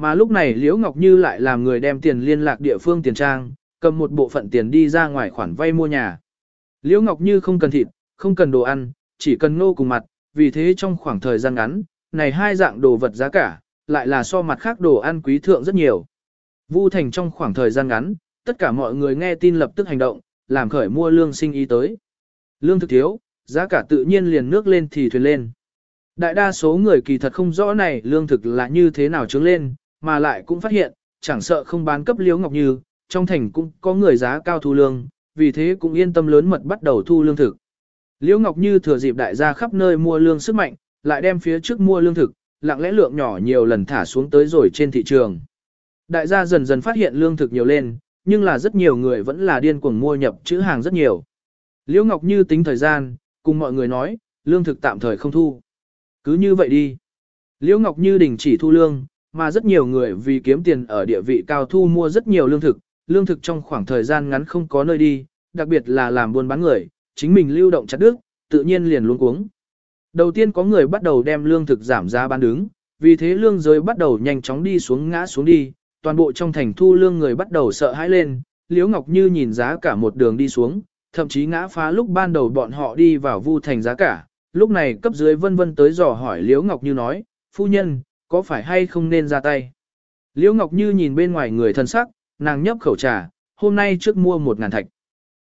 Speaker 1: Mà lúc này Liễu Ngọc Như lại làm người đem tiền liên lạc địa phương tiền trang, cầm một bộ phận tiền đi ra ngoài khoản vay mua nhà. Liễu Ngọc Như không cần thịt, không cần đồ ăn, chỉ cần nô cùng mặt, vì thế trong khoảng thời gian ngắn, này hai dạng đồ vật giá cả, lại là so mặt khác đồ ăn quý thượng rất nhiều. Vu Thành trong khoảng thời gian ngắn, tất cả mọi người nghe tin lập tức hành động, làm khởi mua lương sinh ý tới. Lương thực thiếu, giá cả tự nhiên liền nước lên thì thuyền lên. Đại đa số người kỳ thật không rõ này lương thực là như thế nào trướng lên, mà lại cũng phát hiện, chẳng sợ không bán cấp Liễu ngọc như, trong thành cũng có người giá cao thu lương, vì thế cũng yên tâm lớn mật bắt đầu thu lương thực. Liễu Ngọc Như thừa dịp đại gia khắp nơi mua lương sức mạnh, lại đem phía trước mua lương thực, lặng lẽ lượng nhỏ nhiều lần thả xuống tới rồi trên thị trường. Đại gia dần dần phát hiện lương thực nhiều lên, nhưng là rất nhiều người vẫn là điên cuồng mua nhập chữ hàng rất nhiều. Liễu Ngọc Như tính thời gian, cùng mọi người nói, lương thực tạm thời không thu. Cứ như vậy đi. Liễu Ngọc Như đình chỉ thu lương, mà rất nhiều người vì kiếm tiền ở địa vị cao thu mua rất nhiều lương thực, lương thực trong khoảng thời gian ngắn không có nơi đi, đặc biệt là làm buôn bán người, chính mình lưu động chặt đứt, tự nhiên liền luống cuống. Đầu tiên có người bắt đầu đem lương thực giảm giá bán đứng, vì thế lương giới bắt đầu nhanh chóng đi xuống ngã xuống đi, toàn bộ trong thành thu lương người bắt đầu sợ hãi lên, Liễu Ngọc Như nhìn giá cả một đường đi xuống, thậm chí ngã phá lúc ban đầu bọn họ đi vào vu thành giá cả, lúc này cấp dưới vân vân tới dò hỏi Liễu Ngọc Như nói, phu nhân, có phải hay không nên ra tay? Liễu Ngọc Như nhìn bên ngoài người thân sắc, nàng nhấp khẩu trà, hôm nay trước mua một ngàn thạch.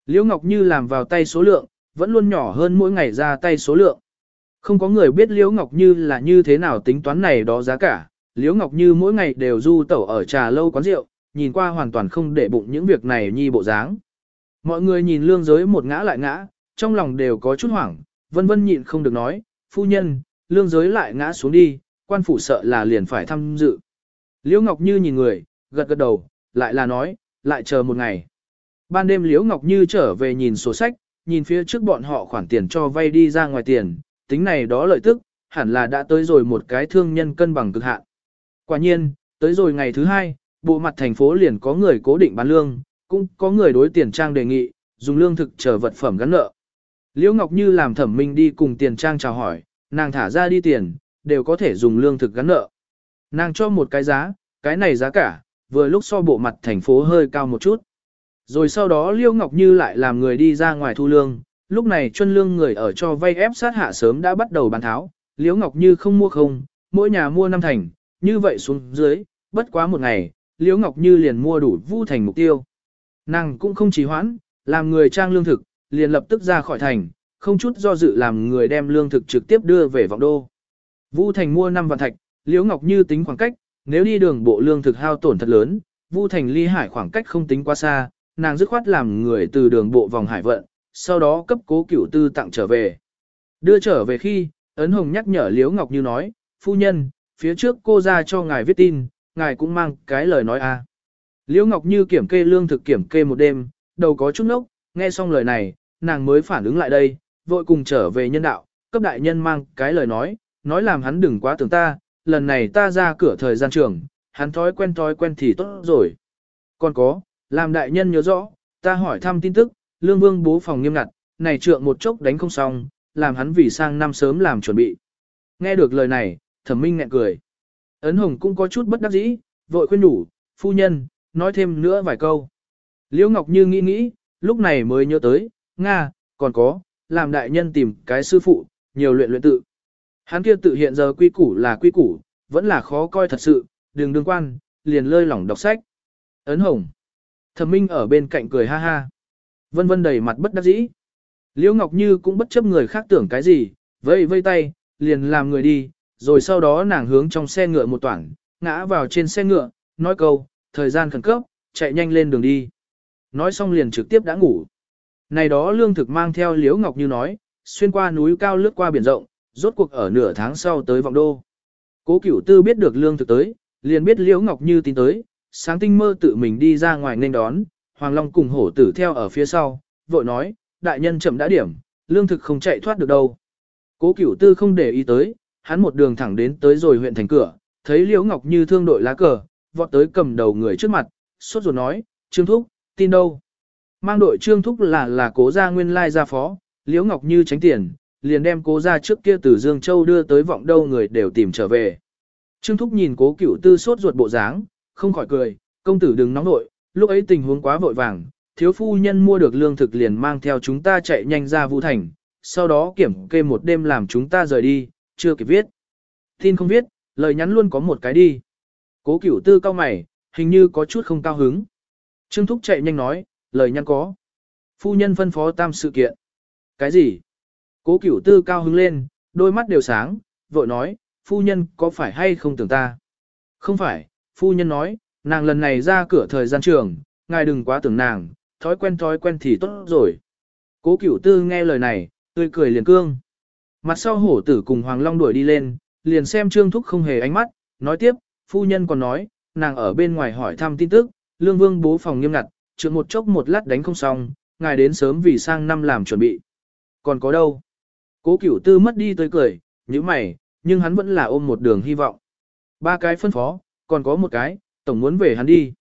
Speaker 1: Liễu Ngọc Như làm vào tay số lượng, vẫn luôn nhỏ hơn mỗi ngày ra tay số lượng. Không có người biết Liễu Ngọc Như là như thế nào tính toán này đó giá cả. Liễu Ngọc Như mỗi ngày đều du tẩu ở trà lâu quán rượu, nhìn qua hoàn toàn không để bụng những việc này nhi bộ dáng. Mọi người nhìn lương giới một ngã lại ngã, trong lòng đều có chút hoảng, vân vân nhịn không được nói, phu nhân, lương giới lại ngã xuống đi, quan phủ sợ là liền phải tham dự. Liễu Ngọc Như nhìn người, gật gật đầu, lại là nói, lại chờ một ngày. Ban đêm Liễu Ngọc Như trở về nhìn sổ sách, nhìn phía trước bọn họ khoản tiền cho vay đi ra ngoài tiền, tính này đó lợi tức, hẳn là đã tới rồi một cái thương nhân cân bằng cực hạn. Quả nhiên, tới rồi ngày thứ hai, bộ mặt thành phố liền có người cố định bán lương, cũng có người đối tiền trang đề nghị, dùng lương thực chờ vật phẩm gắn nợ. Liễu Ngọc Như làm thẩm minh đi cùng tiền trang chào hỏi, nàng thả ra đi tiền, đều có thể dùng lương thực gắn nợ. Nàng cho một cái giá, cái này giá cả, vừa lúc so bộ mặt thành phố hơi cao một chút. Rồi sau đó Liêu Ngọc Như lại làm người đi ra ngoài thu lương, lúc này chuân lương người ở cho vay ép sát hạ sớm đã bắt đầu bán tháo, Liêu Ngọc Như không mua không, mỗi nhà mua năm thành, như vậy xuống dưới, bất quá một ngày, Liêu Ngọc Như liền mua đủ vu thành mục tiêu. Nàng cũng không trì hoãn, làm người trang lương thực, liền lập tức ra khỏi thành, không chút do dự làm người đem lương thực trực tiếp đưa về vọng đô. Vu Thành mua 5 vạn thạch, Liễu Ngọc Như tính khoảng cách, nếu đi đường bộ lương thực hao tổn thật lớn, Vu Thành ly hải khoảng cách không tính quá xa, nàng dứt khoát làm người từ đường bộ vòng hải vận, sau đó cấp cố cửu tư tặng trở về. Đưa trở về khi, Ấn Hồng nhắc nhở Liễu Ngọc Như nói, phu nhân, phía trước cô ra cho ngài viết tin, ngài cũng mang cái lời nói a. Liễu Ngọc Như kiểm kê lương thực kiểm kê một đêm, đầu có chút nốc, nghe xong lời này, nàng mới phản ứng lại đây, vội cùng trở về nhân đạo, cấp đại nhân mang cái lời nói, nói làm hắn đừng quá tưởng ta, lần này ta ra cửa thời gian trường, hắn thói quen thói quen thì tốt rồi. Còn có, làm đại nhân nhớ rõ, ta hỏi thăm tin tức, lương vương bố phòng nghiêm ngặt, này trượng một chốc đánh không xong, làm hắn vì sang năm sớm làm chuẩn bị. Nghe được lời này, thẩm minh ngẹn cười. Ấn hồng cũng có chút bất đắc dĩ, vội khuyên đủ, phu nhân, nói thêm nữa vài câu. Liễu Ngọc Như nghĩ nghĩ, lúc này mới nhớ tới, Nga, còn có, làm đại nhân tìm cái sư phụ, nhiều luyện luyện tự. Hắn kia tự hiện giờ quy củ là quy củ, vẫn là khó coi thật sự, đừng đương quan, liền lơi lỏng đọc sách. Ấn hồng. Thẩm Minh ở bên cạnh cười ha ha. Vân vân đầy mặt bất đắc dĩ. Liễu Ngọc Như cũng bất chấp người khác tưởng cái gì, vây vây tay, liền làm người đi, rồi sau đó nàng hướng trong xe ngựa một toảng, ngã vào trên xe ngựa, nói câu, thời gian khẩn cấp, chạy nhanh lên đường đi. Nói xong liền trực tiếp đã ngủ. Này đó lương thực mang theo Liễu Ngọc Như nói, xuyên qua núi cao lướt qua biển rộng, rốt cuộc ở nửa tháng sau tới vọng đô. Cố Cửu Tư biết được lương thực tới, liền biết Liễu Ngọc Như tin tới, sáng tinh mơ tự mình đi ra ngoài nên đón, Hoàng Long cùng hổ tử theo ở phía sau, vội nói, đại nhân chậm đã điểm, lương thực không chạy thoát được đâu. Cố Cửu Tư không để ý tới, hắn một đường thẳng đến tới rồi huyện thành cửa, thấy Liễu Ngọc Như thương đội lá cờ, vọt tới cầm đầu người trước mặt, sốt ruột nói, Trương Thúc, tin đâu? Mang đội Trương Thúc là là cố gia nguyên lai gia phó, Liễu Ngọc Như tránh tiền, liền đem cố gia trước kia từ Dương Châu đưa tới vọng đâu người đều tìm trở về. Trương Thúc nhìn cố cửu tư sốt ruột bộ dáng, không khỏi cười, công tử đừng nóng nội, lúc ấy tình huống quá vội vàng, thiếu phu nhân mua được lương thực liền mang theo chúng ta chạy nhanh ra Vũ Thành, sau đó kiểm kê một đêm làm chúng ta rời đi, chưa kịp viết. Tin không viết, lời nhắn luôn có một cái đi. Cố cửu tư cao mày, hình như có chút không cao hứng. Trương Thúc chạy nhanh nói, lời nhắn có. Phu nhân phân phó tam sự kiện. Cái gì? Cố cửu tư cao hứng lên, đôi mắt đều sáng, vội nói, phu nhân có phải hay không tưởng ta? Không phải, phu nhân nói, nàng lần này ra cửa thời gian trường, ngài đừng quá tưởng nàng, thói quen thói quen thì tốt rồi. Cố cửu tư nghe lời này, tươi cười liền cương. Mặt sau hổ tử cùng Hoàng Long đuổi đi lên, liền xem Trương Thúc không hề ánh mắt, nói tiếp, phu nhân còn nói, nàng ở bên ngoài hỏi thăm tin tức, lương vương bố phòng nghiêm ngặt, trượng một chốc một lát đánh không xong, ngài đến sớm vì sang năm làm chuẩn bị. Còn có đâu? Cố cửu tư mất đi tới cười, như mày, nhưng hắn vẫn là ôm một đường hy vọng. Ba cái phân phó, còn có một cái, tổng muốn về hắn đi.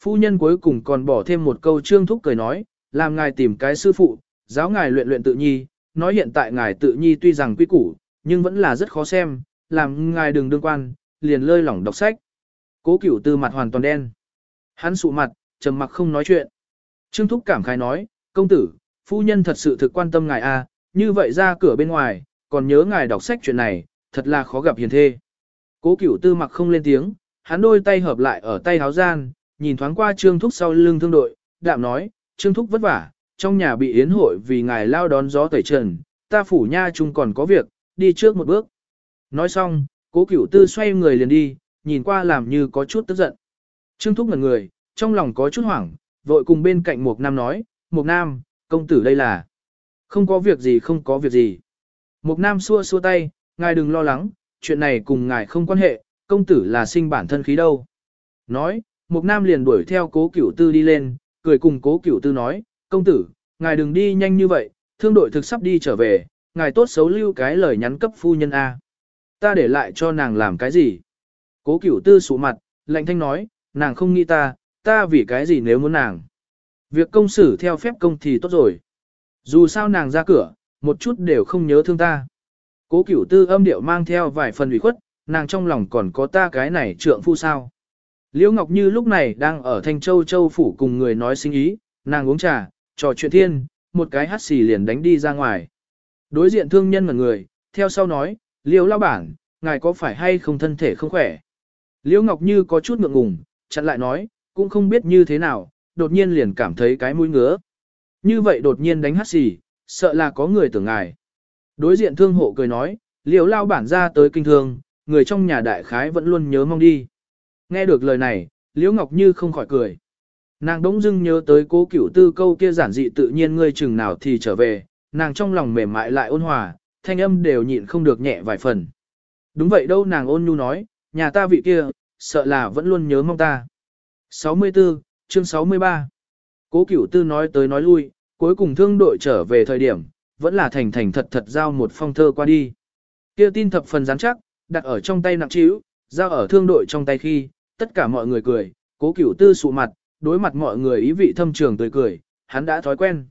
Speaker 1: Phu nhân cuối cùng còn bỏ thêm một câu trương thúc cười nói, làm ngài tìm cái sư phụ, giáo ngài luyện luyện tự nhi, nói hiện tại ngài tự nhi tuy rằng quy củ, nhưng vẫn là rất khó xem, làm ngài đừng đương quan, liền lơi lỏng đọc sách. Cố cửu tư mặt hoàn toàn đen. Hắn sụ mặt, trầm mặc không nói chuyện. Trương thúc cảm khái nói, công tử, phu nhân thật sự thực quan tâm ngài a, như vậy ra cửa bên ngoài, còn nhớ ngài đọc sách chuyện này, thật là khó gặp hiền thê. Cố cửu tư mặc không lên tiếng, hắn đôi tay hợp lại ở tay háo gian, nhìn thoáng qua Trương Thúc sau lưng thương đội, đạm nói, Trương Thúc vất vả, trong nhà bị yến hội vì ngài lao đón gió tẩy trần, ta phủ nha chung còn có việc, đi trước một bước. Nói xong, cố cửu tư xoay người liền đi, nhìn qua làm như có chút tức giận. Trương Thúc ngẩn người, trong lòng có chút hoảng, vội cùng bên cạnh một Nam nói, một Nam, công tử đây là. Không có việc gì không có việc gì. Mục Nam xua xua tay, ngài đừng lo lắng, chuyện này cùng ngài không quan hệ, công tử là sinh bản thân khí đâu. Nói, Mục Nam liền đuổi theo cố cửu tư đi lên, cười cùng cố cửu tư nói, công tử, ngài đừng đi nhanh như vậy, thương đội thực sắp đi trở về, ngài tốt xấu lưu cái lời nhắn cấp phu nhân A. Ta để lại cho nàng làm cái gì? Cố cửu tư sụ mặt, lạnh thanh nói, nàng không nghĩ ta, ta vì cái gì nếu muốn nàng. Việc công xử theo phép công thì tốt rồi. Dù sao nàng ra cửa, một chút đều không nhớ thương ta. Cố cửu tư âm điệu mang theo vài phần ủy khuất, nàng trong lòng còn có ta cái này trượng phu sao. Liễu Ngọc Như lúc này đang ở Thanh Châu Châu Phủ cùng người nói sinh ý, nàng uống trà, trò chuyện thiên, một cái hắt xì liền đánh đi ra ngoài. Đối diện thương nhân một người, theo sau nói, Liễu lao bản, ngài có phải hay không thân thể không khỏe. Liễu Ngọc Như có chút ngượng ngùng, chặn lại nói, cũng không biết như thế nào, đột nhiên liền cảm thấy cái mũi ngứa. Như vậy đột nhiên đánh hắt xì, sợ là có người tưởng ngài. Đối diện thương hộ cười nói, liều lao bản ra tới kinh thương, người trong nhà đại khái vẫn luôn nhớ mong đi. Nghe được lời này, Liễu Ngọc Như không khỏi cười. Nàng đống dưng nhớ tới cố cửu tư câu kia giản dị tự nhiên ngươi chừng nào thì trở về, nàng trong lòng mềm mại lại ôn hòa, thanh âm đều nhịn không được nhẹ vài phần. Đúng vậy đâu nàng ôn nhu nói, nhà ta vị kia, sợ là vẫn luôn nhớ mong ta. 64, chương 63 Cố cửu tư nói tới nói lui, cuối cùng thương đội trở về thời điểm, vẫn là thành thành thật thật giao một phong thơ qua đi. Kia tin thập phần rắn chắc, đặt ở trong tay nặng trĩu, giao ở thương đội trong tay khi, tất cả mọi người cười, cố cửu tư sụ mặt, đối mặt mọi người ý vị thâm trường tươi cười, hắn đã thói quen.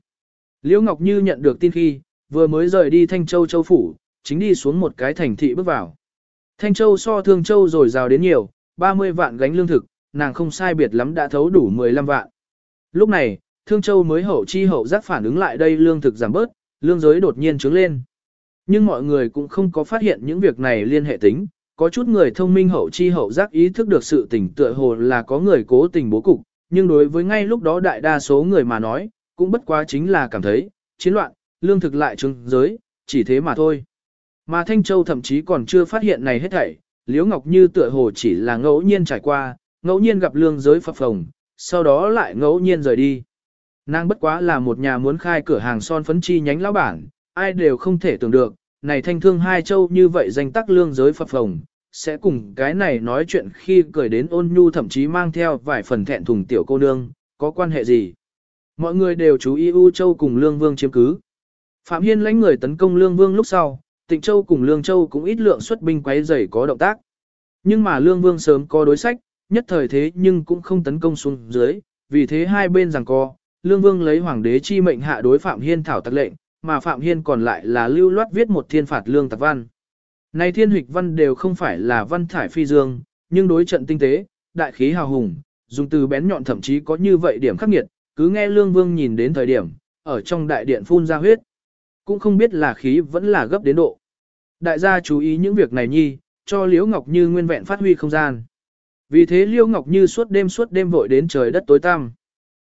Speaker 1: Liễu Ngọc Như nhận được tin khi, vừa mới rời đi Thanh Châu Châu Phủ, chính đi xuống một cái thành thị bước vào. Thanh Châu so Thương Châu rồi rào đến nhiều, 30 vạn gánh lương thực, nàng không sai biệt lắm đã thấu đủ 15 vạn. Lúc này, Thương Châu mới hậu chi hậu giác phản ứng lại đây lương thực giảm bớt, lương giới đột nhiên trướng lên. Nhưng mọi người cũng không có phát hiện những việc này liên hệ tính, có chút người thông minh hậu chi hậu giác ý thức được sự tỉnh tựa hồ là có người cố tình bố cục, nhưng đối với ngay lúc đó đại đa số người mà nói, cũng bất quá chính là cảm thấy, chiến loạn, lương thực lại trướng giới, chỉ thế mà thôi. Mà Thanh Châu thậm chí còn chưa phát hiện này hết thảy, Liễu Ngọc Như tựa hồ chỉ là ngẫu nhiên trải qua, ngẫu nhiên gặp lương giới phập phồng, sau đó lại ngẫu nhiên rời đi. Nàng bất quá là một nhà muốn khai cửa hàng son phấn chi nhánh lão bản, ai đều không thể tưởng được, này thanh thương hai châu như vậy danh tắc lương giới phập phồng, sẽ cùng cái này nói chuyện khi cười đến ôn nhu thậm chí mang theo vài phần thẹn thùng tiểu cô nương, có quan hệ gì. Mọi người đều chú ý U Châu cùng Lương Vương chiếm cứ. Phạm Hiên lãnh người tấn công Lương Vương lúc sau, Tịnh Châu cùng Lương Châu cũng ít lượng xuất binh quấy rầy có động tác. Nhưng mà Lương Vương sớm có đối sách, nhất thời thế nhưng cũng không tấn công xuống dưới, vì thế hai bên rằng co, Lương Vương lấy hoàng đế chi mệnh hạ đối Phạm Hiên thảo tặc lệnh, mà Phạm Hiên còn lại là lưu loát viết một thiên phạt lương tặc văn. Này thiên hịch văn đều không phải là văn thải phi dương, nhưng đối trận tinh tế, đại khí hào hùng, dùng từ bén nhọn thậm chí có như vậy điểm khắc nghiệt, cứ nghe Lương Vương nhìn đến thời điểm, ở trong đại điện phun ra huyết. Cũng không biết là khí vẫn là gấp đến độ. Đại gia chú ý những việc này nhi, cho Liễu Ngọc Như nguyên vẹn phát huy không gian. Vì thế Liễu Ngọc Như suốt đêm suốt đêm vội đến trời đất tối tăm.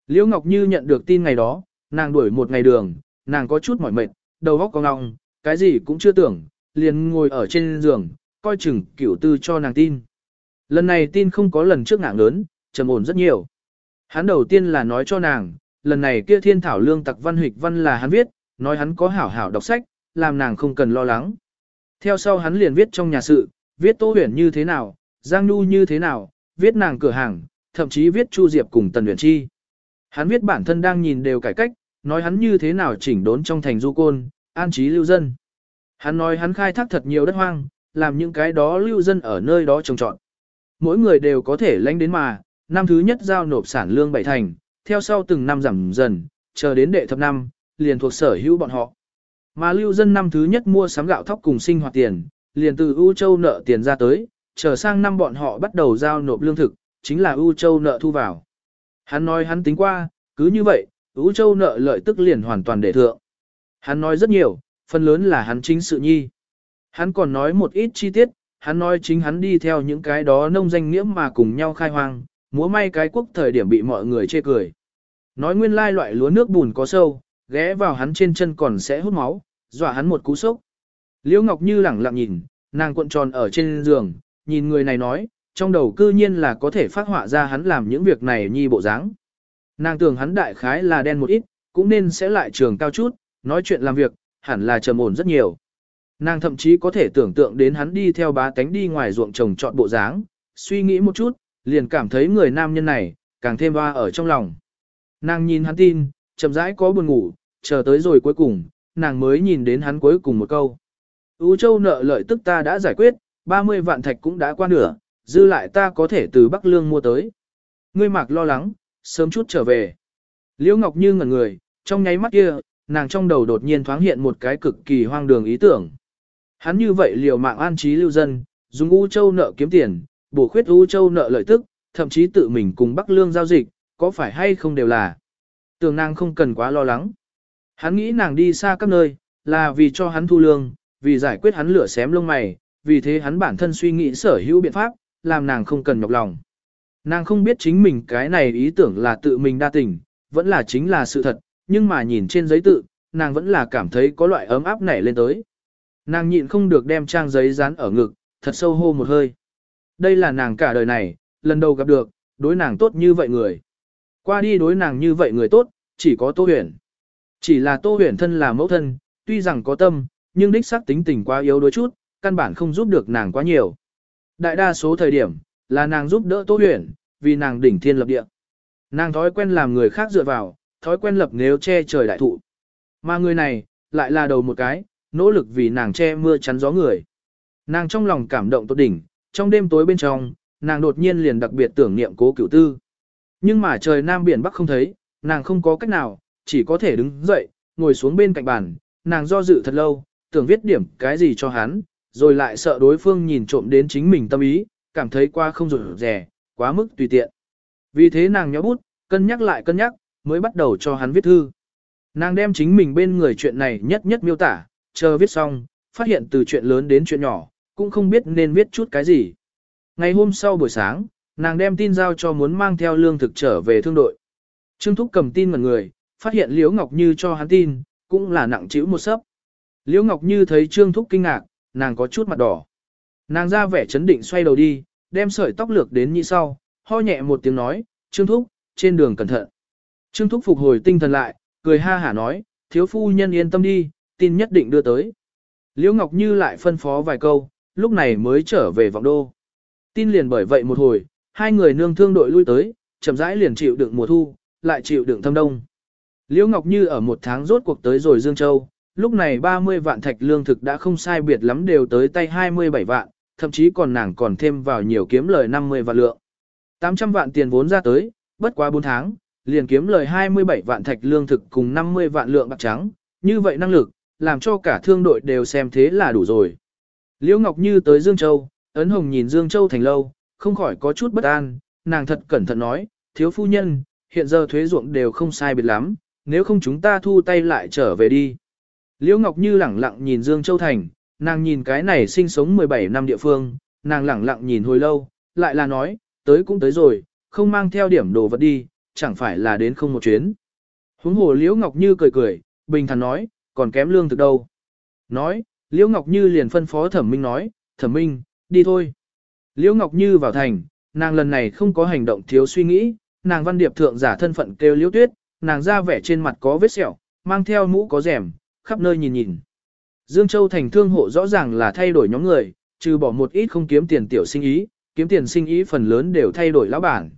Speaker 1: Liễu Ngọc Như nhận được tin ngày đó, nàng đuổi một ngày đường, nàng có chút mỏi mệt, đầu óc có ngọng, cái gì cũng chưa tưởng, liền ngồi ở trên giường, coi chừng cửu tư cho nàng tin. Lần này tin không có lần trước ngạng lớn, trầm ổn rất nhiều. Hắn đầu tiên là nói cho nàng, lần này kia thiên thảo lương tặc văn hịch văn là hắn viết, nói hắn có hảo hảo đọc sách, làm nàng không cần lo lắng. Theo sau hắn liền viết trong nhà sự, viết Tô Huyền như thế nào, Giang Nhu như thế nào, viết nàng cửa hàng, thậm chí viết Chu Diệp cùng Tần Huyền Chi. Hắn viết bản thân đang nhìn đều cải cách, nói hắn như thế nào chỉnh đốn trong thành du côn, an trí lưu dân. Hắn nói hắn khai thác thật nhiều đất hoang, làm những cái đó lưu dân ở nơi đó trồng trọt. Mỗi người đều có thể lãnh đến mà, năm thứ nhất giao nộp sản lương bảy thành, theo sau từng năm giảm dần, chờ đến đệ thập năm, liền thuộc sở hữu bọn họ. Mà lưu dân năm thứ nhất mua sắm gạo thóc cùng sinh hoạt tiền, liền từ U Châu nợ tiền ra tới, chờ sang năm bọn họ bắt đầu giao nộp lương thực, chính là U Châu nợ thu vào. Hắn nói hắn tính qua, cứ như vậy, U Châu nợ lợi tức liền hoàn toàn để thượng. Hắn nói rất nhiều, phần lớn là hắn chính sự nhi. Hắn còn nói một ít chi tiết, hắn nói chính hắn đi theo những cái đó nông danh nghĩa mà cùng nhau khai hoang, múa may cái quốc thời điểm bị mọi người chê cười. Nói nguyên lai loại lúa nước bùn có sâu, ghé vào hắn trên chân còn sẽ hút máu, dọa hắn một cú sốc. Liễu Ngọc Như lẳng lặng nhìn, nàng cuộn tròn ở trên giường, nhìn người này nói, trong đầu cư nhiên là có thể phát họa ra hắn làm những việc này nhi bộ dáng. Nàng tưởng hắn đại khái là đen một ít, cũng nên sẽ lại trường cao chút, nói chuyện làm việc, hẳn là trầm ổn rất nhiều. Nàng thậm chí có thể tưởng tượng đến hắn đi theo bá tánh đi ngoài ruộng trồng trọt bộ dáng, suy nghĩ một chút, liền cảm thấy người nam nhân này, càng thêm hoa ở trong lòng. Nàng nhìn hắn tin, chậm rãi có buồn ngủ, chờ tới rồi cuối cùng, nàng mới nhìn đến hắn cuối cùng một câu. Ú châu nợ lợi tức ta đã giải quyết, 30 vạn thạch cũng đã qua nửa, dư lại ta có thể từ Bắc Lương mua tới. Ngươi mạc lo lắng, sớm chút trở về. Liễu Ngọc Như ngẩn người, trong nháy mắt kia, nàng trong đầu đột nhiên thoáng hiện một cái cực kỳ hoang đường ý tưởng. Hắn như vậy liều mạng an trí lưu dân, dùng U Châu nợ kiếm tiền, bổ khuyết U Châu nợ lợi tức, thậm chí tự mình cùng Bắc Lương giao dịch, có phải hay không đều là. Tưởng nàng không cần quá lo lắng. Hắn nghĩ nàng đi xa các nơi, là vì cho hắn thu lương, vì giải quyết hắn lửa xém lông mày, vì thế hắn bản thân suy nghĩ sở hữu biện pháp, làm nàng không cần nhọc lòng. Nàng không biết chính mình cái này ý tưởng là tự mình đa tình, vẫn là chính là sự thật, nhưng mà nhìn trên giấy tự, nàng vẫn là cảm thấy có loại ấm áp nảy lên tới. Nàng nhịn không được đem trang giấy dán ở ngực, thật sâu hô một hơi. Đây là nàng cả đời này, lần đầu gặp được, đối nàng tốt như vậy người. Qua đi đối nàng như vậy người tốt, chỉ có Tô Huyền. Chỉ là Tô Huyền thân là mẫu thân, tuy rằng có tâm, nhưng đích xác tính tình quá yếu đôi chút, căn bản không giúp được nàng quá nhiều. Đại đa số thời điểm, là nàng giúp đỡ Tô Huyền, vì nàng đỉnh thiên lập địa. Nàng thói quen làm người khác dựa vào, thói quen lập nếu che trời đại thụ. Mà người này, lại là đầu một cái, nỗ lực vì nàng che mưa chắn gió người. Nàng trong lòng cảm động tốt đỉnh, trong đêm tối bên trong, nàng đột nhiên liền đặc biệt tưởng niệm cố cửu tư. Nhưng mà trời nam biển bắc không thấy, nàng không có cách nào, chỉ có thể đứng dậy, ngồi xuống bên cạnh bàn, nàng do dự thật lâu, tưởng viết điểm cái gì cho hắn, rồi lại sợ đối phương nhìn trộm đến chính mình tâm ý, cảm thấy qua không rủi rẻ, quá mức tùy tiện. Vì thế nàng nhó bút, cân nhắc lại cân nhắc, mới bắt đầu cho hắn viết thư. Nàng đem chính mình bên người chuyện này nhất nhất miêu tả, chờ viết xong, phát hiện từ chuyện lớn đến chuyện nhỏ, cũng không biết nên viết chút cái gì. Ngày hôm sau buổi sáng, nàng đem tin giao cho muốn mang theo lương thực trở về thương đội. Trương Thúc cầm tin ngần người, phát hiện Liễu Ngọc Như cho hắn tin, cũng là nặng chịu một sấp. Liễu Ngọc Như thấy Trương Thúc kinh ngạc, nàng có chút mặt đỏ. Nàng ra vẻ chấn định xoay đầu đi, đem sợi tóc lược đến như sau, ho nhẹ một tiếng nói, Trương Thúc, trên đường cẩn thận. Trương Thúc phục hồi tinh thần lại, cười ha hả nói, thiếu phu nhân yên tâm đi, tin nhất định đưa tới. Liễu Ngọc Như lại phân phó vài câu, lúc này mới trở về vọng đô. Tin liền bởi vậy một hồi, hai người nương thương đội lui tới, chậm rãi liền chịu đựng mùa thu, lại chịu đựng thâm đông. Liễu Ngọc Như ở một tháng rốt cuộc tới rồi Dương Châu, lúc này 30 vạn thạch lương thực đã không sai biệt lắm đều tới tay 27 vạn, thậm chí còn nàng còn thêm vào nhiều kiếm lời 50 vạn lượng. 800 vạn tiền vốn ra tới, bất quá 4 tháng, liền kiếm lời 27 vạn thạch lương thực cùng 50 vạn lượng bạc trắng, như vậy năng lực, làm cho cả thương đội đều xem thế là đủ rồi. Liễu Ngọc Như tới Dương Châu, ấn hồng nhìn Dương Châu thành lâu, không khỏi có chút bất an, nàng thật cẩn thận nói, thiếu phu nhân, hiện giờ thuế ruộng đều không sai biệt lắm, nếu không chúng ta thu tay lại trở về đi. Liễu Ngọc Như lẳng lặng nhìn Dương Châu Thành, nàng nhìn cái này sinh sống 17 năm địa phương, nàng lẳng lặng nhìn hồi lâu, lại là nói, tới cũng tới rồi, không mang theo điểm đồ vật đi, chẳng phải là đến không một chuyến. Huống hồ Liễu Ngọc Như cười cười, bình thản nói, còn kém lương thực đâu. Nói, Liễu Ngọc Như liền phân phó Thẩm Minh nói, Thẩm Minh, đi thôi. Liễu Ngọc Như vào thành, nàng lần này không có hành động thiếu suy nghĩ, nàng văn điệp thượng giả thân phận kêu Liễu Tuyết, nàng ra vẻ trên mặt có vết sẹo, mang theo mũ có rèm, khắp nơi nhìn nhìn. Dương Châu thành thương hộ rõ ràng là thay đổi nhóm người, trừ bỏ một ít không kiếm tiền tiểu sinh ý, kiếm tiền sinh ý phần lớn đều thay đổi lão bản.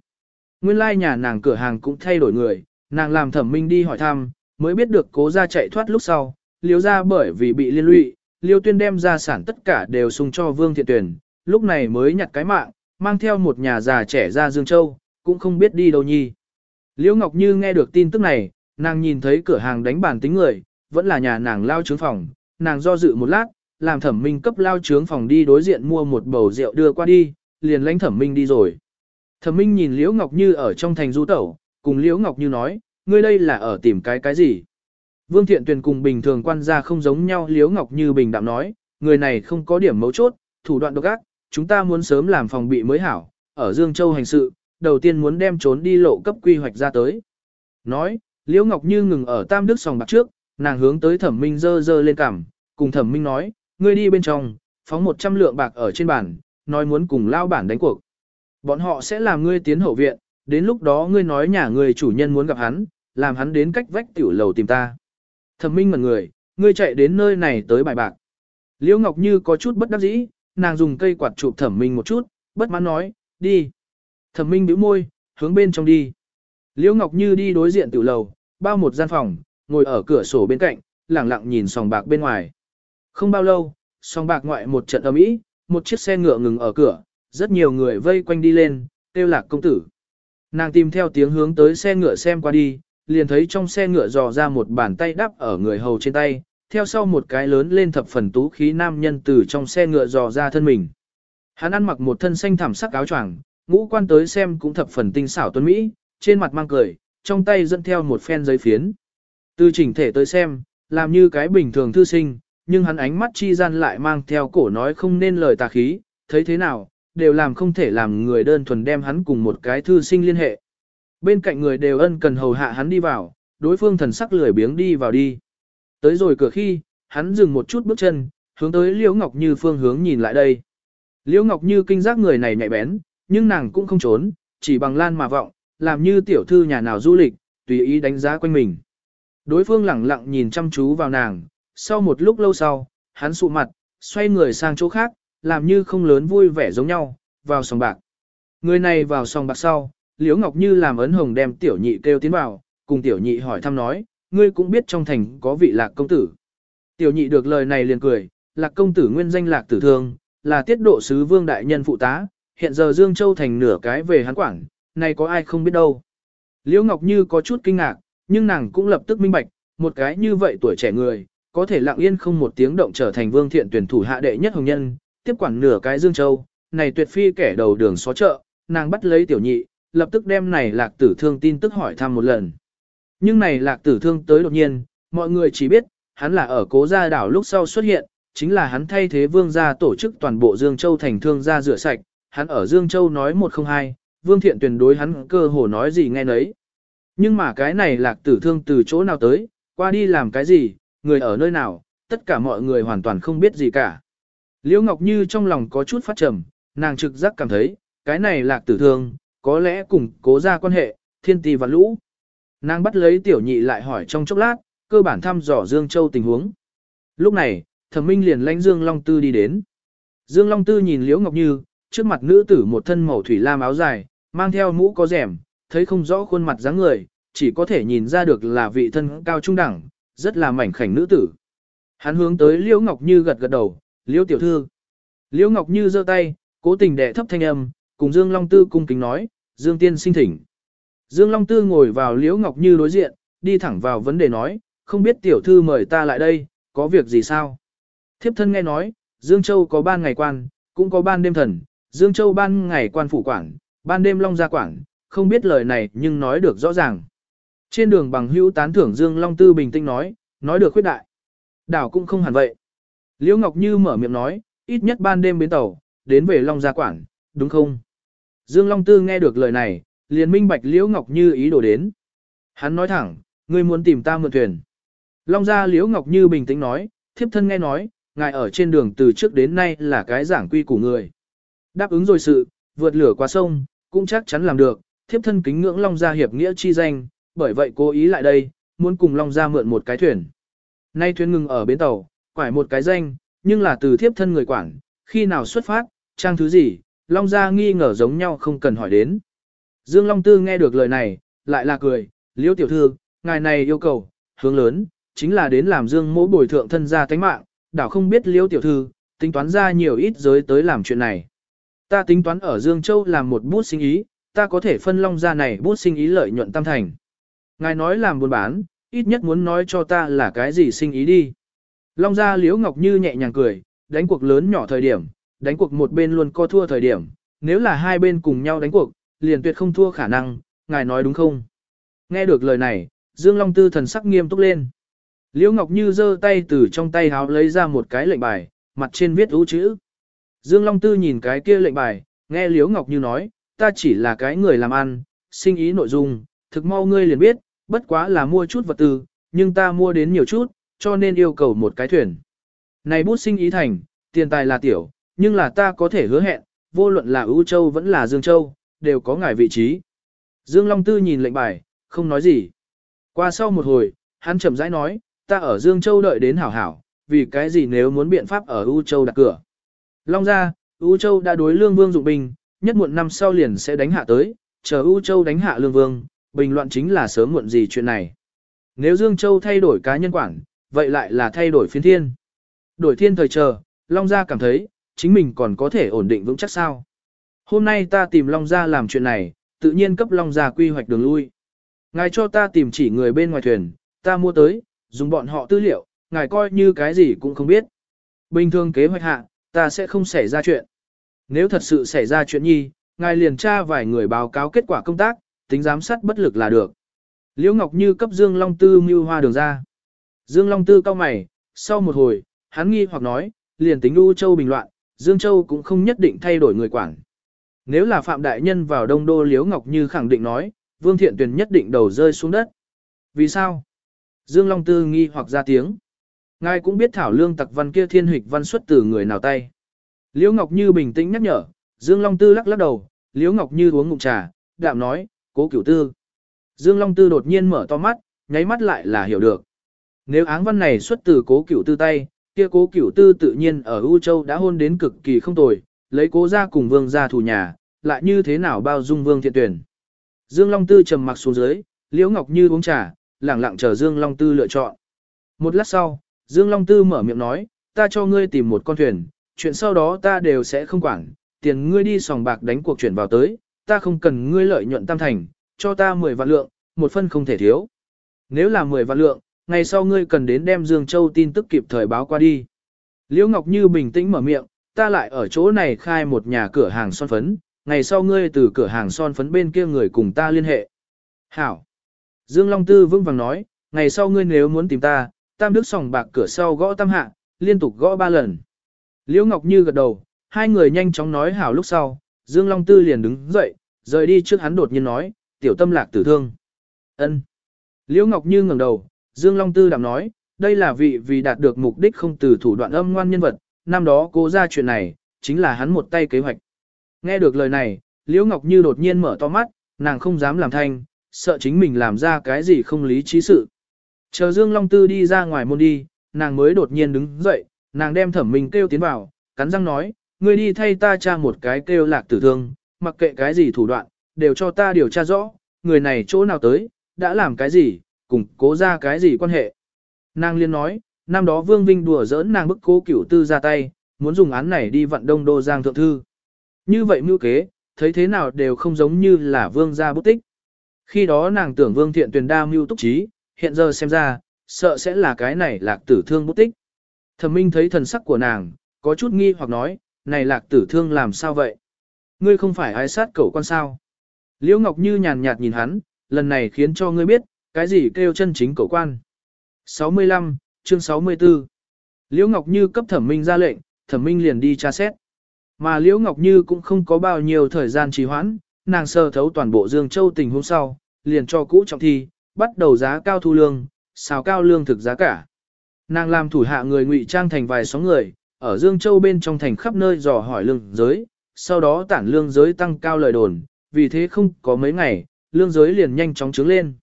Speaker 1: Nguyên lai like nhà nàng cửa hàng cũng thay đổi người, nàng làm thẩm minh đi hỏi thăm, mới biết được cố ra chạy thoát lúc sau, liếu ra bởi vì bị liên lụy, liêu tuyên đem ra sản tất cả đều sung cho vương thiện tuyển, lúc này mới nhặt cái mạng, mang theo một nhà già trẻ ra Dương Châu, cũng không biết đi đâu nhi. Liễu Ngọc Như nghe được tin tức này, nàng nhìn thấy cửa hàng đánh bản tính người, vẫn là nhà nàng lao trướng phòng, nàng do dự một lát, làm thẩm minh cấp lao trướng phòng đi đối diện mua một bầu rượu đưa qua đi, liền lãnh thẩm minh đi rồi. Thẩm minh nhìn Liễu Ngọc Như ở trong thành du tẩu, cùng Liễu Ngọc Như nói, ngươi đây là ở tìm cái cái gì? Vương Thiện Tuyền cùng bình thường quan gia không giống nhau Liễu Ngọc Như bình đạm nói, người này không có điểm mấu chốt, thủ đoạn độc ác, chúng ta muốn sớm làm phòng bị mới hảo, ở Dương Châu hành sự, đầu tiên muốn đem trốn đi lộ cấp quy hoạch ra tới. Nói, Liễu Ngọc Như ngừng ở Tam Đức sòng bạc trước, nàng hướng tới Thẩm Minh dơ dơ lên cằm, cùng Thẩm Minh nói, ngươi đi bên trong, phóng 100 lượng bạc ở trên bàn, nói muốn cùng lao bản đánh cuộc. Bọn họ sẽ làm ngươi tiến hậu viện, đến lúc đó ngươi nói nhà người chủ nhân muốn gặp hắn, làm hắn đến cách vách tiểu lầu tìm ta. Thẩm Minh ngẩn người, ngươi chạy đến nơi này tới bài bạc. Liễu Ngọc Như có chút bất đắc dĩ, nàng dùng cây quạt chụp Thẩm Minh một chút, bất mãn nói, đi. Thẩm Minh bĩu môi, hướng bên trong đi. Liễu Ngọc Như đi đối diện tiểu lầu, bao một gian phòng, ngồi ở cửa sổ bên cạnh, lẳng lặng nhìn sòng bạc bên ngoài. Không bao lâu, sòng bạc ngoại một trận ầm ĩ, một chiếc xe ngựa ngừng ở cửa, rất nhiều người vây quanh đi lên, kêu lạc công tử. Nàng tìm theo tiếng hướng tới xe ngựa xem qua đi, liền thấy trong xe ngựa dò ra một bàn tay đắp ở người hầu trên tay, theo sau một cái lớn lên thập phần tú khí nam nhân từ trong xe ngựa dò ra thân mình. Hắn ăn mặc một thân xanh thảm sắc áo choàng, ngũ quan tới xem cũng thập phần tinh xảo tuấn Mỹ, trên mặt mang cười, trong tay dẫn theo một phen giấy phiến. Từ chỉnh thể tới xem, làm như cái bình thường thư sinh, nhưng hắn ánh mắt chi gian lại mang theo cổ nói không nên lời tà khí, thấy thế nào, đều làm không thể làm người đơn thuần đem hắn cùng một cái thư sinh liên hệ. Bên cạnh người đều ân cần hầu hạ hắn đi vào, đối phương thần sắc lười biếng đi vào đi. Tới rồi cửa khi, hắn dừng một chút bước chân, hướng tới Liễu Ngọc Như phương hướng nhìn lại đây. Liễu Ngọc Như kinh giác người này nhạy bén, nhưng nàng cũng không trốn, chỉ bằng lan mà vọng, làm như tiểu thư nhà nào du lịch, tùy ý đánh giá quanh mình. Đối phương lẳng lặng nhìn chăm chú vào nàng, sau một lúc lâu sau, hắn sụ mặt, xoay người sang chỗ khác, làm như không lớn vui vẻ giống nhau, vào sòng bạc. Người này vào sòng bạc sau, Liễu Ngọc Như làm ấn hồng đem tiểu nhị kêu tiến vào, cùng tiểu nhị hỏi thăm nói, ngươi cũng biết trong thành có vị lạc công tử. Tiểu nhị được lời này liền cười, lạc công tử nguyên danh lạc tử thương, là tiết độ sứ vương đại nhân phụ tá, hiện giờ Dương Châu thành nửa cái về hắn quảng, này có ai không biết đâu. Liễu Ngọc Như có chút kinh ngạc, nhưng nàng cũng lập tức minh bạch, một cái như vậy tuổi trẻ người, có thể lặng yên không một tiếng động trở thành vương thiện tuyển thủ hạ đệ nhất hồng nhân, tiếp quản nửa cái Dương Châu, này tuyệt phi kẻ đầu đường xó chợ, nàng bắt lấy tiểu nhị, lập tức đem này lạc tử thương tin tức hỏi thăm một lần. Nhưng này lạc tử thương tới đột nhiên, mọi người chỉ biết, hắn là ở cố gia đảo lúc sau xuất hiện, chính là hắn thay thế vương gia tổ chức toàn bộ Dương Châu thành thương gia rửa sạch, hắn ở Dương Châu nói một không hai, vương thiện tuyển đối hắn cơ hồ nói gì nghe nấy. Nhưng mà cái này lạc tử thương từ chỗ nào tới, qua đi làm cái gì, người ở nơi nào, tất cả mọi người hoàn toàn không biết gì cả. Liễu Ngọc Như trong lòng có chút phát trầm, nàng trực giác cảm thấy, cái này lạc tử thương, có lẽ cùng cố ra quan hệ, thiên tì và lũ. Nàng bắt lấy tiểu nhị lại hỏi trong chốc lát, cơ bản thăm dò Dương Châu tình huống. Lúc này, thẩm minh liền lãnh Dương Long Tư đi đến. Dương Long Tư nhìn Liễu Ngọc Như, trước mặt nữ tử một thân màu thủy lam áo dài, mang theo mũ có rèm, thấy không rõ khuôn mặt dáng người, chỉ có thể nhìn ra được là vị thân cao trung đẳng, rất là mảnh khảnh nữ tử. Hắn hướng tới Liễu Ngọc Như gật gật đầu, Liễu tiểu thư. Liễu Ngọc Như giơ tay, cố tình đè thấp thanh âm, cùng Dương Long Tư cung kính nói, Dương tiên sinh thỉnh. Dương Long Tư ngồi vào Liễu Ngọc Như đối diện, đi thẳng vào vấn đề nói, không biết tiểu thư mời ta lại đây, có việc gì sao? Thiếp thân nghe nói, Dương Châu có ban ngày quan, cũng có ban đêm thần, Dương Châu ban ngày quan phủ quản, ban đêm long gia quản, không biết lời này nhưng nói được rõ ràng. Trên đường bằng hữu tán thưởng Dương Long Tư bình tĩnh nói, nói được khuyết đại. Đảo cũng không hẳn vậy. Liễu Ngọc Như mở miệng nói, ít nhất ban đêm bến tàu, đến về Long Gia Quảng, đúng không? Dương Long Tư nghe được lời này, liền minh bạch Liễu Ngọc Như ý đồ đến. Hắn nói thẳng, ngươi muốn tìm ta mượn thuyền. Long Gia Liễu Ngọc Như bình tĩnh nói, thiếp thân nghe nói, ngài ở trên đường từ trước đến nay là cái giảng quy của người. Đáp ứng rồi sự, vượt lửa qua sông, cũng chắc chắn làm được, thiếp thân kính ngưỡng Long Gia hiệp nghĩa chi danh, bởi vậy cố ý lại đây, muốn cùng Long Gia mượn một cái thuyền. Nay thuyền ngừng ở bến tàu, quải một cái danh, nhưng là từ thiếp thân người quản, khi nào xuất phát, trang thứ gì, Long Gia nghi ngờ giống nhau không cần hỏi đến. Dương Long Tư nghe được lời này, lại là cười, liễu tiểu thư, ngài này yêu cầu, hướng lớn, chính là đến làm Dương mỗi bồi thượng thân gia tánh mạng, đảo không biết liễu tiểu thư, tính toán ra nhiều ít giới tới làm chuyện này. Ta tính toán ở Dương Châu làm một bút sinh ý, ta có thể phân Long Gia này bút sinh ý lợi nhuận tam thành. Ngài nói làm buôn bán, ít nhất muốn nói cho ta là cái gì sinh ý đi. Long gia Liễu Ngọc Như nhẹ nhàng cười, đánh cuộc lớn nhỏ thời điểm, đánh cuộc một bên luôn co thua thời điểm, nếu là hai bên cùng nhau đánh cuộc, liền tuyệt không thua khả năng, ngài nói đúng không? Nghe được lời này, Dương Long Tư thần sắc nghiêm túc lên. Liễu Ngọc Như giơ tay từ trong tay háo lấy ra một cái lệnh bài, mặt trên viết ú chữ. Dương Long Tư nhìn cái kia lệnh bài, nghe Liễu Ngọc Như nói, ta chỉ là cái người làm ăn, sinh ý nội dung, thực mau ngươi liền biết, bất quá là mua chút vật tư, nhưng ta mua đến nhiều chút, cho nên yêu cầu một cái thuyền. Này bút sinh ý thành, tiền tài là tiểu, nhưng là ta có thể hứa hẹn, vô luận là ưu châu vẫn là Dương Châu, đều có ngài vị trí. Dương Long Tư nhìn lệnh bài, không nói gì. Qua sau một hồi, hắn chậm rãi nói, ta ở Dương Châu đợi đến hảo hảo, vì cái gì nếu muốn biện pháp ở ưu châu đặt cửa. Long ra, ưu châu đã đối lương vương dụng binh, nhất muộn năm sau liền sẽ đánh hạ tới, chờ U châu đánh hạ lương vương, bình luận chính là sớm muộn gì chuyện này. Nếu Dương Châu thay đổi cá nhân quản, vậy lại là thay đổi phiên thiên. Đổi thiên thời chờ, Long Gia cảm thấy, chính mình còn có thể ổn định vững chắc sao. Hôm nay ta tìm Long Gia làm chuyện này, tự nhiên cấp Long Gia quy hoạch đường lui. Ngài cho ta tìm chỉ người bên ngoài thuyền, ta mua tới, dùng bọn họ tư liệu, ngài coi như cái gì cũng không biết. Bình thường kế hoạch hạ, ta sẽ không xảy ra chuyện. Nếu thật sự xảy ra chuyện nhi, ngài liền tra vài người báo cáo kết quả công tác, tính giám sát bất lực là được. Liễu Ngọc Như cấp Dương Long Tư mưu hoa đường ra. Dương Long Tư cao mày, sau một hồi, hắn nghi hoặc nói, liền tính U Châu bình loạn, Dương Châu cũng không nhất định thay đổi người quản. Nếu là Phạm Đại Nhân vào Đông Đô Liễu Ngọc Như khẳng định nói, Vương Thiện Tuyền nhất định đầu rơi xuống đất. Vì sao? Dương Long Tư nghi hoặc ra tiếng. Ngài cũng biết thảo lương tặc văn kia thiên hịch văn xuất từ người nào tay. Liễu Ngọc Như bình tĩnh nhắc nhở, Dương Long Tư lắc lắc đầu, Liễu Ngọc Như uống ngụm trà, đạm nói, cố cửu tư. Dương Long Tư đột nhiên mở to mắt, nháy mắt lại là hiểu được. Nếu áng văn này xuất từ cố cửu tư tay, kia cố cửu tư tự nhiên ở U Châu đã hôn đến cực kỳ không tồi, lấy cố ra cùng vương ra thủ nhà, lại như thế nào bao dung vương thiện tuyển. Dương Long Tư trầm mặc xuống dưới, Liễu Ngọc Như uống trà, lẳng lặng chờ Dương Long Tư lựa chọn. Một lát sau, Dương Long Tư mở miệng nói, ta cho ngươi tìm một con thuyền, chuyện sau đó ta đều sẽ không quản, tiền ngươi đi sòng bạc đánh cuộc chuyển vào tới, ta không cần ngươi lợi nhuận tam thành, cho ta 10 vạn lượng, một phân không thể thiếu. Nếu là 10 vạn lượng, ngày sau ngươi cần đến đem Dương Châu tin tức kịp thời báo qua đi. Liễu Ngọc Như bình tĩnh mở miệng, ta lại ở chỗ này khai một nhà cửa hàng son phấn, ngày sau ngươi từ cửa hàng son phấn bên kia người cùng ta liên hệ. Hảo. Dương Long Tư vững vàng nói, ngày sau ngươi nếu muốn tìm ta, tam đức sòng bạc cửa sau gõ tam hạ, liên tục gõ ba lần. Liễu Ngọc Như gật đầu, hai người nhanh chóng nói hảo lúc sau, Dương Long Tư liền đứng dậy, rời đi trước hắn đột nhiên nói, tiểu tâm lạc tử thương. ân Liễu Ngọc Như ngẩng đầu, Dương Long Tư đạm nói, đây là vị vì đạt được mục đích không từ thủ đoạn âm ngoan nhân vật, năm đó cố ra chuyện này, chính là hắn một tay kế hoạch. Nghe được lời này, Liễu Ngọc Như đột nhiên mở to mắt, nàng không dám làm thanh, sợ chính mình làm ra cái gì không lý trí sự. Chờ Dương Long Tư đi ra ngoài môn đi, nàng mới đột nhiên đứng dậy, nàng đem thẩm minh kêu tiến vào, cắn răng nói, ngươi đi thay ta tra một cái kêu lạc tử thương, mặc kệ cái gì thủ đoạn, đều cho ta điều tra rõ, người này chỗ nào tới, đã làm cái gì, cùng cố ra cái gì quan hệ. Nàng liên nói, năm đó Vương Vinh đùa giỡn nàng bức cố cửu tư ra tay, muốn dùng án này đi vận đông đô giang thượng thư. Như vậy mưu kế, thấy thế nào đều không giống như là Vương gia bút tích. Khi đó nàng tưởng Vương Thiện Tuyền đa mưu túc trí, hiện giờ xem ra, sợ sẽ là cái này lạc tử thương bút tích. Thẩm Minh thấy thần sắc của nàng, có chút nghi hoặc nói, này lạc tử thương làm sao vậy? Ngươi không phải ái sát cẩu con sao? Liễu Ngọc Như nhàn nhạt nhìn hắn, lần này khiến cho ngươi biết, cái gì kêu chân chính cẩu quan. 65, chương 64 Liễu Ngọc Như cấp thẩm minh ra lệnh, thẩm minh liền đi tra xét. Mà Liễu Ngọc Như cũng không có bao nhiêu thời gian trì hoãn, nàng sơ thấu toàn bộ Dương Châu tình hôm sau, liền cho cũ trọng thi, bắt đầu giá cao thu lương, xào cao lương thực giá cả. Nàng làm thủ hạ người ngụy trang thành vài số người, ở Dương Châu bên trong thành khắp nơi dò hỏi lương giới, sau đó tản lương giới tăng cao lời đồn, vì thế không có mấy ngày, lương giới liền nhanh chóng trướng lên.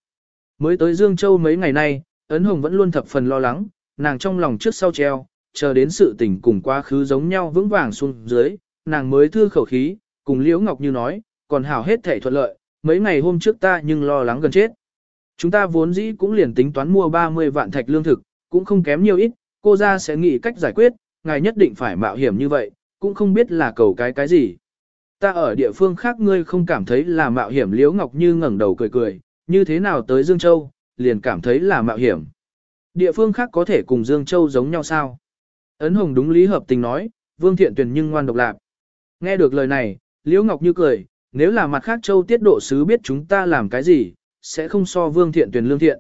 Speaker 1: Mới tới Dương Châu mấy ngày nay, Ấn Hồng vẫn luôn thập phần lo lắng, nàng trong lòng trước sau treo, chờ đến sự tình cùng quá khứ giống nhau vững vàng xuống dưới, nàng mới thư khẩu khí, cùng Liễu Ngọc Như nói, còn hảo hết thể thuận lợi, mấy ngày hôm trước ta nhưng lo lắng gần chết. Chúng ta vốn dĩ cũng liền tính toán mua 30 vạn thạch lương thực, cũng không kém nhiều ít, cô ra sẽ nghĩ cách giải quyết, ngài nhất định phải mạo hiểm như vậy, cũng không biết là cầu cái cái gì. Ta ở địa phương khác ngươi không cảm thấy là mạo hiểm Liễu Ngọc Như ngẩng đầu cười cười, như thế nào tới Dương Châu, liền cảm thấy là mạo hiểm. Địa phương khác có thể cùng Dương Châu giống nhau sao? Ấn Hồng đúng lý hợp tình nói, Vương Thiện Tuyền nhưng ngoan độc lạc. Nghe được lời này, Liễu Ngọc Như cười, nếu là mặt khác Châu tiết độ sứ biết chúng ta làm cái gì, sẽ không so Vương Thiện Tuyền lương thiện.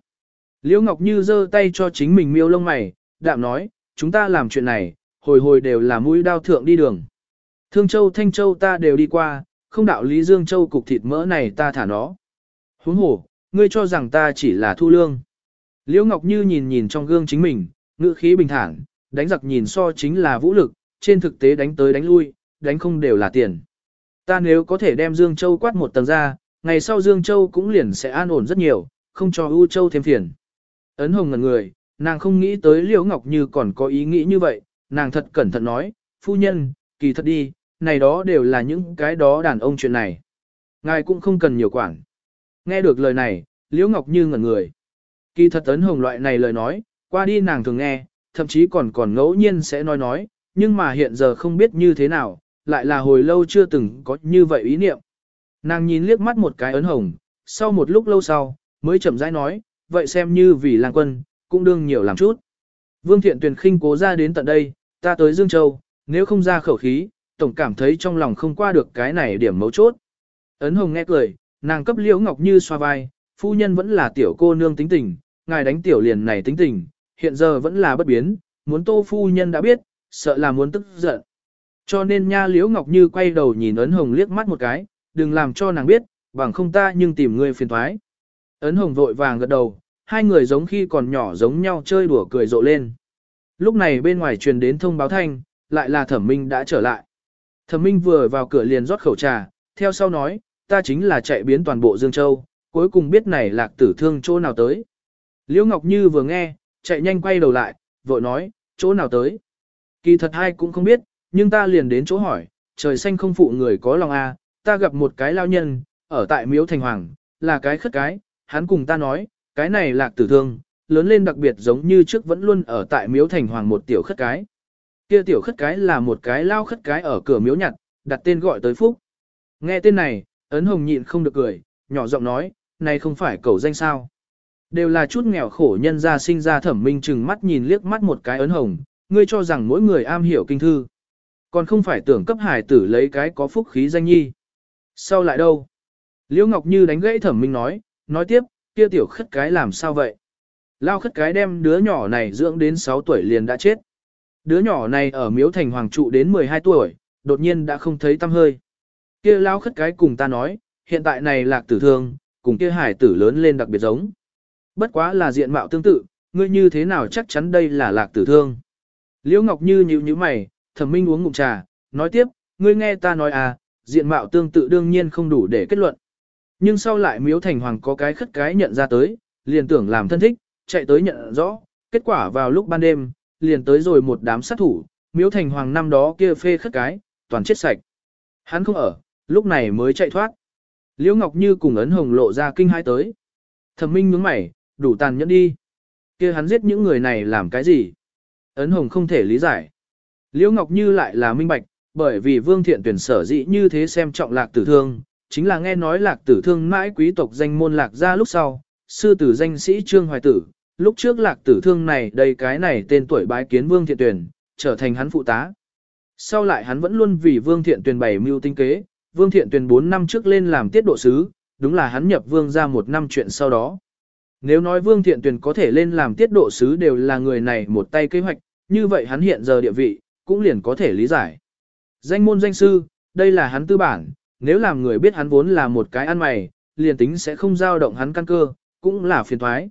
Speaker 1: Liễu Ngọc Như giơ tay cho chính mình miêu lông mày, đạm nói, chúng ta làm chuyện này, hồi hồi đều là mũi đao thượng đi đường. Thương Châu Thanh Châu ta đều đi qua, không đạo lý Dương Châu cục thịt mỡ này ta thả nó. Huống hồ, ngươi cho rằng ta chỉ là thu lương. Liễu Ngọc Như nhìn nhìn trong gương chính mình, ngữ khí bình thản, đánh giặc nhìn so chính là vũ lực, trên thực tế đánh tới đánh lui, đánh không đều là tiền. Ta nếu có thể đem Dương Châu quát một tầng ra, ngày sau Dương Châu cũng liền sẽ an ổn rất nhiều, không cho U Châu thêm phiền. Ấn Hồng ngần người, nàng không nghĩ tới Liễu Ngọc Như còn có ý nghĩ như vậy, nàng thật cẩn thận nói, phu nhân, kỳ thật đi, này đó đều là những cái đó đàn ông chuyện này. Ngài cũng không cần nhiều quản. Nghe được lời này, Liễu Ngọc Như ngẩn người. Kỳ thật ấn hồng loại này lời nói, qua đi nàng thường nghe, thậm chí còn còn ngẫu nhiên sẽ nói nói, nhưng mà hiện giờ không biết như thế nào, lại là hồi lâu chưa từng có như vậy ý niệm. Nàng nhìn liếc mắt một cái ấn hồng, sau một lúc lâu sau, mới chậm rãi nói, vậy xem như vì lang quân, cũng đương nhiều làm chút. Vương Thiện Tuyền khinh cố ra đến tận đây, ta tới Dương Châu, nếu không ra khẩu khí, tổng cảm thấy trong lòng không qua được cái này điểm mấu chốt. Ấn Hồng nghe cười, nàng cấp Liễu Ngọc Như xoa vai, phu nhân vẫn là tiểu cô nương tính tình, ngài đánh tiểu liền này tính tình, hiện giờ vẫn là bất biến, muốn tô phu nhân đã biết, sợ là muốn tức giận. Cho nên nha Liễu Ngọc Như quay đầu nhìn Ấn Hồng liếc mắt một cái, đừng làm cho nàng biết, bằng không ta nhưng tìm ngươi phiền thoái. Ấn Hồng vội vàng gật đầu, hai người giống khi còn nhỏ giống nhau chơi đùa cười rộ lên. Lúc này bên ngoài truyền đến thông báo thanh, lại là thẩm minh đã trở lại. Thẩm minh vừa vào cửa liền rót khẩu trà, theo sau nói, ta chính là chạy biến toàn bộ Dương Châu, cuối cùng biết này lạc tử thương chỗ nào tới. Liễu Ngọc Như vừa nghe, chạy nhanh quay đầu lại, vội nói, chỗ nào tới. Kỳ thật hai cũng không biết, nhưng ta liền đến chỗ hỏi, trời xanh không phụ người có lòng a, à, ta gặp một cái lao nhân, ở tại miếu thành hoàng, là cái khất cái, hắn cùng ta nói, cái này lạc tử thương, lớn lên đặc biệt giống như trước vẫn luôn ở tại miếu thành hoàng một tiểu khất cái. Kia tiểu khất cái là một cái lao khất cái ở cửa miếu nhặt, đặt tên gọi tới phúc. Nghe tên này, ấn hồng nhịn không được cười, nhỏ giọng nói, này không phải cầu danh sao. Đều là chút nghèo khổ nhân ra sinh ra thẩm minh chừng mắt nhìn liếc mắt một cái ấn hồng, ngươi cho rằng mỗi người am hiểu kinh thư. Còn không phải tưởng cấp hải tử lấy cái có phúc khí danh nhi. Sau lại đâu? Liễu Ngọc Như đánh gãy thẩm minh nói, nói tiếp, kia tiểu khất cái làm sao vậy? Lao khất cái đem đứa nhỏ này dưỡng đến 6 tuổi liền đã chết. Đứa nhỏ này ở miếu thành hoàng trụ đến 12 tuổi, đột nhiên đã không thấy tâm hơi. Kia lao khất cái cùng ta nói, hiện tại này lạc tử thương, cùng kia hải tử lớn lên đặc biệt giống. Bất quá là diện mạo tương tự, ngươi như thế nào chắc chắn đây là lạc tử thương. Liễu Ngọc Như nhíu nhíu mày, thẩm minh uống ngụm trà, nói tiếp, ngươi nghe ta nói à, diện mạo tương tự đương nhiên không đủ để kết luận. Nhưng sau lại miếu thành hoàng có cái khất cái nhận ra tới, liền tưởng làm thân thích, chạy tới nhận rõ, kết quả vào lúc ban đêm, liền tới rồi một đám sát thủ, miếu thành hoàng năm đó kia phê khất cái, toàn chết sạch. Hắn không ở, lúc này mới chạy thoát. Liễu Ngọc Như cùng ấn hồng lộ ra kinh hai tới. Thẩm Minh nhướng mày, đủ tàn nhẫn đi. kia hắn giết những người này làm cái gì? Ấn hồng không thể lý giải. Liễu Ngọc Như lại là minh bạch, bởi vì Vương Thiện tuyển sở dĩ như thế xem trọng lạc tử thương, chính là nghe nói lạc tử thương mãi quý tộc danh môn lạc ra lúc sau, sư tử danh sĩ Trương Hoài Tử, lúc trước lạc tử thương này đây cái này tên tuổi bái kiến Vương Thiện tuyển, trở thành hắn phụ tá. Sau lại hắn vẫn luôn vì Vương Thiện tuyển bày mưu tinh kế, Vương Thiện tuyển 4 năm trước lên làm tiết độ sứ, đúng là hắn nhập Vương ra một năm chuyện sau đó. Nếu nói Vương Thiện tuyển có thể lên làm tiết độ sứ đều là người này một tay kế hoạch, như vậy hắn hiện giờ địa vị, cũng liền có thể lý giải. Danh môn danh sư, đây là hắn tư bản, nếu làm người biết hắn vốn là một cái ăn mày, liền tính sẽ không dao động hắn căn cơ, cũng là phiền thoái.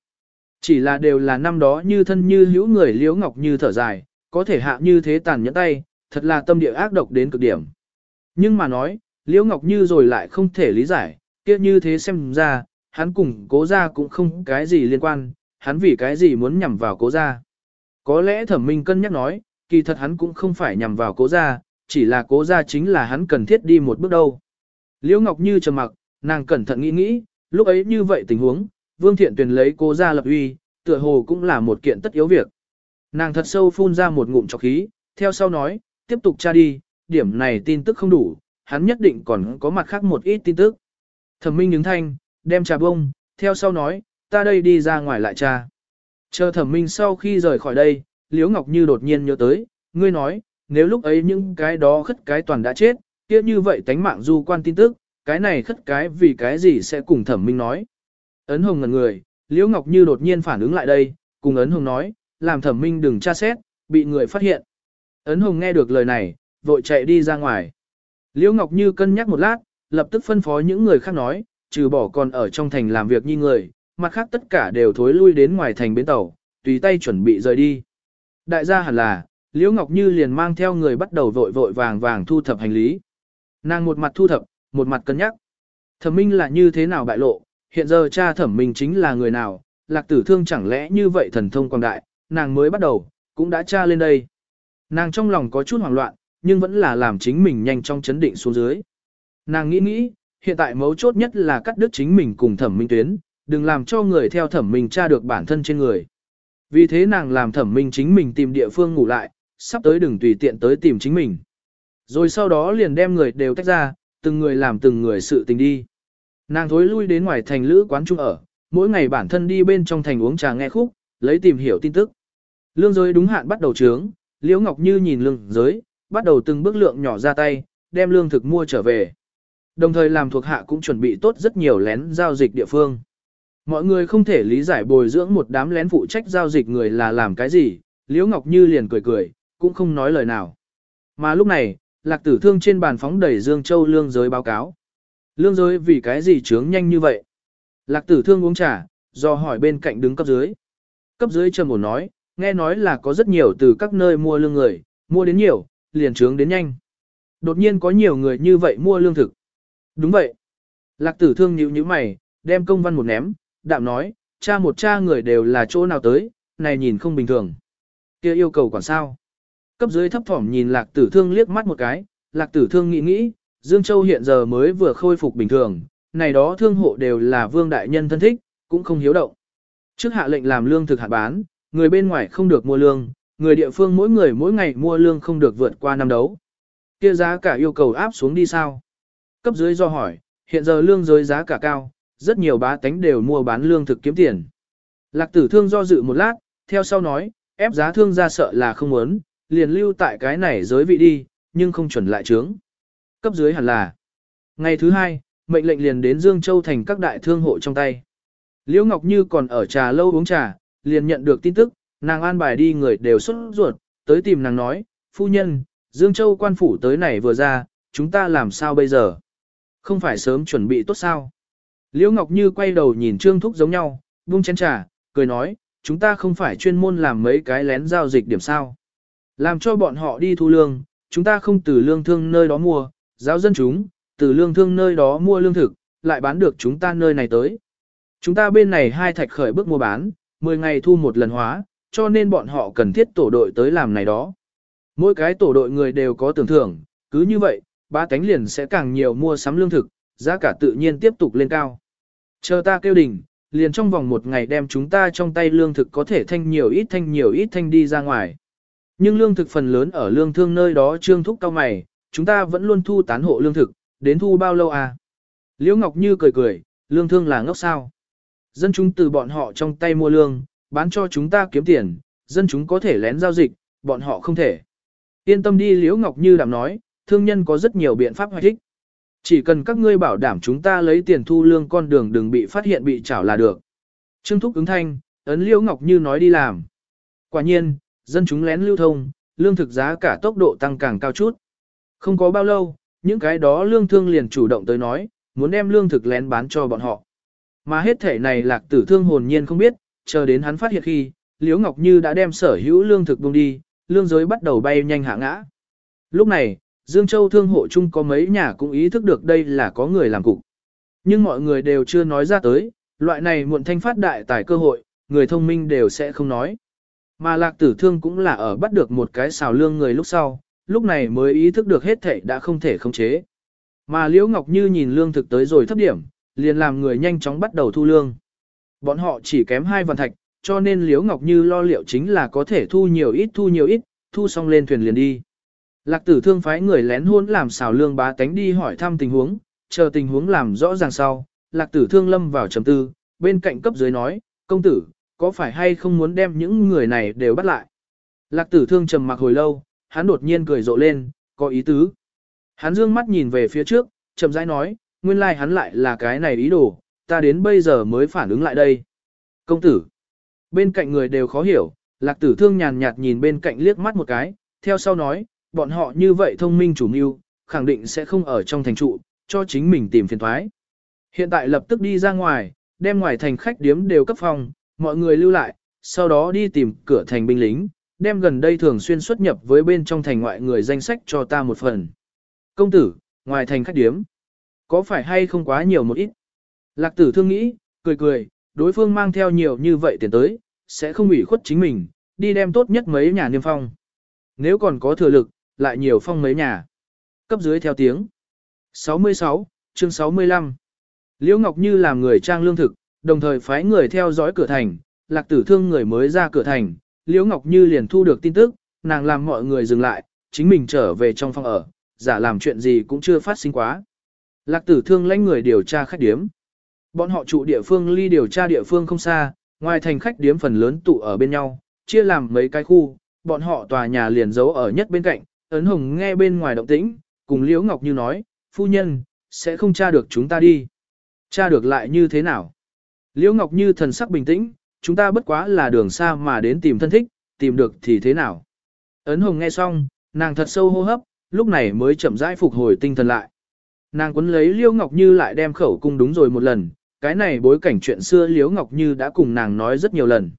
Speaker 1: Chỉ là đều là năm đó như thân như hữu người liễu ngọc như thở dài, có thể hạ như thế tàn nhẫn tay, thật là tâm địa ác độc đến cực điểm. Nhưng mà nói, liễu ngọc như rồi lại không thể lý giải, kia như thế xem ra, hắn cùng cố ra cũng không cái gì liên quan, hắn vì cái gì muốn nhằm vào cố ra. Có lẽ thẩm minh cân nhắc nói, kỳ thật hắn cũng không phải nhằm vào cố ra, chỉ là cố ra chính là hắn cần thiết đi một bước đâu. Liễu Ngọc Như trầm mặc, nàng cẩn thận nghĩ nghĩ, lúc ấy như vậy tình huống, Vương Thiện Tuyền lấy cố ra lập uy, tựa hồ cũng là một kiện tất yếu việc. Nàng thật sâu phun ra một ngụm trọc khí, theo sau nói, tiếp tục tra đi, điểm này tin tức không đủ, hắn nhất định còn có mặt khác một ít tin tức. Thẩm Minh đứng thanh, đem trà bông, theo sau nói, ta đây đi ra ngoài lại tra. Chờ thẩm minh sau khi rời khỏi đây, Liễu Ngọc Như đột nhiên nhớ tới, ngươi nói, nếu lúc ấy những cái đó khất cái toàn đã chết, kia như vậy tánh mạng du quan tin tức, cái này khất cái vì cái gì sẽ cùng thẩm minh nói. Ấn Hồng ngần người, Liễu Ngọc Như đột nhiên phản ứng lại đây, cùng Ấn Hồng nói, làm thẩm minh đừng tra xét, bị người phát hiện. Ấn Hồng nghe được lời này, vội chạy đi ra ngoài. Liễu Ngọc Như cân nhắc một lát, lập tức phân phó những người khác nói, trừ bỏ còn ở trong thành làm việc như người, mặt khác tất cả đều thối lui đến ngoài thành bến tàu, tùy tay chuẩn bị rời đi. Đại gia hẳn là, Liễu Ngọc Như liền mang theo người bắt đầu vội vội vàng vàng thu thập hành lý. Nàng một mặt thu thập, một mặt cân nhắc. Thẩm Minh là như thế nào bại lộ, hiện giờ cha Thẩm Minh chính là người nào, lạc tử thương chẳng lẽ như vậy thần thông quang đại, nàng mới bắt đầu, cũng đã tra lên đây. Nàng trong lòng có chút hoảng loạn, nhưng vẫn là làm chính mình nhanh trong chấn định xuống dưới. Nàng nghĩ nghĩ, hiện tại mấu chốt nhất là cắt đứt chính mình cùng Thẩm Minh tuyến, đừng làm cho người theo Thẩm Minh tra được bản thân trên người. Vì thế nàng làm Thẩm Minh chính mình tìm địa phương ngủ lại, sắp tới đừng tùy tiện tới tìm chính mình. Rồi sau đó liền đem người đều tách ra, từng người làm từng người sự tình đi. Nàng thối lui đến ngoài thành lữ quán trung ở, mỗi ngày bản thân đi bên trong thành uống trà nghe khúc, lấy tìm hiểu tin tức. Lương giới đúng hạn bắt đầu trướng, Liễu Ngọc Như nhìn lương giới, bắt đầu từng bước lượng nhỏ ra tay, đem lương thực mua trở về. Đồng thời làm thuộc hạ cũng chuẩn bị tốt rất nhiều lén giao dịch địa phương. Mọi người không thể lý giải bồi dưỡng một đám lén phụ trách giao dịch người là làm cái gì, Liễu Ngọc Như liền cười cười, cũng không nói lời nào. Mà lúc này, lạc tử thương trên bàn phóng đầy Dương Châu lương giới báo cáo. Lương giới vì cái gì trướng nhanh như vậy? Lạc tử thương uống trà, do hỏi bên cạnh đứng cấp dưới. Cấp dưới trầm ổn nói, nghe nói là có rất nhiều từ các nơi mua lương người, mua đến nhiều, liền trướng đến nhanh. Đột nhiên có nhiều người như vậy mua lương thực. Đúng vậy. Lạc tử thương nhíu nhíu mày, đem công văn một ném, đạm nói, cha một cha người đều là chỗ nào tới, này nhìn không bình thường. kia yêu cầu quản sao. Cấp dưới thấp thỏm nhìn lạc tử thương liếc mắt một cái, lạc tử thương nghĩ nghĩ, Dương Châu hiện giờ mới vừa khôi phục bình thường, này đó thương hộ đều là vương đại nhân thân thích, cũng không hiếu động. Trước hạ lệnh làm lương thực hạ bán, người bên ngoài không được mua lương, người địa phương mỗi người mỗi ngày mua lương không được vượt qua năm đấu. Kia giá cả yêu cầu áp xuống đi sao? Cấp dưới do hỏi, hiện giờ lương giới giá cả cao, rất nhiều bá tánh đều mua bán lương thực kiếm tiền. Lạc tử thương do dự một lát, theo sau nói, ép giá thương ra sợ là không muốn, liền lưu tại cái này giới vị đi, nhưng không chuẩn lại trướng. Cấp dưới hẳn là. Ngày thứ hai, mệnh lệnh liền đến Dương Châu thành các đại thương hộ trong tay. Liễu Ngọc Như còn ở trà lâu uống trà, liền nhận được tin tức, nàng an bài đi người đều xuất ruột, tới tìm nàng nói, phu nhân, Dương Châu quan phủ tới này vừa ra, chúng ta làm sao bây giờ? Không phải sớm chuẩn bị tốt sao? Liễu Ngọc Như quay đầu nhìn Trương Thúc giống nhau, buông chén trà, cười nói, chúng ta không phải chuyên môn làm mấy cái lén giao dịch điểm sao. Làm cho bọn họ đi thu lương, chúng ta không từ lương thương nơi đó mua, giáo dân chúng, từ lương thương nơi đó mua lương thực, lại bán được chúng ta nơi này tới. Chúng ta bên này hai thạch khởi bước mua bán, 10 ngày thu một lần hóa, cho nên bọn họ cần thiết tổ đội tới làm này đó. Mỗi cái tổ đội người đều có tưởng thưởng, cứ như vậy, ba cánh liền sẽ càng nhiều mua sắm lương thực, giá cả tự nhiên tiếp tục lên cao. Chờ ta kêu đỉnh, liền trong vòng một ngày đem chúng ta trong tay lương thực có thể thanh nhiều ít thanh nhiều ít thanh đi ra ngoài. Nhưng lương thực phần lớn ở lương thương nơi đó trương thúc cao mày, chúng ta vẫn luôn thu tán hộ lương thực, đến thu bao lâu à? Liễu Ngọc Như cười cười, lương thương là ngốc sao? Dân chúng từ bọn họ trong tay mua lương, bán cho chúng ta kiếm tiền, dân chúng có thể lén giao dịch, bọn họ không thể. Yên tâm đi Liễu Ngọc Như đảm nói, thương nhân có rất nhiều biện pháp hoạch thích. Chỉ cần các ngươi bảo đảm chúng ta lấy tiền thu lương con đường đừng bị phát hiện bị trảo là được. Trương Thúc ứng thanh, ấn Liễu Ngọc Như nói đi làm. Quả nhiên, dân chúng lén lưu thông, lương thực giá cả tốc độ tăng càng cao chút. Không có bao lâu, những cái đó lương thương liền chủ động tới nói, muốn đem lương thực lén bán cho bọn họ. Mà hết thể này lạc tử thương hồn nhiên không biết, chờ đến hắn phát hiện khi, Liễu Ngọc Như đã đem sở hữu lương thực buông đi, lương giới bắt đầu bay nhanh hạ ngã. Lúc này, Dương Châu thương hộ chung có mấy nhà cũng ý thức được đây là có người làm cục. Nhưng mọi người đều chưa nói ra tới, loại này muộn thanh phát đại tài cơ hội, người thông minh đều sẽ không nói. Mà lạc tử thương cũng là ở bắt được một cái xào lương người lúc sau, lúc này mới ý thức được hết thảy đã không thể khống chế. Mà Liễu Ngọc Như nhìn lương thực tới rồi thấp điểm, liền làm người nhanh chóng bắt đầu thu lương. Bọn họ chỉ kém hai vạn thạch, cho nên Liễu Ngọc Như lo liệu chính là có thể thu nhiều ít thu nhiều ít, thu xong lên thuyền liền đi. Lạc tử thương phái người lén hôn làm xào lương bá tánh đi hỏi thăm tình huống, chờ tình huống làm rõ ràng sau. Lạc tử thương lâm vào trầm tư, bên cạnh cấp dưới nói, công tử, có phải hay không muốn đem những người này đều bắt lại? Lạc tử thương trầm mặc hồi lâu, hắn đột nhiên cười rộ lên, có ý tứ. Hắn dương mắt nhìn về phía trước, chậm rãi nói, nguyên lai like hắn lại là cái này ý đồ, ta đến bây giờ mới phản ứng lại đây. Công tử, bên cạnh người đều khó hiểu, lạc tử thương nhàn nhạt nhìn bên cạnh liếc mắt một cái, theo sau nói, bọn họ như vậy thông minh chủ mưu, khẳng định sẽ không ở trong thành trụ, cho chính mình tìm phiền thoái. Hiện tại lập tức đi ra ngoài, đem ngoài thành khách điếm đều cấp phòng, mọi người lưu lại, sau đó đi tìm cửa thành binh lính, đem gần đây thường xuyên xuất nhập với bên trong thành ngoại người danh sách cho ta một phần. Công tử, ngoài thành khách điếm, có phải hay không quá nhiều một ít? Lạc tử thương nghĩ, cười cười, đối phương mang theo nhiều như vậy tiền tới, sẽ không ủy khuất chính mình, đi đem tốt nhất mấy nhà niêm phong. Nếu còn có thừa lực, lại nhiều phong mấy nhà. Cấp dưới theo tiếng. 66, chương 65. Liễu Ngọc Như làm người trang lương thực, đồng thời phái người theo dõi cửa thành, lạc tử thương người mới ra cửa thành, Liễu Ngọc Như liền thu được tin tức, nàng làm mọi người dừng lại, chính mình trở về trong phòng ở, giả làm chuyện gì cũng chưa phát sinh quá. Lạc tử thương lãnh người điều tra khách điếm. Bọn họ trụ địa phương ly điều tra địa phương không xa, ngoài thành khách điếm phần lớn tụ ở bên nhau, chia làm mấy cái khu, bọn họ tòa nhà liền giấu ở nhất bên cạnh, ấn hồng nghe bên ngoài động tĩnh, cùng Liễu Ngọc Như nói, phu nhân, sẽ không tra được chúng ta đi. Tra được lại như thế nào? Liễu Ngọc Như thần sắc bình tĩnh, chúng ta bất quá là đường xa mà đến tìm thân thích, tìm được thì thế nào? Ấn hồng nghe xong, nàng thật sâu hô hấp, lúc này mới chậm rãi phục hồi tinh thần lại. Nàng quấn lấy Liễu Ngọc Như lại đem khẩu cung đúng rồi một lần, cái này bối cảnh chuyện xưa Liễu Ngọc Như đã cùng nàng nói rất nhiều lần.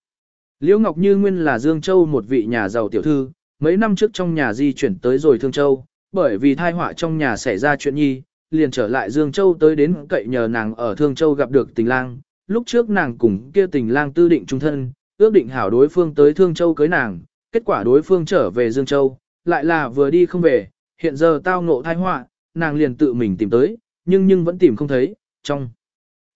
Speaker 1: Liễu Ngọc Như nguyên là Dương Châu một vị nhà giàu tiểu thư, mấy năm trước trong nhà di chuyển tới rồi Thương Châu, bởi vì thai họa trong nhà xảy ra chuyện nhi, liền trở lại Dương Châu tới đến cậy nhờ nàng ở Thương Châu gặp được tình lang. Lúc trước nàng cùng kia tình lang tư định trung thân, ước định hảo đối phương tới Thương Châu cưới nàng, kết quả đối phương trở về Dương Châu, lại là vừa đi không về, hiện giờ tao ngộ tai họa, nàng liền tự mình tìm tới, nhưng nhưng vẫn tìm không thấy, trong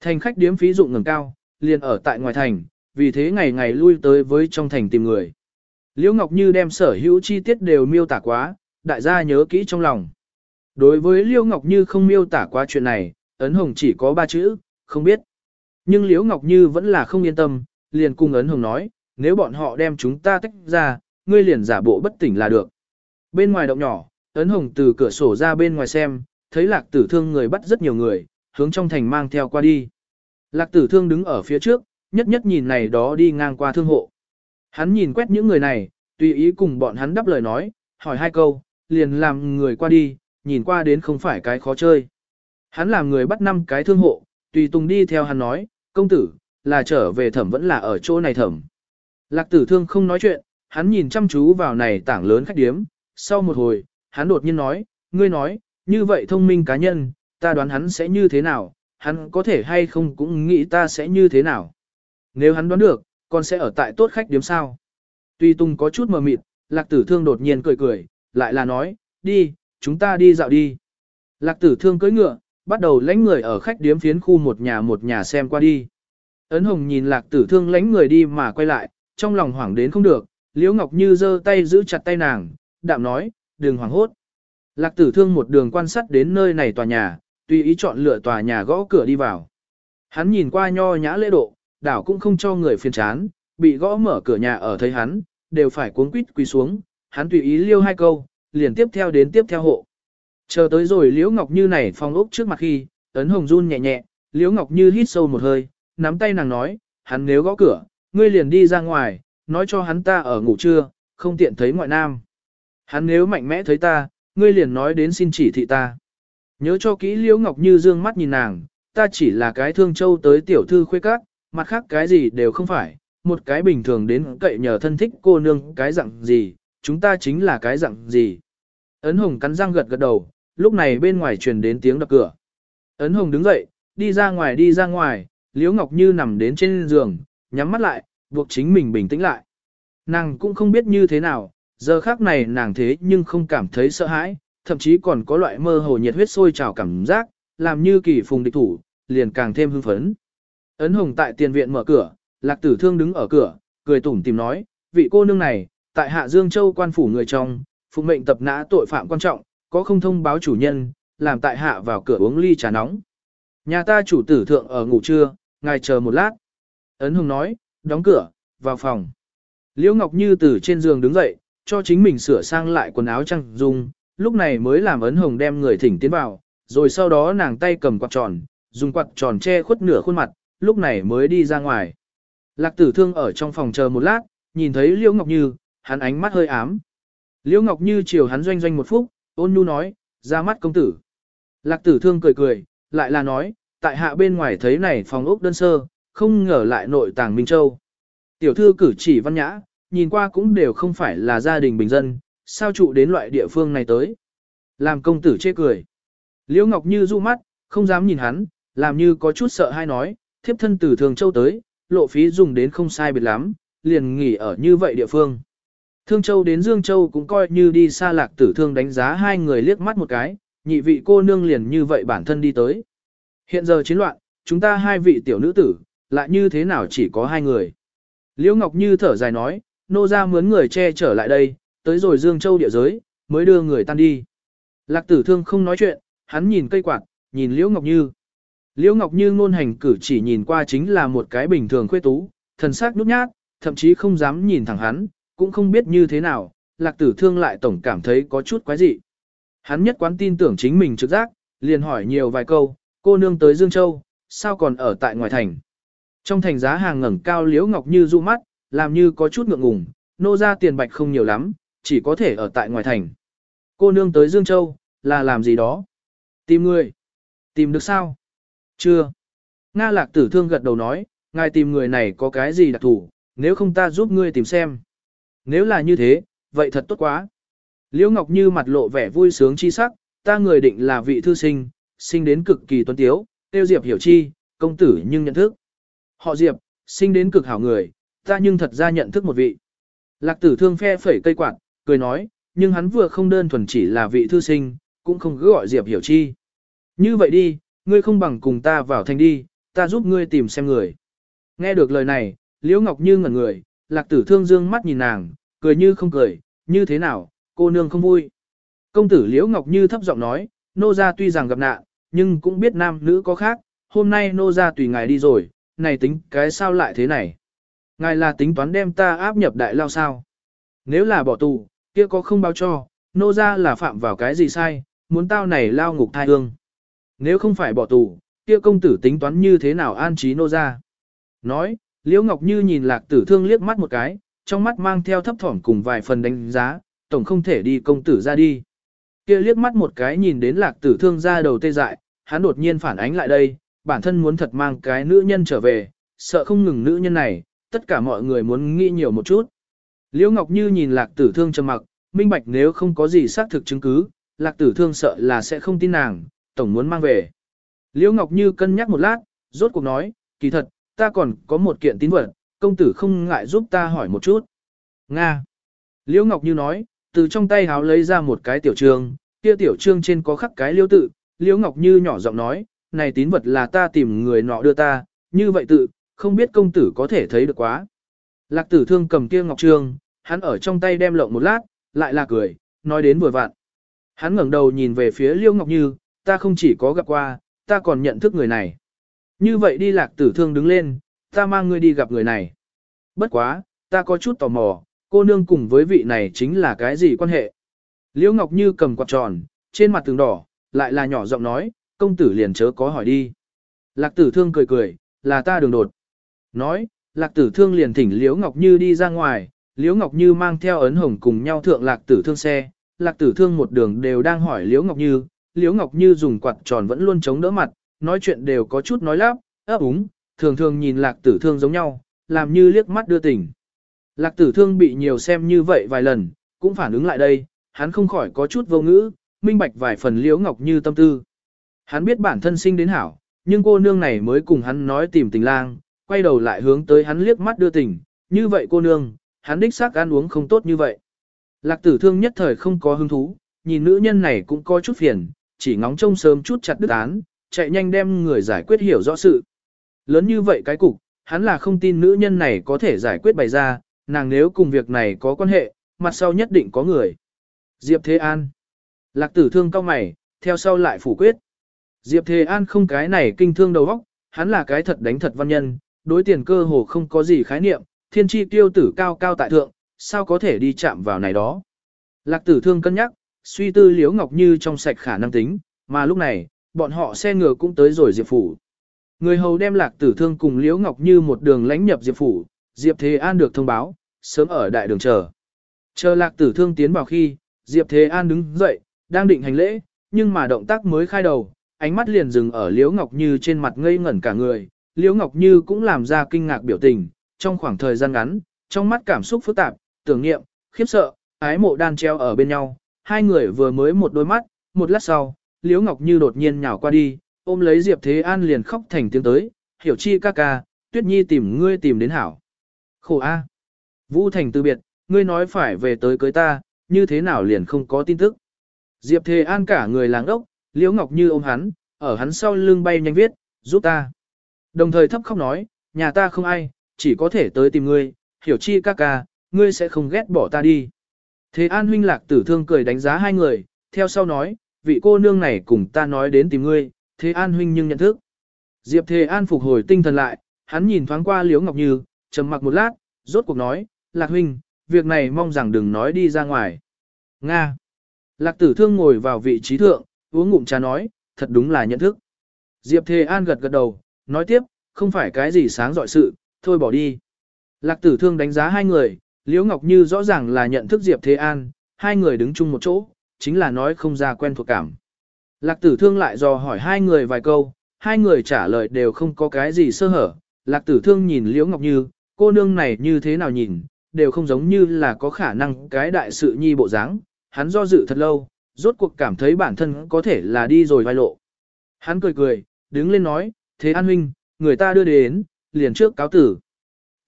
Speaker 1: thành khách điếm phí dụng ngầm cao, liền ở tại ngoài thành, vì thế ngày ngày lui tới với trong thành tìm người. Liễu Ngọc Như đem sở hữu chi tiết đều miêu tả quá, đại gia nhớ kỹ trong lòng. Đối với Liễu Ngọc Như không miêu tả quá chuyện này, ấn hồng chỉ có ba chữ, không biết. Nhưng Liễu Ngọc Như vẫn là không yên tâm, liền cung ấn hồng nói, nếu bọn họ đem chúng ta tách ra, ngươi liền giả bộ bất tỉnh là được. Bên ngoài động nhỏ, ấn hồng từ cửa sổ ra bên ngoài xem, thấy lạc tử thương người bắt rất nhiều người, hướng trong thành mang theo qua đi. Lạc tử thương đứng ở phía trước, nhất nhất nhìn này đó đi ngang qua thương hộ. Hắn nhìn quét những người này, tùy ý cùng bọn hắn đáp lời nói, hỏi hai câu, liền làm người qua đi, nhìn qua đến không phải cái khó chơi. Hắn làm người bắt năm cái thương hộ, tùy tùng đi theo hắn nói, công tử, là trở về thẩm vẫn là ở chỗ này thẩm. Lạc tử thương không nói chuyện, hắn nhìn chăm chú vào này tảng lớn khách điếm, sau một hồi, hắn đột nhiên nói, ngươi nói, như vậy thông minh cá nhân, ta đoán hắn sẽ như thế nào, hắn có thể hay không cũng nghĩ ta sẽ như thế nào. Nếu hắn đoán được, con sẽ ở tại tốt khách điếm sao. Tuy Tùng có chút mờ mịt, lạc tử thương đột nhiên cười cười, lại là nói, đi, chúng ta đi dạo đi. Lạc tử thương cưỡi ngựa, bắt đầu lãnh người ở khách điếm phiến khu một nhà một nhà xem qua đi. Ấn hồng nhìn lạc tử thương lãnh người đi mà quay lại, trong lòng hoảng đến không được, Liễu Ngọc Như giơ tay giữ chặt tay nàng, đạm nói, đừng hoảng hốt. Lạc tử thương một đường quan sát đến nơi này tòa nhà, tùy ý chọn lựa tòa nhà gõ cửa đi vào. Hắn nhìn qua nho nhã lễ độ, đảo cũng không cho người phiền chán, bị gõ mở cửa nhà ở thấy hắn, đều phải cuống quýt quỳ xuống, hắn tùy ý liêu hai câu, liền tiếp theo đến tiếp theo hộ. Chờ tới rồi Liễu Ngọc Như này phong ốc trước mặt khi, ấn hồng run nhẹ nhẹ, Liễu Ngọc Như hít sâu một hơi, nắm tay nàng nói, hắn nếu gõ cửa, ngươi liền đi ra ngoài, nói cho hắn ta ở ngủ trưa, không tiện thấy ngoại nam. Hắn nếu mạnh mẽ thấy ta, ngươi liền nói đến xin chỉ thị ta. Nhớ cho kỹ Liễu Ngọc Như dương mắt nhìn nàng, ta chỉ là cái thương châu tới tiểu thư khuê các, mặt khác cái gì đều không phải, một cái bình thường đến cậy nhờ thân thích cô nương cái dạng gì, chúng ta chính là cái dạng gì. Ấn Hồng cắn răng gật gật đầu, lúc này bên ngoài truyền đến tiếng đập cửa. Ấn Hồng đứng dậy, đi ra ngoài đi ra ngoài, Liễu Ngọc Như nằm đến trên giường, nhắm mắt lại, buộc chính mình bình tĩnh lại. Nàng cũng không biết như thế nào, giờ khác này nàng thế nhưng không cảm thấy sợ hãi, thậm chí còn có loại mơ hồ nhiệt huyết sôi trào cảm giác, làm như kỳ phùng địch thủ, liền càng thêm hưng phấn. Ấn Hồng tại tiền viện mở cửa, Lạc Tử Thương đứng ở cửa, cười tủm tìm nói, vị cô nương này, tại Hạ Dương Châu quan phủ người trong, phụ mệnh tập nã tội phạm quan trọng, có không thông báo chủ nhân, làm tại Hạ vào cửa uống ly trà nóng. Nhà ta chủ tử thượng ở ngủ trưa, ngài chờ một lát. Ấn Hồng nói, đóng cửa, vào phòng. Liễu Ngọc Như từ trên giường đứng dậy, cho chính mình sửa sang lại quần áo trăng dung, lúc này mới làm Ấn Hồng đem người thỉnh tiến vào, rồi sau đó nàng tay cầm quạt tròn, dùng quạt tròn che khuất nửa khuôn mặt, lúc này mới đi ra ngoài. Lạc tử thương ở trong phòng chờ một lát, nhìn thấy Liễu Ngọc Như, hắn ánh mắt hơi ám. Liễu Ngọc Như chiều hắn doanh doanh một phút, ôn nhu nói, ra mắt công tử. Lạc tử thương cười cười, lại là nói, tại hạ bên ngoài thấy này phòng ốc đơn sơ, không ngờ lại nội tàng Minh Châu. Tiểu thư cử chỉ văn nhã, nhìn qua cũng đều không phải là gia đình bình dân, sao trụ đến loại địa phương này tới. Làm công tử chê cười. Liễu Ngọc Như du mắt, không dám nhìn hắn, làm như có chút sợ hay nói, thiếp thân từ Thường Châu tới, lộ phí dùng đến không sai biệt lắm, liền nghỉ ở như vậy địa phương. Thương Châu đến Dương Châu cũng coi như đi xa lạc tử thương đánh giá hai người liếc mắt một cái, nhị vị cô nương liền như vậy bản thân đi tới. Hiện giờ chiến loạn, chúng ta hai vị tiểu nữ tử, lại như thế nào chỉ có hai người. Liễu Ngọc Như thở dài nói, nô ra mướn người che trở lại đây, tới rồi Dương Châu địa giới, mới đưa người tan đi. Lạc tử thương không nói chuyện, hắn nhìn cây quạt, nhìn Liễu Ngọc Như. Liễu Ngọc Như ngôn hành cử chỉ nhìn qua chính là một cái bình thường khuê tú, thần sắc nhút nhát, thậm chí không dám nhìn thẳng hắn, cũng không biết như thế nào, lạc tử thương lại tổng cảm thấy có chút quái dị. Hắn nhất quán tin tưởng chính mình trực giác, liền hỏi nhiều vài câu, cô nương tới Dương Châu, sao còn ở tại ngoài thành. Trong thành giá hàng ngẩng cao Liễu Ngọc Như du mắt, làm như có chút ngượng ngùng, nô ra tiền bạch không nhiều lắm, chỉ có thể ở tại ngoài thành. Cô nương tới Dương Châu, là làm gì đó? Tìm người. Tìm được sao? Chưa. Nga lạc tử thương gật đầu nói, ngài tìm người này có cái gì đặc thủ, nếu không ta giúp ngươi tìm xem. Nếu là như thế, vậy thật tốt quá. Liễu Ngọc Như mặt lộ vẻ vui sướng chi sắc, ta người định là vị thư sinh, sinh đến cực kỳ tuấn tiếu, tiêu diệp hiểu chi, công tử nhưng nhận thức. Họ diệp, sinh đến cực hảo người, ta nhưng thật ra nhận thức một vị. Lạc tử thương phe phẩy cây quạt, cười nói, nhưng hắn vừa không đơn thuần chỉ là vị thư sinh, cũng không cứ gọi diệp hiểu chi. Như vậy đi, ngươi không bằng cùng ta vào thành đi, ta giúp ngươi tìm xem người. Nghe được lời này, Liễu Ngọc Như ngẩn người, lạc tử thương dương mắt nhìn nàng, cười như không cười, như thế nào, cô nương không vui. Công tử Liễu Ngọc Như thấp giọng nói, nô gia tuy rằng gặp nạn, nhưng cũng biết nam nữ có khác, hôm nay nô gia tùy ngài đi rồi, này tính cái sao lại thế này. Ngài là tính toán đem ta áp nhập đại lao sao. Nếu là bỏ tù, kia có không báo cho, nô gia là phạm vào cái gì sai, muốn tao này lao ngục thai hương. Nếu không phải bỏ tù, kia công tử tính toán như thế nào an trí nô gia. Nói, Liễu Ngọc Như nhìn lạc tử thương liếc mắt một cái, trong mắt mang theo thấp thỏm cùng vài phần đánh giá, tổng không thể đi công tử ra đi. Kia liếc mắt một cái nhìn đến lạc tử thương ra đầu tê dại, hắn đột nhiên phản ánh lại đây, bản thân muốn thật mang cái nữ nhân trở về, sợ không ngừng nữ nhân này, tất cả mọi người muốn nghĩ nhiều một chút. Liễu Ngọc Như nhìn lạc tử thương trầm mặc, minh bạch nếu không có gì xác thực chứng cứ, lạc tử thương sợ là sẽ không tin nàng, tổng muốn mang về. Liễu Ngọc Như cân nhắc một lát, rốt cuộc nói, kỳ thật, ta còn có một kiện tín vật, công tử không ngại giúp ta hỏi một chút. Nga. Liễu Ngọc Như nói, từ trong tay háo lấy ra một cái tiểu trương, kia tiểu trương trên có khắc cái liễu tự, Liễu Ngọc Như nhỏ giọng nói, này tín vật là ta tìm người nọ đưa ta, như vậy tự, không biết công tử có thể thấy được quá. Lạc tử thương cầm kia ngọc trương, hắn ở trong tay đem lộng một lát, lại là cười, nói đến vừa vặn. Hắn ngẩng đầu nhìn về phía Liễu Ngọc Như, ta không chỉ có gặp qua, ta còn nhận thức người này. Như vậy đi lạc tử thương đứng lên, ta mang ngươi đi gặp người này. Bất quá, ta có chút tò mò, cô nương cùng với vị này chính là cái gì quan hệ. Liễu Ngọc Như cầm quạt tròn, trên mặt tường đỏ, lại là nhỏ giọng nói, công tử liền chớ có hỏi đi. Lạc tử thương cười cười, là ta đường đột. Nói, lạc tử thương liền thỉnh Liễu Ngọc Như đi ra ngoài, Liễu Ngọc Như mang theo ấn hồng cùng nhau thượng lạc tử thương xe, lạc tử thương một đường đều đang hỏi Liễu Ngọc Như, Liễu Ngọc Như dùng quạt tròn vẫn luôn chống đỡ mặt, nói chuyện đều có chút nói lắp, ấp úng, thường thường nhìn lạc tử thương giống nhau, làm như liếc mắt đưa tình. Lạc tử thương bị nhiều xem như vậy vài lần, cũng phản ứng lại đây, hắn không khỏi có chút vô ngữ, minh bạch vài phần liễu ngọc như tâm tư. Hắn biết bản thân sinh đến hảo, nhưng cô nương này mới cùng hắn nói tìm tình lang, quay đầu lại hướng tới hắn liếc mắt đưa tình, như vậy cô nương, hắn đích xác ăn uống không tốt như vậy. Lạc tử thương nhất thời không có hứng thú, nhìn nữ nhân này cũng có chút phiền, chỉ ngóng trông sớm chút chặt đứt án, chạy nhanh đem người giải quyết hiểu rõ sự. Lớn như vậy cái cục, hắn là không tin nữ nhân này có thể giải quyết bày ra, nàng nếu cùng việc này có quan hệ, mặt sau nhất định có người. Diệp Thế An. Lạc tử thương cao mày, theo sau lại phủ quyết. Diệp Thế An không cái này kinh thương đầu óc, hắn là cái thật đánh thật văn nhân, đối tiền cơ hồ không có gì khái niệm, thiên tri tiêu tử cao cao tại thượng, sao có thể đi chạm vào này đó. Lạc tử thương cân nhắc, suy tư liếu ngọc như trong sạch khả năng tính, mà lúc này, bọn họ xe ngựa cũng tới rồi Diệp Phủ. Người hầu đem lạc tử thương cùng Liễu Ngọc Như một đường lánh nhập Diệp Phủ, Diệp Thế An được thông báo, sớm ở đại đường chờ. Chờ lạc tử thương tiến vào khi, Diệp Thế An đứng dậy, đang định hành lễ, nhưng mà động tác mới khai đầu, ánh mắt liền dừng ở Liễu Ngọc Như trên mặt ngây ngẩn cả người. Liễu Ngọc Như cũng làm ra kinh ngạc biểu tình, trong khoảng thời gian ngắn, trong mắt cảm xúc phức tạp, tưởng niệm, khiếp sợ, ái mộ đan treo ở bên nhau, hai người vừa mới một đôi mắt, một lát sau, Liễu Ngọc Như đột nhiên nhào qua đi, ôm lấy Diệp Thế An liền khóc thành tiếng tới, hiểu chi ca ca, Tuyết Nhi tìm ngươi tìm đến hảo. Khổ a. Vũ Thành từ biệt, ngươi nói phải về tới cưới ta, như thế nào liền không có tin tức. Diệp Thế An cả người làng ốc, Liễu Ngọc Như ôm hắn, ở hắn sau lưng bay nhanh viết, giúp ta. Đồng thời thấp khóc nói, nhà ta không ai, chỉ có thể tới tìm ngươi, hiểu chi ca ca, ngươi sẽ không ghét bỏ ta đi. Thế An huynh lạc tử thương cười đánh giá hai người, theo sau nói, vị cô nương này cùng ta nói đến tìm ngươi, Thế An huynh nhưng nhận thức. Diệp Thế An phục hồi tinh thần lại, hắn nhìn thoáng qua Liễu Ngọc Như, trầm mặc một lát, rốt cuộc nói, Lạc huynh, việc này mong rằng đừng nói đi ra ngoài. Nga. Lạc tử thương ngồi vào vị trí thượng, uống ngụm trà nói, thật đúng là nhận thức. Diệp Thế An gật gật đầu, nói tiếp, không phải cái gì sáng dọi sự, thôi bỏ đi. Lạc tử thương đánh giá hai người, Liễu Ngọc Như rõ ràng là nhận thức Diệp Thế An, hai người đứng chung một chỗ, chính là nói không ra quen thuộc cảm. Lạc tử thương lại dò hỏi hai người vài câu, hai người trả lời đều không có cái gì sơ hở. Lạc tử thương nhìn Liễu Ngọc Như, cô nương này như thế nào nhìn, đều không giống như là có khả năng cái đại sự nhi bộ dáng. Hắn do dự thật lâu, rốt cuộc cảm thấy bản thân có thể là đi rồi vai lộ. Hắn cười cười, đứng lên nói, thế an huynh, người ta đưa đến, liền trước cáo tử.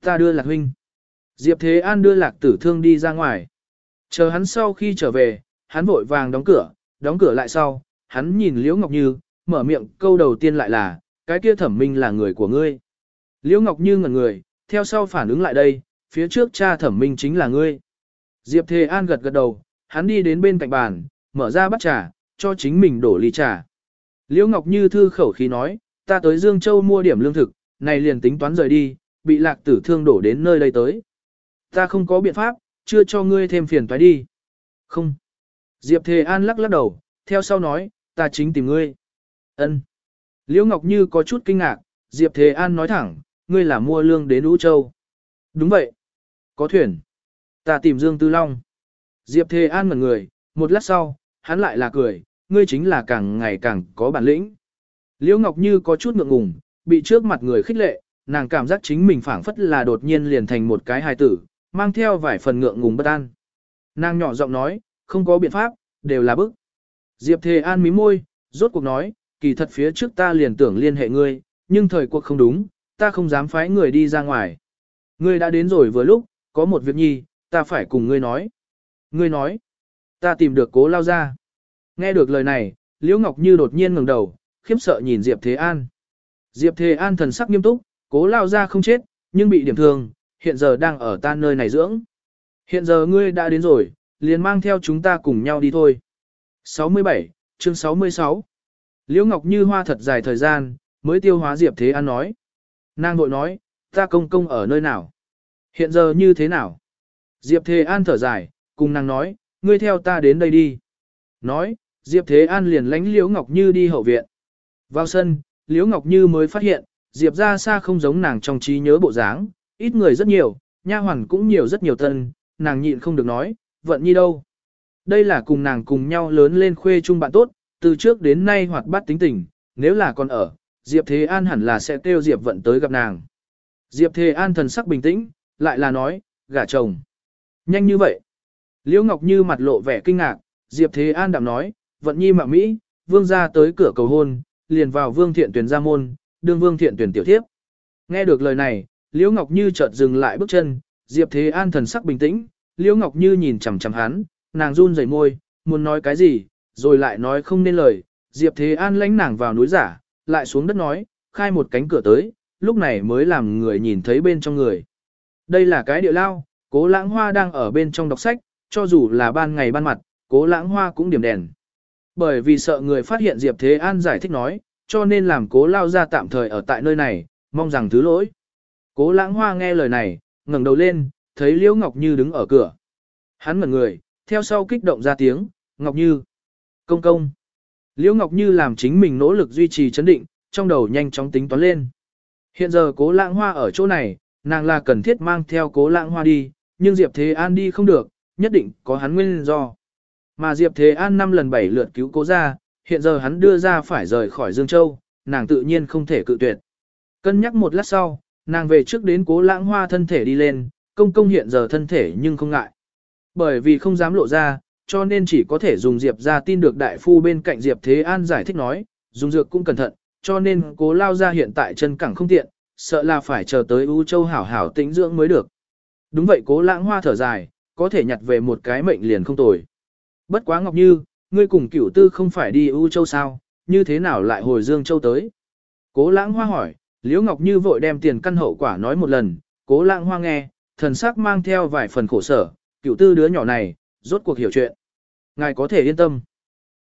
Speaker 1: Ta đưa lạc huynh. Diệp Thế An đưa lạc tử thương đi ra ngoài. Chờ hắn sau khi trở về, hắn vội vàng đóng cửa, đóng cửa lại sau, hắn nhìn Liễu Ngọc Như, mở miệng câu đầu tiên lại là, cái kia thẩm minh là người của ngươi. Liễu Ngọc Như ngẩn người, theo sau phản ứng lại đây, phía trước cha thẩm minh chính là ngươi. Diệp Thề An gật gật đầu, hắn đi đến bên cạnh bàn, mở ra bát trà, cho chính mình đổ ly trà. Liễu Ngọc Như thư khẩu khí nói, ta tới Dương Châu mua điểm lương thực, này liền tính toán rời đi, bị lạc tử thương đổ đến nơi đây tới. Ta không có biện pháp, chưa cho ngươi thêm phiền toái đi. Không. Diệp Thề An lắc lắc đầu, theo sau nói, ta chính tìm ngươi. Ân. Liễu Ngọc Như có chút kinh ngạc, Diệp Thề An nói thẳng, ngươi là mua lương đến Ú Châu. Đúng vậy. Có thuyền. Ta tìm Dương Tư Long. Diệp Thề An ngẩn người, một lát sau, hắn lại là cười, ngươi chính là càng ngày càng có bản lĩnh. Liễu Ngọc Như có chút ngượng ngùng, bị trước mặt người khích lệ, nàng cảm giác chính mình phảng phất là đột nhiên liền thành một cái hài tử, mang theo vài phần ngượng ngùng bất an. Nàng nhỏ giọng nói, không có biện pháp, đều là bức. Diệp Thề An mí môi, rốt cuộc nói, kỳ thật phía trước ta liền tưởng liên hệ ngươi, nhưng thời cuộc không đúng, ta không dám phái người đi ra ngoài. Ngươi đã đến rồi vừa lúc, có một việc nhi, ta phải cùng ngươi nói. Ngươi nói, ta tìm được cố lao ra. Nghe được lời này, Liễu Ngọc Như đột nhiên ngẩng đầu, khiếp sợ nhìn Diệp Thế An. Diệp Thế An thần sắc nghiêm túc, cố lao ra không chết, nhưng bị điểm thương, hiện giờ đang ở ta nơi này dưỡng. Hiện giờ ngươi đã đến rồi, liền mang theo chúng ta cùng nhau đi thôi. 67, chương 66 Liễu Ngọc Như hoa thật dài thời gian, mới tiêu hóa Diệp Thế An nói. Nàng nội nói, ta công công ở nơi nào? Hiện giờ như thế nào? Diệp Thế An thở dài, cùng nàng nói, ngươi theo ta đến đây đi. Nói, Diệp Thế An liền lánh Liễu Ngọc Như đi hậu viện. Vào sân, Liễu Ngọc Như mới phát hiện, Diệp ra xa không giống nàng trong trí nhớ bộ dáng, ít người rất nhiều, nha hoàn cũng nhiều rất nhiều tân, nàng nhịn không được nói, vận nhi đâu. Đây là cùng nàng cùng nhau lớn lên khuê chung bạn tốt, từ trước đến nay hoạt bát tính tình, nếu là còn ở, Diệp Thế An hẳn là sẽ kêu Diệp vận tới gặp nàng. Diệp Thế An thần sắc bình tĩnh, lại là nói, gả chồng. Nhanh như vậy. Liễu Ngọc Như mặt lộ vẻ kinh ngạc, Diệp Thế An đạm nói, vận nhi Mạ Mỹ, vương ra tới cửa cầu hôn, liền vào vương thiện tuyển ra môn, đương vương thiện tuyển tiểu thiếp. Nghe được lời này, Liễu Ngọc Như chợt dừng lại bước chân, Diệp Thế An thần sắc bình tĩnh, Liễu Ngọc Như nhìn chằm chằm hắn, nàng run rẩy môi, muốn nói cái gì, rồi lại nói không nên lời, Diệp Thế An lãnh nàng vào núi giả, lại xuống đất nói, khai một cánh cửa tới, lúc này mới làm người nhìn thấy bên trong người. Đây là cái địa lao, cố lãng hoa đang ở bên trong đọc sách, cho dù là ban ngày ban mặt, cố lãng hoa cũng điểm đèn. Bởi vì sợ người phát hiện Diệp Thế An giải thích nói, cho nên làm cố lao ra tạm thời ở tại nơi này, mong rằng thứ lỗi. Cố lãng hoa nghe lời này, ngẩng đầu lên, thấy Liễu Ngọc Như đứng ở cửa. Hắn ngẩn người, theo sau kích động ra tiếng, Ngọc Như. Công công. Liễu Ngọc Như làm chính mình nỗ lực duy trì chấn định, trong đầu nhanh chóng tính toán lên. Hiện giờ cố lãng hoa ở chỗ này, nàng là cần thiết mang theo cố lãng hoa đi, nhưng Diệp Thế An đi không được, nhất định có hắn nguyên do. Mà Diệp Thế An năm lần bảy lượt cứu cố ra, hiện giờ hắn đưa ra phải rời khỏi Dương Châu, nàng tự nhiên không thể cự tuyệt. Cân nhắc một lát sau, nàng về trước đến cố lãng hoa thân thể đi lên, công công hiện giờ thân thể nhưng không ngại. Bởi vì không dám lộ ra, cho nên chỉ có thể dùng Diệp ra tin được đại phu bên cạnh Diệp Thế An giải thích nói, dùng dược cũng cẩn thận, cho nên cố lao ra hiện tại chân cẳng không tiện, sợ là phải chờ tới U Châu hảo hảo tĩnh dưỡng mới được. Đúng vậy cố lãng hoa thở dài, có thể nhặt về một cái mệnh liền không tồi. Bất quá Ngọc Như, ngươi cùng cửu tư không phải đi U Châu sao, như thế nào lại hồi Dương Châu tới? Cố lãng hoa hỏi, Liễu Ngọc Như vội đem tiền căn hậu quả nói một lần, cố lãng hoa nghe, thần sắc mang theo vài phần khổ sở, cửu tư đứa nhỏ này, rốt cuộc hiểu chuyện. Ngài có thể yên tâm.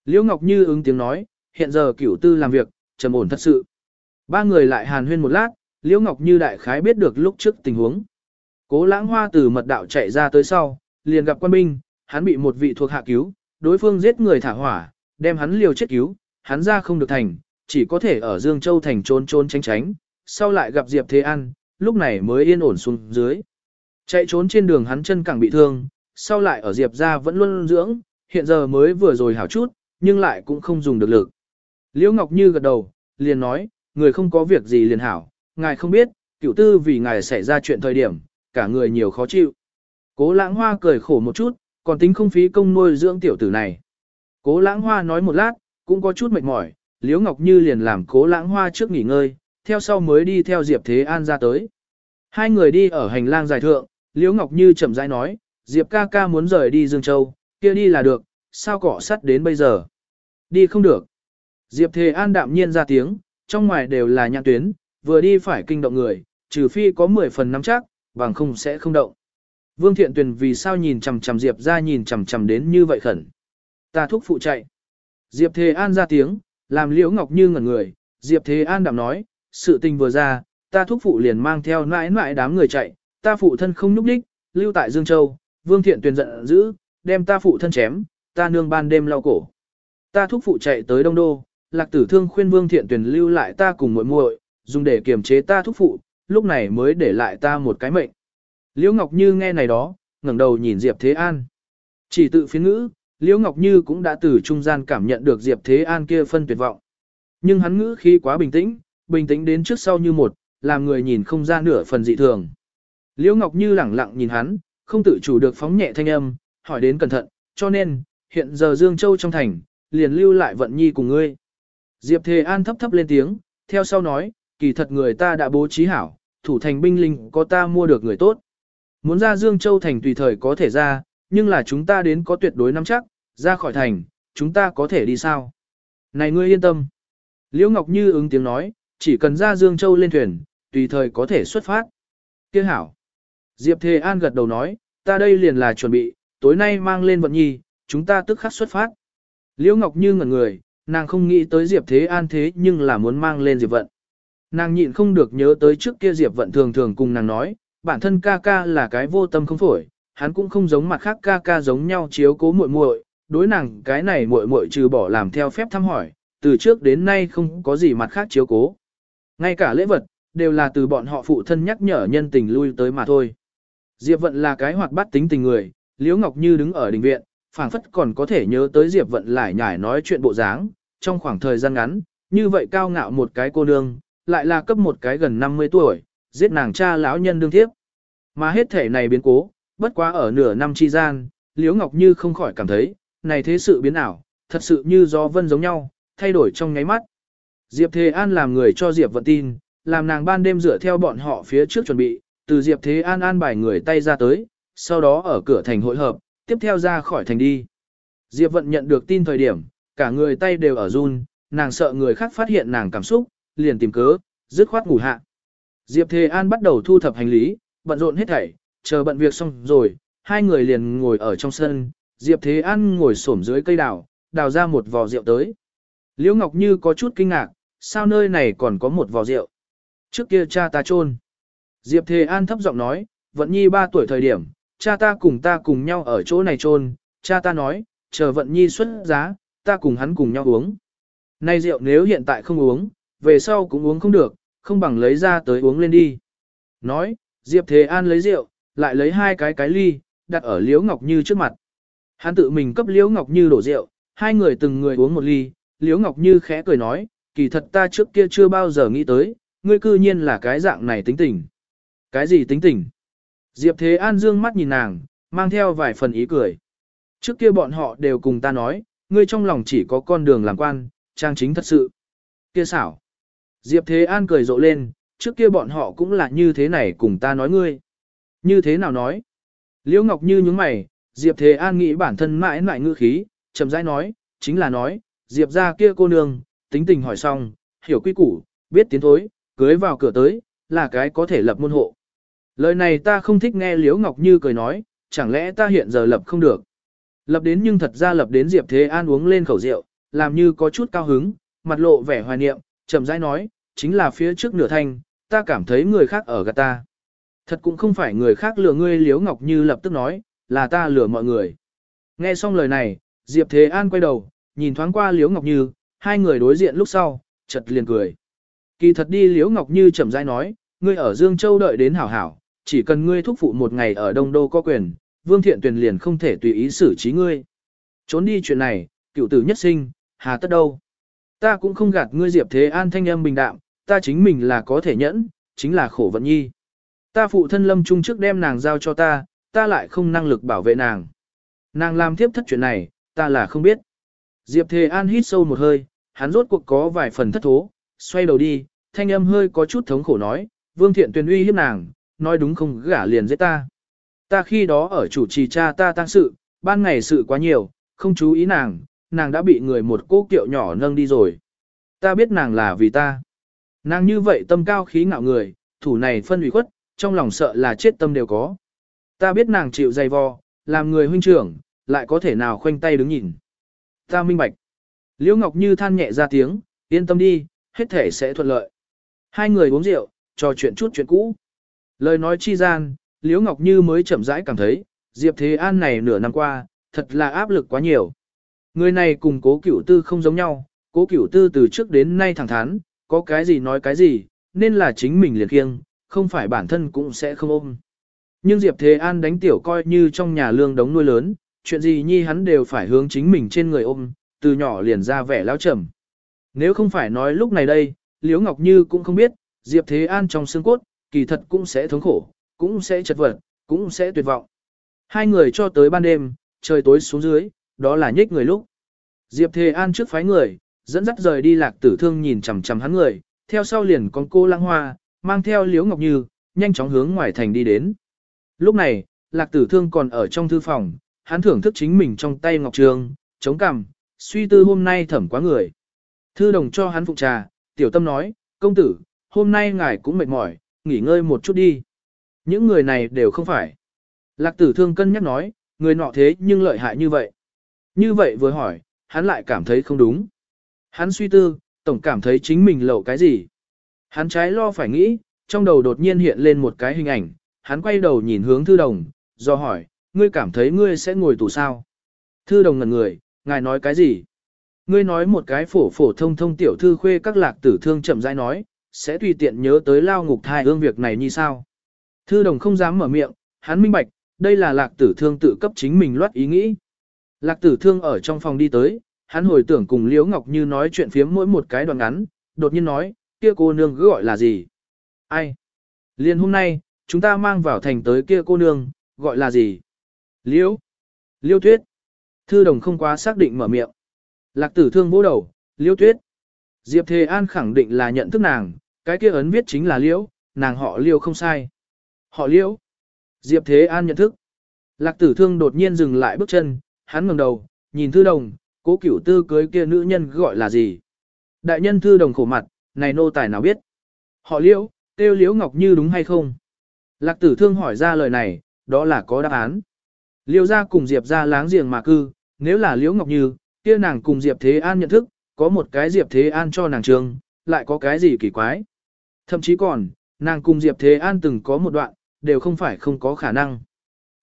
Speaker 1: Liễu Ngọc Như ứng tiếng nói, hiện giờ cửu tư làm việc, trầm ổn thật sự. Ba người lại hàn huyên một lát, Liễu Ngọc Như đại khái biết được lúc trước tình huống. Cố lãng hoa từ mật đạo chạy ra tới sau, liền gặp quan binh, hắn bị một vị thuộc hạ cứu, đối phương giết người thả hỏa, đem hắn liều chết cứu, hắn ra không được thành, chỉ có thể ở Dương Châu thành trốn trốn tránh tránh, sau lại gặp Diệp Thế An, lúc này mới yên ổn xuống dưới. Chạy trốn trên đường hắn chân càng bị thương, sau lại ở Diệp ra vẫn luôn dưỡng, hiện giờ mới vừa rồi hảo chút, nhưng lại cũng không dùng được lực. Liễu Ngọc Như gật đầu, liền nói, người không có việc gì liền hảo, ngài không biết, cựu tư vì ngài xảy ra chuyện thời điểm, cả người nhiều khó chịu. Cố lãng hoa cười khổ một chút, còn tính không phí công nuôi dưỡng tiểu tử này. Cố lãng hoa nói một lát, cũng có chút mệt mỏi, Liễu Ngọc Như liền làm cố lãng hoa trước nghỉ ngơi, theo sau mới đi theo Diệp Thế An ra tới. Hai người đi ở hành lang dài thượng, Liễu Ngọc Như chậm rãi nói, Diệp ca ca muốn rời đi Dương Châu, kia đi là được, sao cọ sắt đến bây giờ. Đi không được. Diệp Thề An đạm nhiên ra tiếng, trong ngoài đều là nhãn tuyến, vừa đi phải kinh động người, trừ phi có 10 phần nắm chắc, bằng không sẽ không động. Vương Thiện Tuyền vì sao nhìn chằm chằm Diệp ra nhìn chằm chằm đến như vậy khẩn. Ta thúc phụ chạy. Diệp Thề An ra tiếng, làm Liễu Ngọc Như ngẩn người, Diệp Thế An đạm nói, sự tình vừa ra, ta thúc phụ liền mang theo nãi nãi đám người chạy, ta phụ thân không nhúc đích, lưu tại Dương Châu, Vương Thiện Tuyền giận dữ, đem ta phụ thân chém, ta nương ban đêm lau cổ. Ta thúc phụ chạy tới Đông Đô, Lạc Tử Thương khuyên Vương Thiện Tuyền lưu lại ta cùng muội muội, dùng để kiềm chế ta thúc phụ, lúc này mới để lại ta một cái mệnh. Liễu Ngọc Như nghe này đó, ngẩng đầu nhìn Diệp Thế An. Chỉ tự phiến ngữ, Liễu Ngọc Như cũng đã từ trung gian cảm nhận được Diệp Thế An kia phân tuyệt vọng. Nhưng hắn ngữ khi quá bình tĩnh, bình tĩnh đến trước sau như một, làm người nhìn không ra nửa phần dị thường. Liễu Ngọc Như lẳng lặng nhìn hắn, không tự chủ được phóng nhẹ thanh âm, hỏi đến cẩn thận, cho nên, hiện giờ Dương Châu trong thành, liền lưu lại vận nhi cùng ngươi. Diệp Thề An thấp thấp lên tiếng, theo sau nói, kỳ thật người ta đã bố trí hảo, thủ thành binh linh có ta mua được người tốt. Muốn ra Dương Châu thành tùy thời có thể ra, nhưng là chúng ta đến có tuyệt đối nắm chắc, ra khỏi thành, chúng ta có thể đi sao? Này ngươi yên tâm. Liễu Ngọc Như ứng tiếng nói, chỉ cần ra Dương Châu lên thuyền, tùy thời có thể xuất phát. Tiếc hảo. Diệp Thề An gật đầu nói, ta đây liền là chuẩn bị, tối nay mang lên vận nhi, chúng ta tức khắc xuất phát. Liễu Ngọc Như ngẩn người, nàng không nghĩ tới Diệp Thế An thế nhưng là muốn mang lên Diệp Vận. Nàng nhịn không được nhớ tới trước kia Diệp Vận thường thường cùng nàng nói, bản thân ca ca là cái vô tâm không phổi, hắn cũng không giống mặt khác ca ca giống nhau chiếu cố muội muội, đối nàng cái này muội muội trừ bỏ làm theo phép thăm hỏi, từ trước đến nay không có gì mặt khác chiếu cố. Ngay cả lễ vật, đều là từ bọn họ phụ thân nhắc nhở nhân tình lui tới mà thôi. Diệp Vận là cái hoạt bát tính tình người, Liễu Ngọc Như đứng ở đình viện, phảng phất còn có thể nhớ tới Diệp Vận lại nhải nói chuyện bộ dáng, trong khoảng thời gian ngắn, như vậy cao ngạo một cái cô nương, lại là cấp một cái gần 50 tuổi, giết nàng cha lão nhân đương thiếp. Mà hết thể này biến cố, bất quá ở nửa năm chi gian, Liễu Ngọc Như không khỏi cảm thấy, này thế sự biến ảo, thật sự như gió vân giống nhau, thay đổi trong nháy mắt. Diệp Thế An làm người cho Diệp Vận tin, làm nàng ban đêm dựa theo bọn họ phía trước chuẩn bị, từ Diệp Thế An an bài người tay ra tới, sau đó ở cửa thành hội hợp, tiếp theo ra khỏi thành đi. Diệp Vận nhận được tin thời điểm, cả người tay đều ở run, nàng sợ người khác phát hiện nàng cảm xúc, liền tìm cớ, dứt khoát ngủ hạ. Diệp Thế An bắt đầu thu thập hành lý, bận rộn hết thảy, chờ bận việc xong rồi, hai người liền ngồi ở trong sân, Diệp Thế An ngồi xổm dưới cây đào, đào ra một vò rượu tới. Liễu Ngọc Như có chút kinh ngạc, sao nơi này còn có một vò rượu? Trước kia cha ta chôn. Diệp Thề An thấp giọng nói, Vận Nhi 3 tuổi thời điểm, cha ta cùng ta cùng nhau ở chỗ này trôn. cha ta nói, chờ Vận Nhi xuất giá, ta cùng hắn cùng nhau uống. Nay rượu nếu hiện tại không uống, về sau cũng uống không được, không bằng lấy ra tới uống lên đi. Nói, Diệp Thề An lấy rượu, lại lấy hai cái cái ly, đặt ở Liễu Ngọc Như trước mặt. Hắn tự mình cấp Liễu Ngọc Như đổ rượu, hai người từng người uống một ly, Liễu Ngọc Như khẽ cười nói, kỳ thật ta trước kia chưa bao giờ nghĩ tới, ngươi cư nhiên là cái dạng này tính tình. Cái gì tính tình? Diệp Thế An dương mắt nhìn nàng, mang theo vài phần ý cười. Trước kia bọn họ đều cùng ta nói, ngươi trong lòng chỉ có con đường làm quan, trang chính thật sự. Kia xảo. Diệp Thế An cười rộ lên, trước kia bọn họ cũng là như thế này cùng ta nói ngươi. Như thế nào nói? Liễu Ngọc Như nhướng mày, Diệp Thế An nghĩ bản thân mãi mãi ngữ khí, chậm rãi nói, chính là nói, Diệp ra kia cô nương, tính tình hỏi xong, hiểu quy củ, biết tiến thối, cưới vào cửa tới, là cái có thể lập môn hộ. Lời này ta không thích nghe Liễu Ngọc Như cười nói, chẳng lẽ ta hiện giờ lập không được. Lập đến nhưng thật ra lập đến Diệp Thế An uống lên khẩu rượu, làm như có chút cao hứng, mặt lộ vẻ hoài niệm, chậm rãi nói, chính là phía trước nửa thanh, ta cảm thấy người khác ở gạt ta. Thật cũng không phải người khác lừa ngươi Liễu Ngọc Như lập tức nói, là ta lừa mọi người. Nghe xong lời này, Diệp Thế An quay đầu, nhìn thoáng qua Liễu Ngọc Như, hai người đối diện lúc sau, chợt liền cười. Kỳ thật đi Liễu Ngọc Như chậm rãi nói, ngươi ở Dương Châu đợi đến hảo hảo, chỉ cần ngươi thúc phụ một ngày ở Đông Đô có quyền, Vương Thiện Tuyền liền không thể tùy ý xử trí ngươi. Trốn đi chuyện này, cựu tử nhất sinh, hà tất đâu. Ta cũng không gạt ngươi Diệp Thế An thanh âm bình đạm, ta chính mình là có thể nhẫn, chính là khổ vận nhi. Ta phụ thân lâm trung trước đem nàng giao cho ta, ta lại không năng lực bảo vệ nàng. Nàng làm tiếp thất chuyện này, ta là không biết. Diệp Thế An hít sâu một hơi, hắn rốt cuộc có vài phần thất thố, xoay đầu đi, thanh âm hơi có chút thống khổ nói, Vương Thiện Tuyền uy hiếp nàng, nói đúng không gả liền giết ta. Ta khi đó ở chủ trì cha ta tăng sự, ban ngày sự quá nhiều, không chú ý nàng, nàng đã bị người một cô kiệu nhỏ nâng đi rồi. Ta biết nàng là vì ta. Nàng như vậy tâm cao khí ngạo người, thủ này phân ủy khuất, trong lòng sợ là chết tâm đều có. Ta biết nàng chịu dày vò, làm người huynh trưởng, lại có thể nào khoanh tay đứng nhìn. Ta minh bạch. Liễu Ngọc Như than nhẹ ra tiếng, yên tâm đi, hết thể sẽ thuận lợi. Hai người uống rượu, trò chuyện chút chuyện cũ. Lời nói chi gian, Liễu Ngọc Như mới chậm rãi cảm thấy, Diệp Thế An này nửa năm qua, thật là áp lực quá nhiều. Người này cùng cố cửu tư không giống nhau, cố cửu tư từ trước đến nay thẳng thắn, có cái gì nói cái gì, nên là chính mình liền kiêng, không phải bản thân cũng sẽ không ôm. Nhưng Diệp Thế An đánh tiểu coi như trong nhà lương đống nuôi lớn, chuyện gì nhi hắn đều phải hướng chính mình trên người ôm, từ nhỏ liền ra vẻ lao trầm. Nếu không phải nói lúc này đây, Liễu Ngọc Như cũng không biết, Diệp Thế An trong xương cốt, kỳ thật cũng sẽ thống khổ, cũng sẽ chật vật, cũng sẽ tuyệt vọng. Hai người cho tới ban đêm, trời tối xuống dưới, đó là nhích người lúc. Diệp Thề An trước phái người, dẫn dắt rời đi lạc tử thương nhìn chằm chằm hắn người, theo sau liền con cô lang hoa, mang theo Liễu Ngọc Như, nhanh chóng hướng ngoài thành đi đến. Lúc này, lạc tử thương còn ở trong thư phòng, hắn thưởng thức chính mình trong tay ngọc trường, chống cằm, suy tư hôm nay thẩm quá người. Thư đồng cho hắn phụ trà, tiểu tâm nói, công tử, hôm nay ngài cũng mệt mỏi, nghỉ ngơi một chút đi. Những người này đều không phải. Lạc tử thương cân nhắc nói, người nọ thế nhưng lợi hại như vậy. Như vậy vừa hỏi, hắn lại cảm thấy không đúng. Hắn suy tư, tổng cảm thấy chính mình lậu cái gì. Hắn trái lo phải nghĩ, trong đầu đột nhiên hiện lên một cái hình ảnh, hắn quay đầu nhìn hướng thư đồng, do hỏi, ngươi cảm thấy ngươi sẽ ngồi tù sao? Thư đồng ngẩn người, ngài nói cái gì? Ngươi nói một cái phổ phổ thông thông tiểu thư khuê các lạc tử thương chậm rãi nói, sẽ tùy tiện nhớ tới lao ngục thai ương việc này như sao? Thư đồng không dám mở miệng, hắn minh bạch, đây là lạc tử thương tự cấp chính mình loát ý nghĩ. Lạc tử thương ở trong phòng đi tới, hắn hồi tưởng cùng Liễu Ngọc Như nói chuyện phiếm mỗi một cái đoạn ngắn, đột nhiên nói, kia cô nương cứ gọi là gì? Ai? Liên hôm nay, chúng ta mang vào thành tới kia cô nương, gọi là gì? Liễu? Liêu Tuyết? Thư đồng không quá xác định mở miệng. Lạc tử thương vỗ đầu, Liêu Tuyết. Diệp Thề An khẳng định là nhận thức nàng, cái kia ấn viết chính là Liễu, nàng họ liễu không sai. Họ Liễu. Diệp Thế An nhận thức. Lạc tử thương đột nhiên dừng lại bước chân, hắn ngẩng đầu, nhìn thư đồng, cố cửu tư cưới kia nữ nhân gọi là gì. Đại nhân thư đồng khổ mặt, này nô tài nào biết. Họ Liễu, tiêu Liễu Ngọc Như đúng hay không? Lạc tử thương hỏi ra lời này, đó là có đáp án. Liễu ra cùng Diệp ra láng giềng mà cư, nếu là Liễu Ngọc Như, kia nàng cùng Diệp Thế An nhận thức, có một cái Diệp Thế An cho nàng trường, lại có cái gì kỳ quái. Thậm chí còn, nàng cùng Diệp Thế An từng có một đoạn, đều không phải không có khả năng.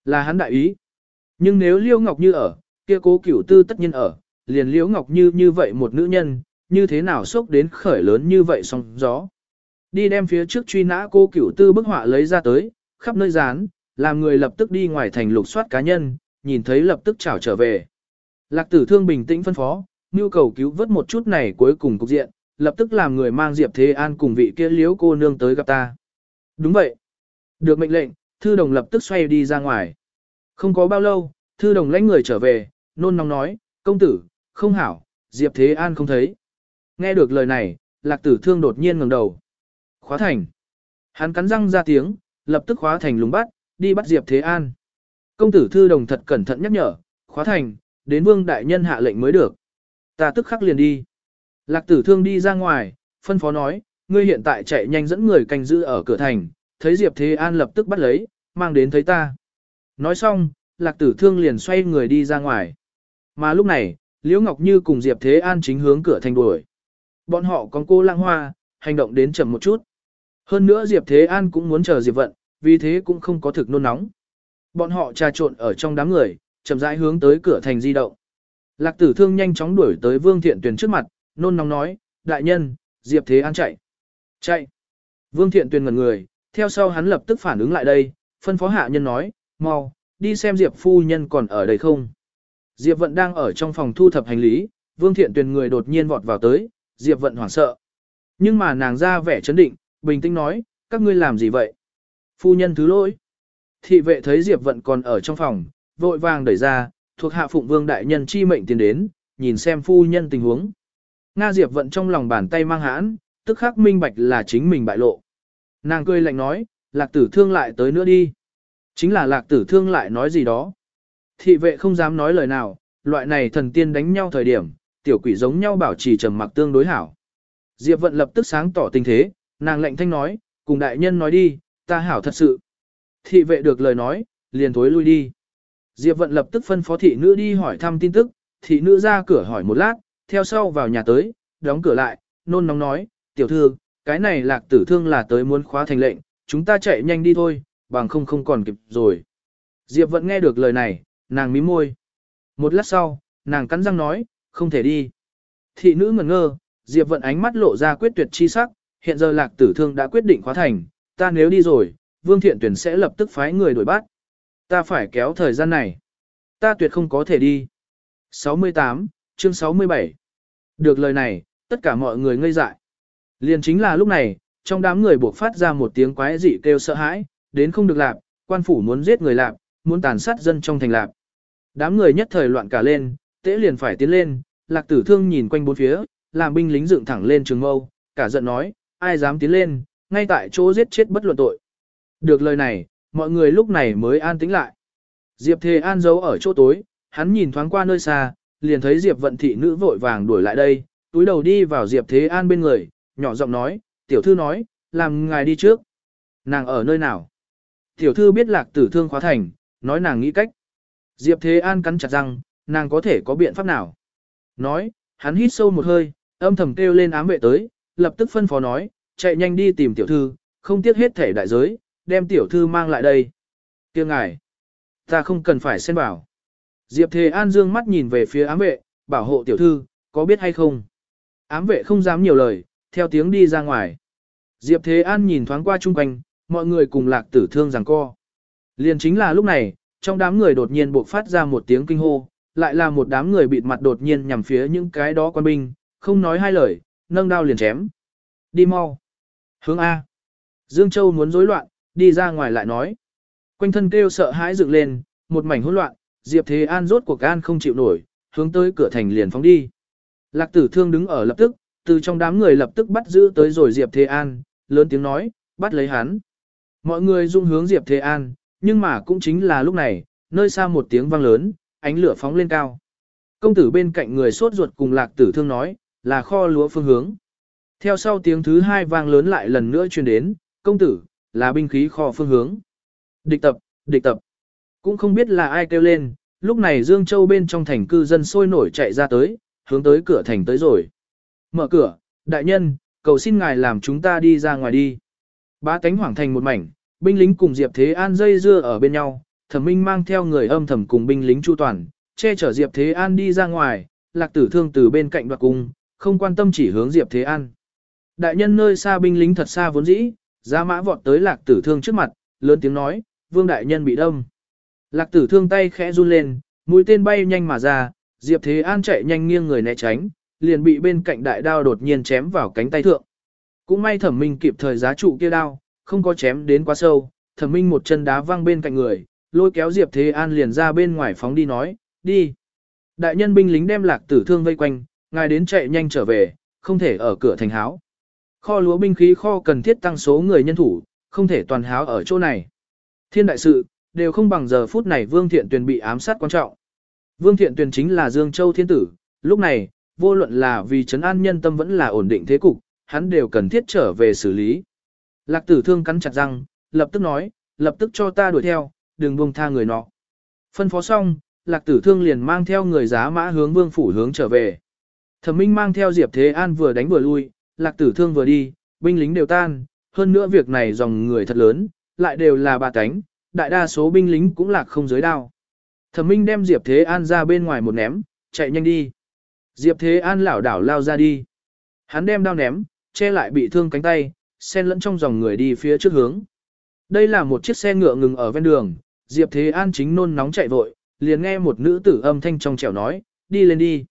Speaker 1: Là hắn đại ý. Nhưng nếu Liễu Ngọc Như ở, kia cố cửu tư tất nhiên ở, liền Liễu Ngọc Như như vậy một nữ nhân, như thế nào sốc đến khởi lớn như vậy song gió. Đi đem phía trước truy nã cô cửu tư bức họa lấy ra tới, khắp nơi dán, làm người lập tức đi ngoài thành lục soát cá nhân, nhìn thấy lập tức trảo trở về. Lạc tử thương bình tĩnh phân phó, nhu cầu cứu vớt một chút này cuối cùng cục diện, lập tức làm người mang Diệp Thế An cùng vị kia liếu cô nương tới gặp ta. Đúng vậy. Được mệnh lệnh, thư đồng lập tức xoay đi ra ngoài. Không có bao lâu, thư đồng lãnh người trở về, nôn nóng nói, công tử, không hảo, Diệp Thế An không thấy. Nghe được lời này, lạc tử thương đột nhiên ngẩng đầu. Khóa thành. Hắn cắn răng ra tiếng, lập tức khóa thành lùng bắt, đi bắt Diệp Thế An. Công tử thư đồng thật cẩn thận nhắc nhở, khóa thành, đến vương đại nhân hạ lệnh mới được. Ta tức khắc liền đi. Lạc tử thương đi ra ngoài, phân phó nói, ngươi hiện tại chạy nhanh dẫn người canh giữ ở cửa thành, thấy Diệp Thế An lập tức bắt lấy, mang đến thấy ta. Nói xong, lạc tử thương liền xoay người đi ra ngoài. Mà lúc này, Liễu Ngọc Như cùng Diệp Thế An chính hướng cửa thành đuổi. Bọn họ còn cô lang hoa, hành động đến chậm một chút. Hơn nữa Diệp Thế An cũng muốn chờ Diệp Vận, vì thế cũng không có thực nôn nóng. Bọn họ trà trộn ở trong đám người, chậm rãi hướng tới cửa thành di động. Lạc tử thương nhanh chóng đuổi tới Vương Thiện Tuyền trước mặt, nôn nóng nói, đại nhân, Diệp Thế An chạy. Chạy. Vương Thiện Tuyền ngẩn người, theo sau hắn lập tức phản ứng lại đây, phân phó hạ nhân nói, mau, đi xem Diệp phu nhân còn ở đây không. Diệp Vận đang ở trong phòng thu thập hành lý, Vương Thiện Tuyền người đột nhiên vọt vào tới, Diệp Vận hoảng sợ. Nhưng mà nàng ra vẻ chấn định, bình tĩnh nói, các ngươi làm gì vậy? Phu nhân thứ lỗi. Thị vệ thấy Diệp Vận còn ở trong phòng, vội vàng đẩy ra, thuộc hạ phụng vương đại nhân chi mệnh tiến đến, nhìn xem phu nhân tình huống. Nga Diệp Vận trong lòng bàn tay mang hãn, tức khắc minh bạch là chính mình bại lộ. Nàng cười lạnh nói, lạc tử thương lại tới nữa đi. Chính là lạc tử thương lại nói gì đó. Thị vệ không dám nói lời nào, loại này thần tiên đánh nhau thời điểm, tiểu quỷ giống nhau bảo trì trầm mặc tương đối hảo. Diệp Vận lập tức sáng tỏ tình thế, nàng lệnh thanh nói, cùng đại nhân nói đi, ta hảo thật sự. Thị vệ được lời nói, liền thối lui đi. Diệp Vận lập tức phân phó thị nữ đi hỏi thăm tin tức, thị nữ ra cửa hỏi một lát, theo sau vào nhà tới, đóng cửa lại, nôn nóng nói, tiểu thư, cái này lạc tử thương là tới muốn khóa thành lệnh, chúng ta chạy nhanh đi thôi, bằng không không còn kịp rồi. Diệp Vận nghe được lời này, nàng mím môi. Một lát sau, nàng cắn răng nói, không thể đi. Thị nữ ngẩn ngơ, Diệp Vận ánh mắt lộ ra quyết tuyệt chi sắc, hiện giờ lạc tử thương đã quyết định khóa thành, ta nếu đi rồi, Vương Thiện Tuyển sẽ lập tức phái người đuổi bắt. Ta phải kéo thời gian này. Ta tuyệt không có thể đi. 68, chương 67. Được lời này, tất cả mọi người ngây dại. Liền chính là lúc này, trong đám người buộc phát ra một tiếng quái dị kêu sợ hãi, đến không được lạp, quan phủ muốn giết người lạp, muốn tàn sát dân trong thành lạp. Đám người nhất thời loạn cả lên, tế liền phải tiến lên, lạc tử thương nhìn quanh bốn phía, làm binh lính dựng thẳng lên trường mâu, cả giận nói, ai dám tiến lên, ngay tại chỗ giết chết bất luận tội. Được lời này, mọi người lúc này mới an tĩnh lại. Diệp Thề An giấu ở chỗ tối, hắn nhìn thoáng qua nơi xa, liền thấy Diệp Vận Thị nữ vội vàng đuổi lại đây, túi đầu đi vào Diệp Thế An bên người, nhỏ giọng nói, tiểu thư nói, làm ngài đi trước. Nàng ở nơi nào? Tiểu thư biết lạc tử thương khóa thành, nói nàng nghĩ cách. Diệp Thế An cắn chặt răng, nàng có thể có biện pháp nào? Nói, hắn hít sâu một hơi, âm thầm kêu lên ám vệ tới, lập tức phân phó nói, chạy nhanh đi tìm tiểu thư, không tiếc hết thể đại giới, đem tiểu thư mang lại đây. kia ngài, ta không cần phải xen bảo. Diệp Thề An dương mắt nhìn về phía ám vệ, bảo hộ tiểu thư, có biết hay không? Ám vệ không dám nhiều lời, theo tiếng đi ra ngoài. Diệp Thế An nhìn thoáng qua chung quanh, mọi người cùng lạc tử thương rằng co. Liền chính là lúc này, trong đám người đột nhiên bộc phát ra một tiếng kinh hô, lại là một đám người bịt mặt đột nhiên nhằm phía những cái đó quan binh, không nói hai lời, nâng đao liền chém. Đi mau. Hướng A. Dương Châu muốn rối loạn, đi ra ngoài lại nói. Quanh thân kêu sợ hãi dựng lên, một mảnh hỗn loạn, Diệp Thế An rốt cuộc An không chịu nổi, hướng tới cửa thành liền phóng đi. Lạc tử thương đứng ở lập tức, từ trong đám người lập tức bắt giữ tới rồi Diệp Thế An, lớn tiếng nói, bắt lấy hắn. Mọi người dung hướng Diệp Thế An, nhưng mà cũng chính là lúc này, nơi xa một tiếng vang lớn, ánh lửa phóng lên cao. Công tử bên cạnh người sốt ruột cùng lạc tử thương nói, là kho lúa phương hướng. Theo sau tiếng thứ hai vang lớn lại lần nữa truyền đến, công tử, là binh khí kho phương hướng. Địch tập, địch tập. Cũng không biết là ai kêu lên, lúc này Dương Châu bên trong thành cư dân sôi nổi chạy ra tới, hướng tới cửa thành tới rồi. Mở cửa, đại nhân, cầu xin ngài làm chúng ta đi ra ngoài đi. Bá cánh hoảng thành một mảnh, binh lính cùng Diệp Thế An dây dưa ở bên nhau, thẩm minh mang theo người âm thầm cùng binh lính chu toàn, che chở Diệp Thế An đi ra ngoài, lạc tử thương từ bên cạnh đoạt cung, không quan tâm chỉ hướng Diệp Thế An. Đại nhân nơi xa binh lính thật xa vốn dĩ, gia mã vọt tới lạc tử thương trước mặt, lớn tiếng nói, vương đại nhân bị đâm. Lạc tử thương tay khẽ run lên, mũi tên bay nhanh mà ra, Diệp Thế An chạy nhanh nghiêng người né tránh, liền bị bên cạnh đại đao đột nhiên chém vào cánh tay thượng. Cũng may thẩm minh kịp thời giá trụ kia đao, không có chém đến quá sâu, thẩm minh một chân đá văng bên cạnh người, lôi kéo Diệp Thế An liền ra bên ngoài phóng đi nói, đi. Đại nhân binh lính đem lạc tử thương vây quanh, ngài đến chạy nhanh trở về, không thể ở cửa thành háo. Kho lúa binh khí kho cần thiết tăng số người nhân thủ, không thể toàn háo ở chỗ này. Thiên đại sự, đều không bằng giờ phút này Vương Thiện Tuyền bị ám sát quan trọng. Vương Thiện Tuyền chính là Dương Châu Thiên Tử, lúc này, vô luận là vì trấn an nhân tâm vẫn là ổn định thế cục, hắn đều cần thiết trở về xử lý. Lạc tử thương cắn chặt răng, lập tức nói, lập tức cho ta đuổi theo, đừng buông tha người nọ. Phân phó xong, lạc tử thương liền mang theo người giá mã hướng vương phủ hướng trở về. Thẩm minh mang theo Diệp Thế An vừa đánh vừa lui, lạc tử thương vừa đi, binh lính đều tan, hơn nữa việc này dòng người thật lớn, lại đều là bà cánh, đại đa số binh lính cũng lạc không giới đao. Thẩm minh đem Diệp Thế An ra bên ngoài một ném, chạy nhanh đi. Diệp Thế An lảo đảo lao ra đi. Hắn đem đao ném, che lại bị thương cánh tay, xen lẫn trong dòng người đi phía trước hướng. Đây là một chiếc xe ngựa ngừng ở ven đường, Diệp Thế An chính nôn nóng chạy vội, liền nghe một nữ tử âm thanh trong trẻo nói, đi lên đi.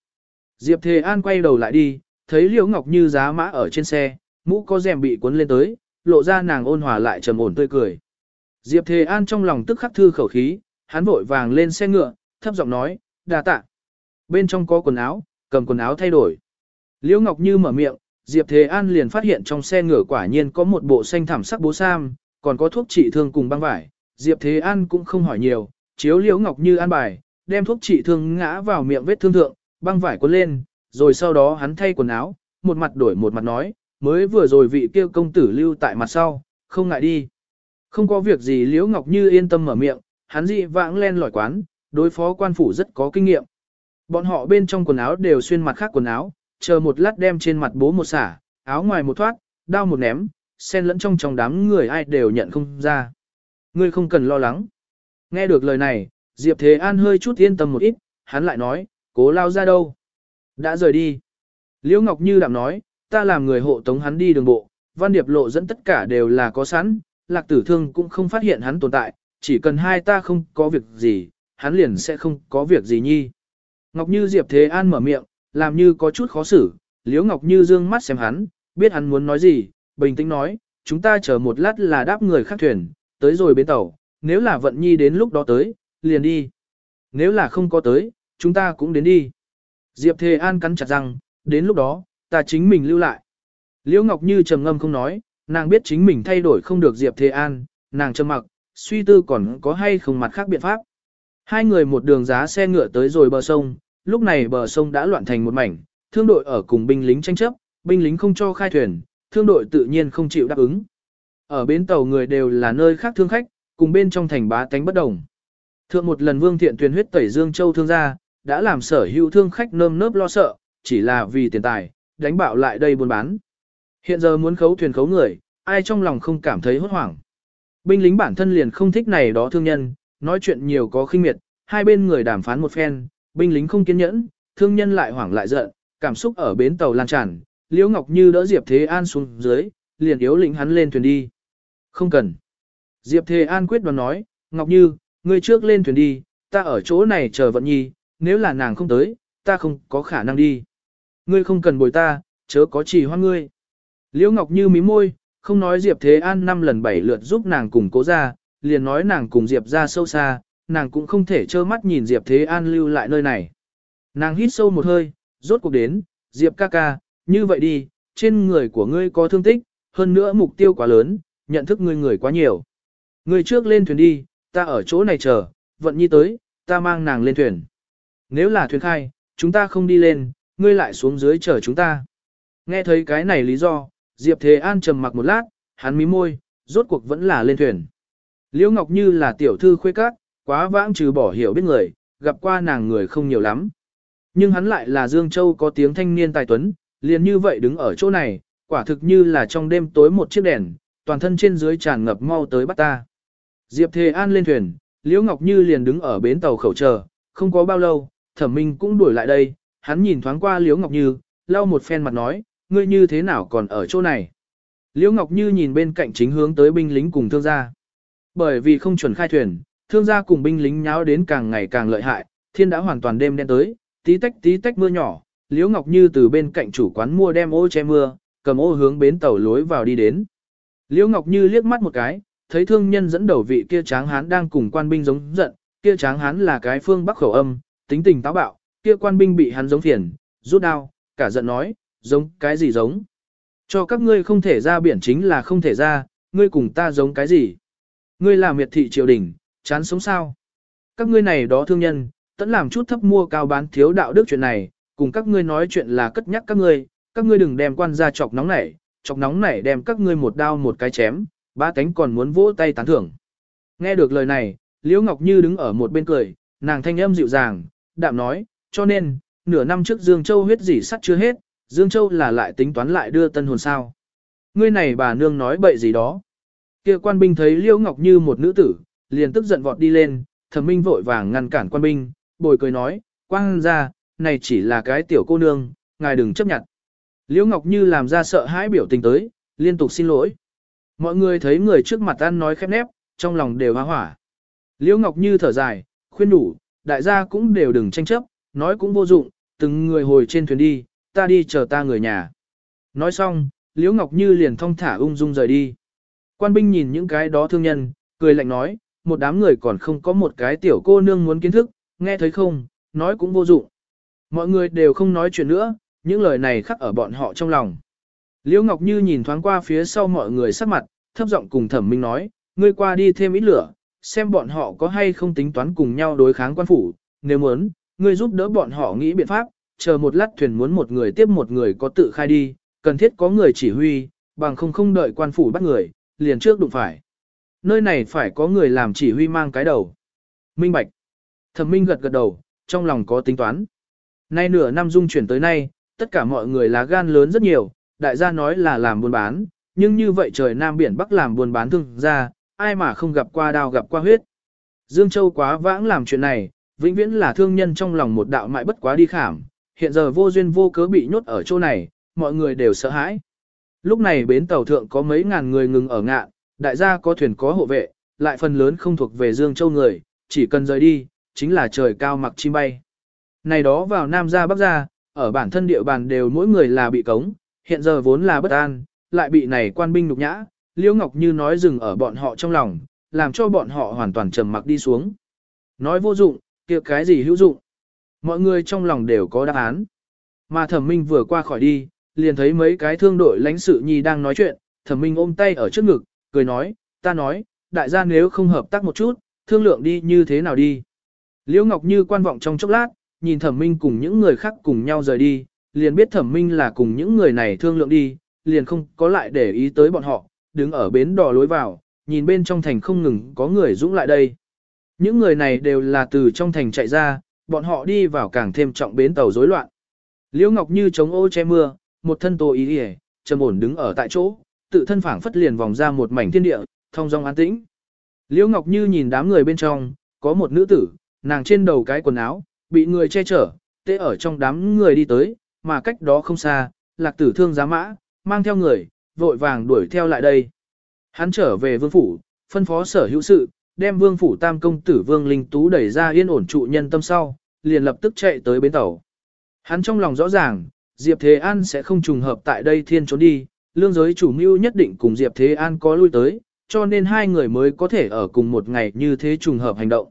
Speaker 1: Diệp Thế An quay đầu lại đi, thấy Liễu Ngọc Như giá mã ở trên xe, mũ có rèm bị cuốn lên tới, lộ ra nàng ôn hòa lại trầm ổn tươi cười. Diệp Thế An trong lòng tức khắc thư khẩu khí, hắn vội vàng lên xe ngựa, thấp giọng nói, đa tạ. Bên trong có quần áo, cầm quần áo thay đổi. Liễu Ngọc Như mở miệng, Diệp Thế An liền phát hiện trong xe ngựa quả nhiên có một bộ xanh thảm sắc bố sam, còn có thuốc trị thương cùng băng vải. Diệp Thế An cũng không hỏi nhiều, chiếu Liễu Ngọc Như an bài, đem thuốc trị thương ngã vào miệng vết thương thượng, băng vải cuốn lên, rồi sau đó hắn thay quần áo, một mặt đổi một mặt nói, mới vừa rồi vị kia công tử lưu tại mặt sau, không ngại đi. Không có việc gì Liễu Ngọc Như yên tâm mở miệng, hắn dị vãng len lỏi quán, đối phó quan phủ rất có kinh nghiệm. Bọn họ bên trong quần áo đều xuyên mặt khác quần áo, chờ một lát đem trên mặt bố một xả, áo ngoài một thoát, đao một ném, xen lẫn trong trong đám người ai đều nhận không ra. Ngươi không cần lo lắng. Nghe được lời này, Diệp Thế An hơi chút yên tâm một ít, hắn lại nói, cố lao ra đâu? Đã rời đi. Liễu Ngọc Như đạm nói, ta làm người hộ tống hắn đi đường bộ, văn điệp lộ dẫn tất cả đều là có sẵn, lạc tử thương cũng không phát hiện hắn tồn tại, chỉ cần hai ta không có việc gì, hắn liền sẽ không có việc gì nhi. Ngọc Như Diệp Thế An mở miệng, làm như có chút khó xử, Liễu Ngọc Như dương mắt xem hắn, biết hắn muốn nói gì, bình tĩnh nói, chúng ta chờ một lát là đáp người khác thuyền, tới rồi bến tàu, nếu là vận nhi đến lúc đó tới, liền đi. Nếu là không có tới, chúng ta cũng đến đi. Diệp Thề An cắn chặt răng, đến lúc đó, ta chính mình lưu lại. Liễu Ngọc Như trầm ngâm không nói, nàng biết chính mình thay đổi không được Diệp Thề An, nàng trầm mặc, suy tư còn có hay không mặt khác biện pháp. Hai người một đường giá xe ngựa tới rồi bờ sông, lúc này bờ sông đã loạn thành một mảnh, thương đội ở cùng binh lính tranh chấp, binh lính không cho khai thuyền, thương đội tự nhiên không chịu đáp ứng. Ở bến tàu người đều là nơi khác thương khách, cùng bên trong thành bá tánh bất đồng. Thượng một lần Vương Thiện Tuyền huyết tẩy Dương Châu thương gia, đã làm sở hữu thương khách nơm nớp lo sợ, chỉ là vì tiền tài, đánh bạo lại đây buôn bán. Hiện giờ muốn khấu thuyền khấu người, ai trong lòng không cảm thấy hốt hoảng. Binh lính bản thân liền không thích này đó thương nhân, nói chuyện nhiều có khinh miệt, hai bên người đàm phán một phen, binh lính không kiên nhẫn, thương nhân lại hoảng lại giận, cảm xúc ở bến tàu lan tràn, Liễu Ngọc Như đỡ Diệp Thế An xuống dưới, liền yếu lĩnh hắn lên thuyền đi. Không cần. Diệp Thế An quyết đoán nói, Ngọc Như, ngươi trước lên thuyền đi, ta ở chỗ này chờ vận nhi, nếu là nàng không tới, ta không có khả năng đi. Ngươi không cần bồi ta, chớ có chỉ hoa ngươi. Liễu Ngọc Như mím môi, không nói Diệp Thế An năm lần bảy lượt giúp nàng cùng cố ra, liền nói nàng cùng Diệp ra sâu xa, nàng cũng không thể trơ mắt nhìn Diệp Thế An lưu lại nơi này. Nàng hít sâu một hơi, rốt cuộc đến, Diệp ca ca, như vậy đi, trên người của ngươi có thương tích, hơn nữa mục tiêu quá lớn, nhận thức ngươi người quá nhiều. Ngươi trước lên thuyền đi, ta ở chỗ này chờ, vận nhi tới, ta mang nàng lên thuyền. Nếu là thuyền khai, chúng ta không đi lên, ngươi lại xuống dưới chờ chúng ta. Nghe thấy cái này lý do, Diệp Thế An trầm mặc một lát, hắn mí môi, rốt cuộc vẫn là lên thuyền. Liễu Ngọc Như là tiểu thư khuê các, quá vãng trừ bỏ hiểu biết người, gặp qua nàng người không nhiều lắm. Nhưng hắn lại là Dương Châu có tiếng thanh niên tài tuấn, liền như vậy đứng ở chỗ này, quả thực như là trong đêm tối một chiếc đèn, toàn thân trên dưới tràn ngập mau tới bắt ta. Diệp Thề An lên thuyền, Liễu Ngọc Như liền đứng ở bến tàu khẩu chờ, không có bao lâu, Thẩm Minh cũng đuổi lại đây, hắn nhìn thoáng qua Liễu Ngọc Như, lau một phen mặt nói, ngươi như thế nào còn ở chỗ này. Liễu Ngọc Như nhìn bên cạnh chính hướng tới binh lính cùng thương gia. Bởi vì không chuẩn khai thuyền, thương gia cùng binh lính nháo đến càng ngày càng lợi hại, thiên đã hoàn toàn đêm đen tới, tí tách tí tách mưa nhỏ, Liễu Ngọc Như từ bên cạnh chủ quán mua đem ô che mưa, cầm ô hướng bến tàu lối vào đi đến. Liễu Ngọc Như liếc mắt một cái, thấy thương nhân dẫn đầu vị kia tráng hán đang cùng quan binh giống giận, kia tráng hán là cái phương bắc khẩu âm, tính tình táo bạo, kia quan binh bị hắn giống phiền, rút đao, cả giận nói, giống cái gì giống. Cho các ngươi không thể ra biển chính là không thể ra, ngươi cùng ta giống cái gì. Ngươi là miệt thị triều đình, chán sống sao. Các ngươi này đó thương nhân, tẫn làm chút thấp mua cao bán thiếu đạo đức chuyện này, cùng các ngươi nói chuyện là cất nhắc các ngươi, các ngươi đừng đem quan ra chọc nóng nảy, chọc nóng nảy đem các ngươi một đao một cái chém, ba cánh còn muốn vỗ tay tán thưởng. Nghe được lời này, Liễu Ngọc Như đứng ở một bên cười, nàng thanh âm dịu dàng, đạm nói, cho nên, nửa năm trước Dương Châu huyết dỉ sắt chưa hết, Dương Châu là lại tính toán lại đưa tân hồn sao. Ngươi này bà nương nói bậy gì đó. Kia quan binh thấy Liễu Ngọc Như một nữ tử, liền tức giận vọt đi lên, thẩm minh vội vàng ngăn cản quan binh, bồi cười nói, quang ra, này chỉ là cái tiểu cô nương, ngài đừng chấp nhận. Liễu Ngọc Như làm ra sợ hãi biểu tình tới, liên tục xin lỗi. Mọi người thấy người trước mặt ăn nói khép nép, trong lòng đều hóa hỏa. Liễu Ngọc Như thở dài, khuyên đủ, đại gia cũng đều đừng tranh chấp, nói cũng vô dụng, từng người hồi trên thuyền đi, ta đi chờ ta người nhà. Nói xong, Liễu Ngọc Như liền thong thả ung dung rời đi. Quan binh nhìn những cái đó thương nhân, cười lạnh nói, một đám người còn không có một cái tiểu cô nương muốn kiến thức, nghe thấy không, nói cũng vô dụng. Mọi người đều không nói chuyện nữa, những lời này khắc ở bọn họ trong lòng. Liễu Ngọc Như nhìn thoáng qua phía sau mọi người sắc mặt, thấp giọng cùng thẩm minh nói, ngươi qua đi thêm ít lửa, xem bọn họ có hay không tính toán cùng nhau đối kháng quan phủ, nếu muốn, ngươi giúp đỡ bọn họ nghĩ biện pháp, chờ một lát thuyền muốn một người tiếp một người có tự khai đi, cần thiết có người chỉ huy, bằng không không đợi quan phủ bắt người, liền trước đụng phải. Nơi này phải có người làm chỉ huy mang cái đầu. Minh Bạch. Thẩm Minh gật gật đầu, trong lòng có tính toán. Nay nửa năm dung chuyển tới nay, tất cả mọi người lá gan lớn rất nhiều, đại gia nói là làm buôn bán, nhưng như vậy trời Nam Biển Bắc làm buôn bán thương ra, ai mà không gặp qua đao gặp qua huyết. Dương Châu quá vãng làm chuyện này, vĩnh viễn là thương nhân trong lòng một đạo mại bất quá đi khảm, hiện giờ vô duyên vô cớ bị nhốt ở chỗ này, mọi người đều sợ hãi. Lúc này bến tàu thượng có mấy ngàn người ngừng ở ngạn, đại gia có thuyền có hộ vệ, lại phần lớn không thuộc về Dương Châu người, chỉ cần rời đi, chính là trời cao mặc chim bay. Này đó vào Nam gia Bắc gia, ở bản thân địa bàn đều mỗi người là bị cống, hiện giờ vốn là bất an, lại bị này quan binh nhục nhã, Liễu Ngọc Như nói dừng ở bọn họ trong lòng, làm cho bọn họ hoàn toàn trầm mặc đi xuống. Nói vô dụng, kia cái gì hữu dụng? Mọi người trong lòng đều có đáp án. Mà thẩm minh vừa qua khỏi đi, liền thấy mấy cái thương đội lãnh sự nhi đang nói chuyện, thẩm minh ôm tay ở trước ngực, cười nói, ta nói, đại gia nếu không hợp tác một chút, thương lượng đi như thế nào đi. Liễu Ngọc Như quan vọng trong chốc lát, nhìn thẩm minh cùng những người khác cùng nhau rời đi, liền biết thẩm minh là cùng những người này thương lượng đi, liền không có lại để ý tới bọn họ, đứng ở bến đò lối vào, nhìn bên trong thành không ngừng có người dũng lại đây. Những người này đều là từ trong thành chạy ra, bọn họ đi vào càng thêm trọng bến tàu rối loạn. Liễu Ngọc Như chống ô che mưa, một thân tô ý hề, trầm ổn đứng ở tại chỗ, tự thân phảng phất liền vòng ra một mảnh thiên địa, thông dong an tĩnh. Liễu Ngọc Như nhìn đám người bên trong, có một nữ tử, nàng trên đầu cái quần áo, bị người che chở, tê ở trong đám người đi tới, mà cách đó không xa, lạc tử thương giá mã, mang theo người, vội vàng đuổi theo lại đây. Hắn trở về vương phủ, phân phó sở hữu sự, đem vương phủ tam công tử vương linh tú đẩy ra yên ổn trụ nhân tâm sau, liền lập tức chạy tới bến tàu. Hắn trong lòng rõ ràng, Diệp Thế An sẽ không trùng hợp tại đây thiên trốn đi, lương giới chủ mưu nhất định cùng Diệp Thế An có lui tới, cho nên hai người mới có thể ở cùng một ngày như thế trùng hợp hành động.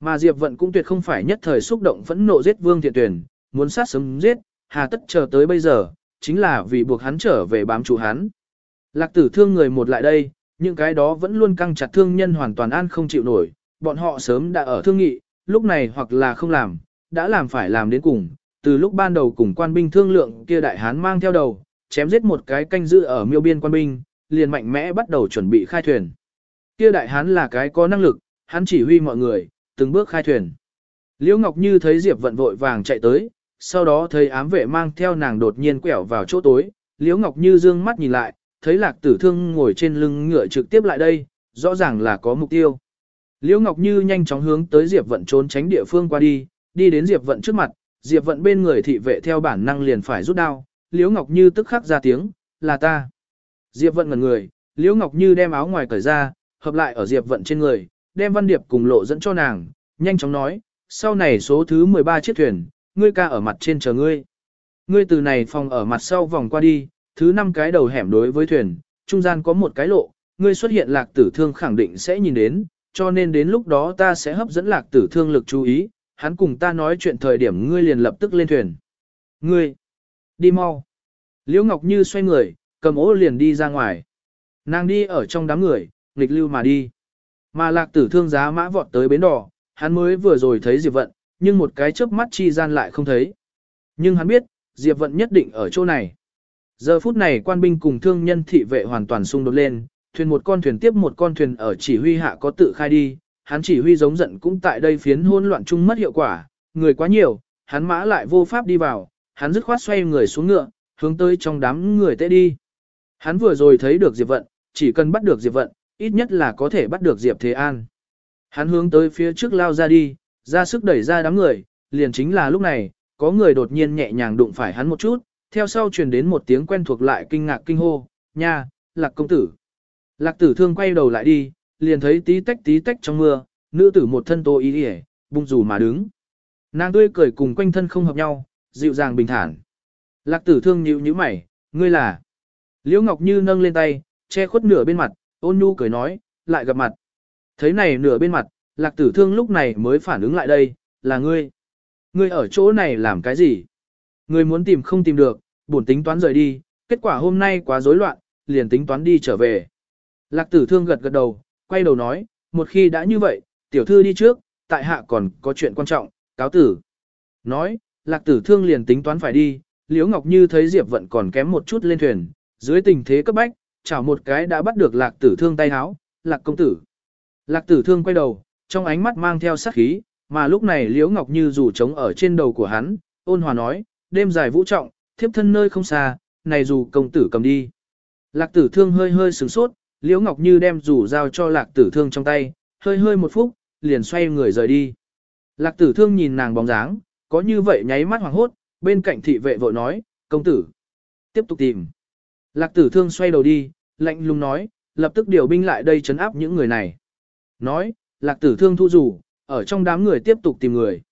Speaker 1: Mà Diệp Vận cũng tuyệt không phải nhất thời xúc động phẫn nộ giết Vương Thiện Tuyển, muốn sát sớm giết, hà tất chờ tới bây giờ, chính là vì buộc hắn trở về bám trụ hắn. Lạc tử thương người một lại đây, những cái đó vẫn luôn căng chặt thương nhân hoàn toàn an không chịu nổi, bọn họ sớm đã ở thương nghị, lúc này hoặc là không làm, đã làm phải làm đến cùng, từ lúc ban đầu cùng quan binh thương lượng kia đại hán mang theo đầu, chém giết một cái canh giữ ở miêu biên quan binh, liền mạnh mẽ bắt đầu chuẩn bị khai thuyền. Kia đại hán là cái có năng lực, hắn chỉ huy mọi người, từng bước khai thuyền. Liễu Ngọc Như thấy Diệp Vận vội vàng chạy tới, sau đó thấy ám vệ mang theo nàng đột nhiên quẹo vào chỗ tối, Liễu Ngọc Như dương mắt nhìn lại, thấy Lạc Tử Thương ngồi trên lưng ngựa trực tiếp lại đây, rõ ràng là có mục tiêu. Liễu Ngọc Như nhanh chóng hướng tới Diệp Vận trốn tránh địa phương qua đi, đi đến Diệp Vận trước mặt, Diệp Vận bên người thị vệ theo bản năng liền phải rút đao, Liễu Ngọc Như tức khắc ra tiếng, là ta. Diệp Vận ngẩn người, Liễu Ngọc Như đem áo ngoài cởi ra, hợp lại ở Diệp Vận trên người, đem văn điệp cùng lộ dẫn cho nàng, nhanh chóng nói, sau này số thứ 13 chiếc thuyền, ngươi ca ở mặt trên chờ ngươi. Ngươi từ này phòng ở mặt sau vòng qua đi, thứ năm cái đầu hẻm đối với thuyền, trung gian có một cái lộ, ngươi xuất hiện lạc tử thương khẳng định sẽ nhìn đến, cho nên đến lúc đó ta sẽ hấp dẫn lạc tử thương lực chú ý, hắn cùng ta nói chuyện thời điểm ngươi liền lập tức lên thuyền. Ngươi, đi mau. Liễu Ngọc Như xoay người, cầm ố liền đi ra ngoài. Nàng đi ở trong đám người, nghịch lưu mà đi. Mà lạc tử thương giá mã vọt tới bến đỏ, hắn mới vừa rồi thấy Diệp Vận, nhưng một cái chớp mắt chi gian lại không thấy. Nhưng hắn biết, Diệp Vận nhất định ở chỗ này. Giờ phút này quan binh cùng thương nhân thị vệ hoàn toàn xung đột lên, thuyền một con thuyền tiếp một con thuyền ở chỉ huy hạ có tự khai đi, hắn chỉ huy giống giận cũng tại đây phiến hỗn loạn chung mất hiệu quả, người quá nhiều, hắn mã lại vô pháp đi vào, hắn dứt khoát xoay người xuống ngựa, hướng tới trong đám người tệ đi. Hắn vừa rồi thấy được Diệp Vận, chỉ cần bắt được Diệp Vận, ít nhất là có thể bắt được Diệp Thế An. Hắn hướng tới phía trước lao ra đi, ra sức đẩy ra đám người, liền chính là lúc này, có người đột nhiên nhẹ nhàng đụng phải hắn một chút, theo sau truyền đến một tiếng quen thuộc lại kinh ngạc kinh hô, nha, lạc công tử. Lạc tử thương quay đầu lại đi, liền thấy tí tách tí tách trong mưa, nữ tử một thân tô ý hề, bung dù mà đứng. Nàng tươi cười cùng quanh thân không hợp nhau, dịu dàng bình thản. Lạc tử thương nhíu nhíu mày, ngươi là. Liễu Ngọc Như nâng lên tay, che khuất nửa bên mặt, ôn nhu cười nói, lại gặp mặt. Thấy này nửa bên mặt, lạc tử thương lúc này mới phản ứng lại đây, là ngươi. Ngươi ở chỗ này làm cái gì? Ngươi muốn tìm không tìm được, buồn tính toán rời đi, kết quả hôm nay quá rối loạn, liền tính toán đi trở về. Lạc tử thương gật gật đầu, quay đầu nói, một khi đã như vậy, tiểu thư đi trước, tại hạ còn có chuyện quan trọng, cáo tử. Nói, lạc tử thương liền tính toán phải đi, Liễu Ngọc Như thấy Diệp Vận còn kém một chút lên thuyền, dưới tình thế cấp bách, chảo một cái đã bắt được lạc tử thương tay háo, lạc công tử. Lạc tử thương quay đầu, trong ánh mắt mang theo sát khí, mà lúc này Liễu Ngọc Như rủ trống ở trên đầu của hắn, ôn hòa nói, đêm dài vũ trọng, thiếp thân nơi không xa, này dù công tử cầm đi. Lạc tử thương hơi hơi sửng sốt, Liễu Ngọc Như đem rủ giao cho lạc tử thương trong tay, hơi hơi một phút, liền xoay người rời đi. Lạc tử thương nhìn nàng bóng dáng, có như vậy nháy mắt hoàng hốt, bên cạnh thị vệ vội nói, công tử, tiếp tục tìm. Lạc tử thương xoay đầu đi, lạnh lùng nói, lập tức điều binh lại đây chấn áp những người này. Nói, lạc tử thương thu rủ, ở trong đám người tiếp tục tìm người.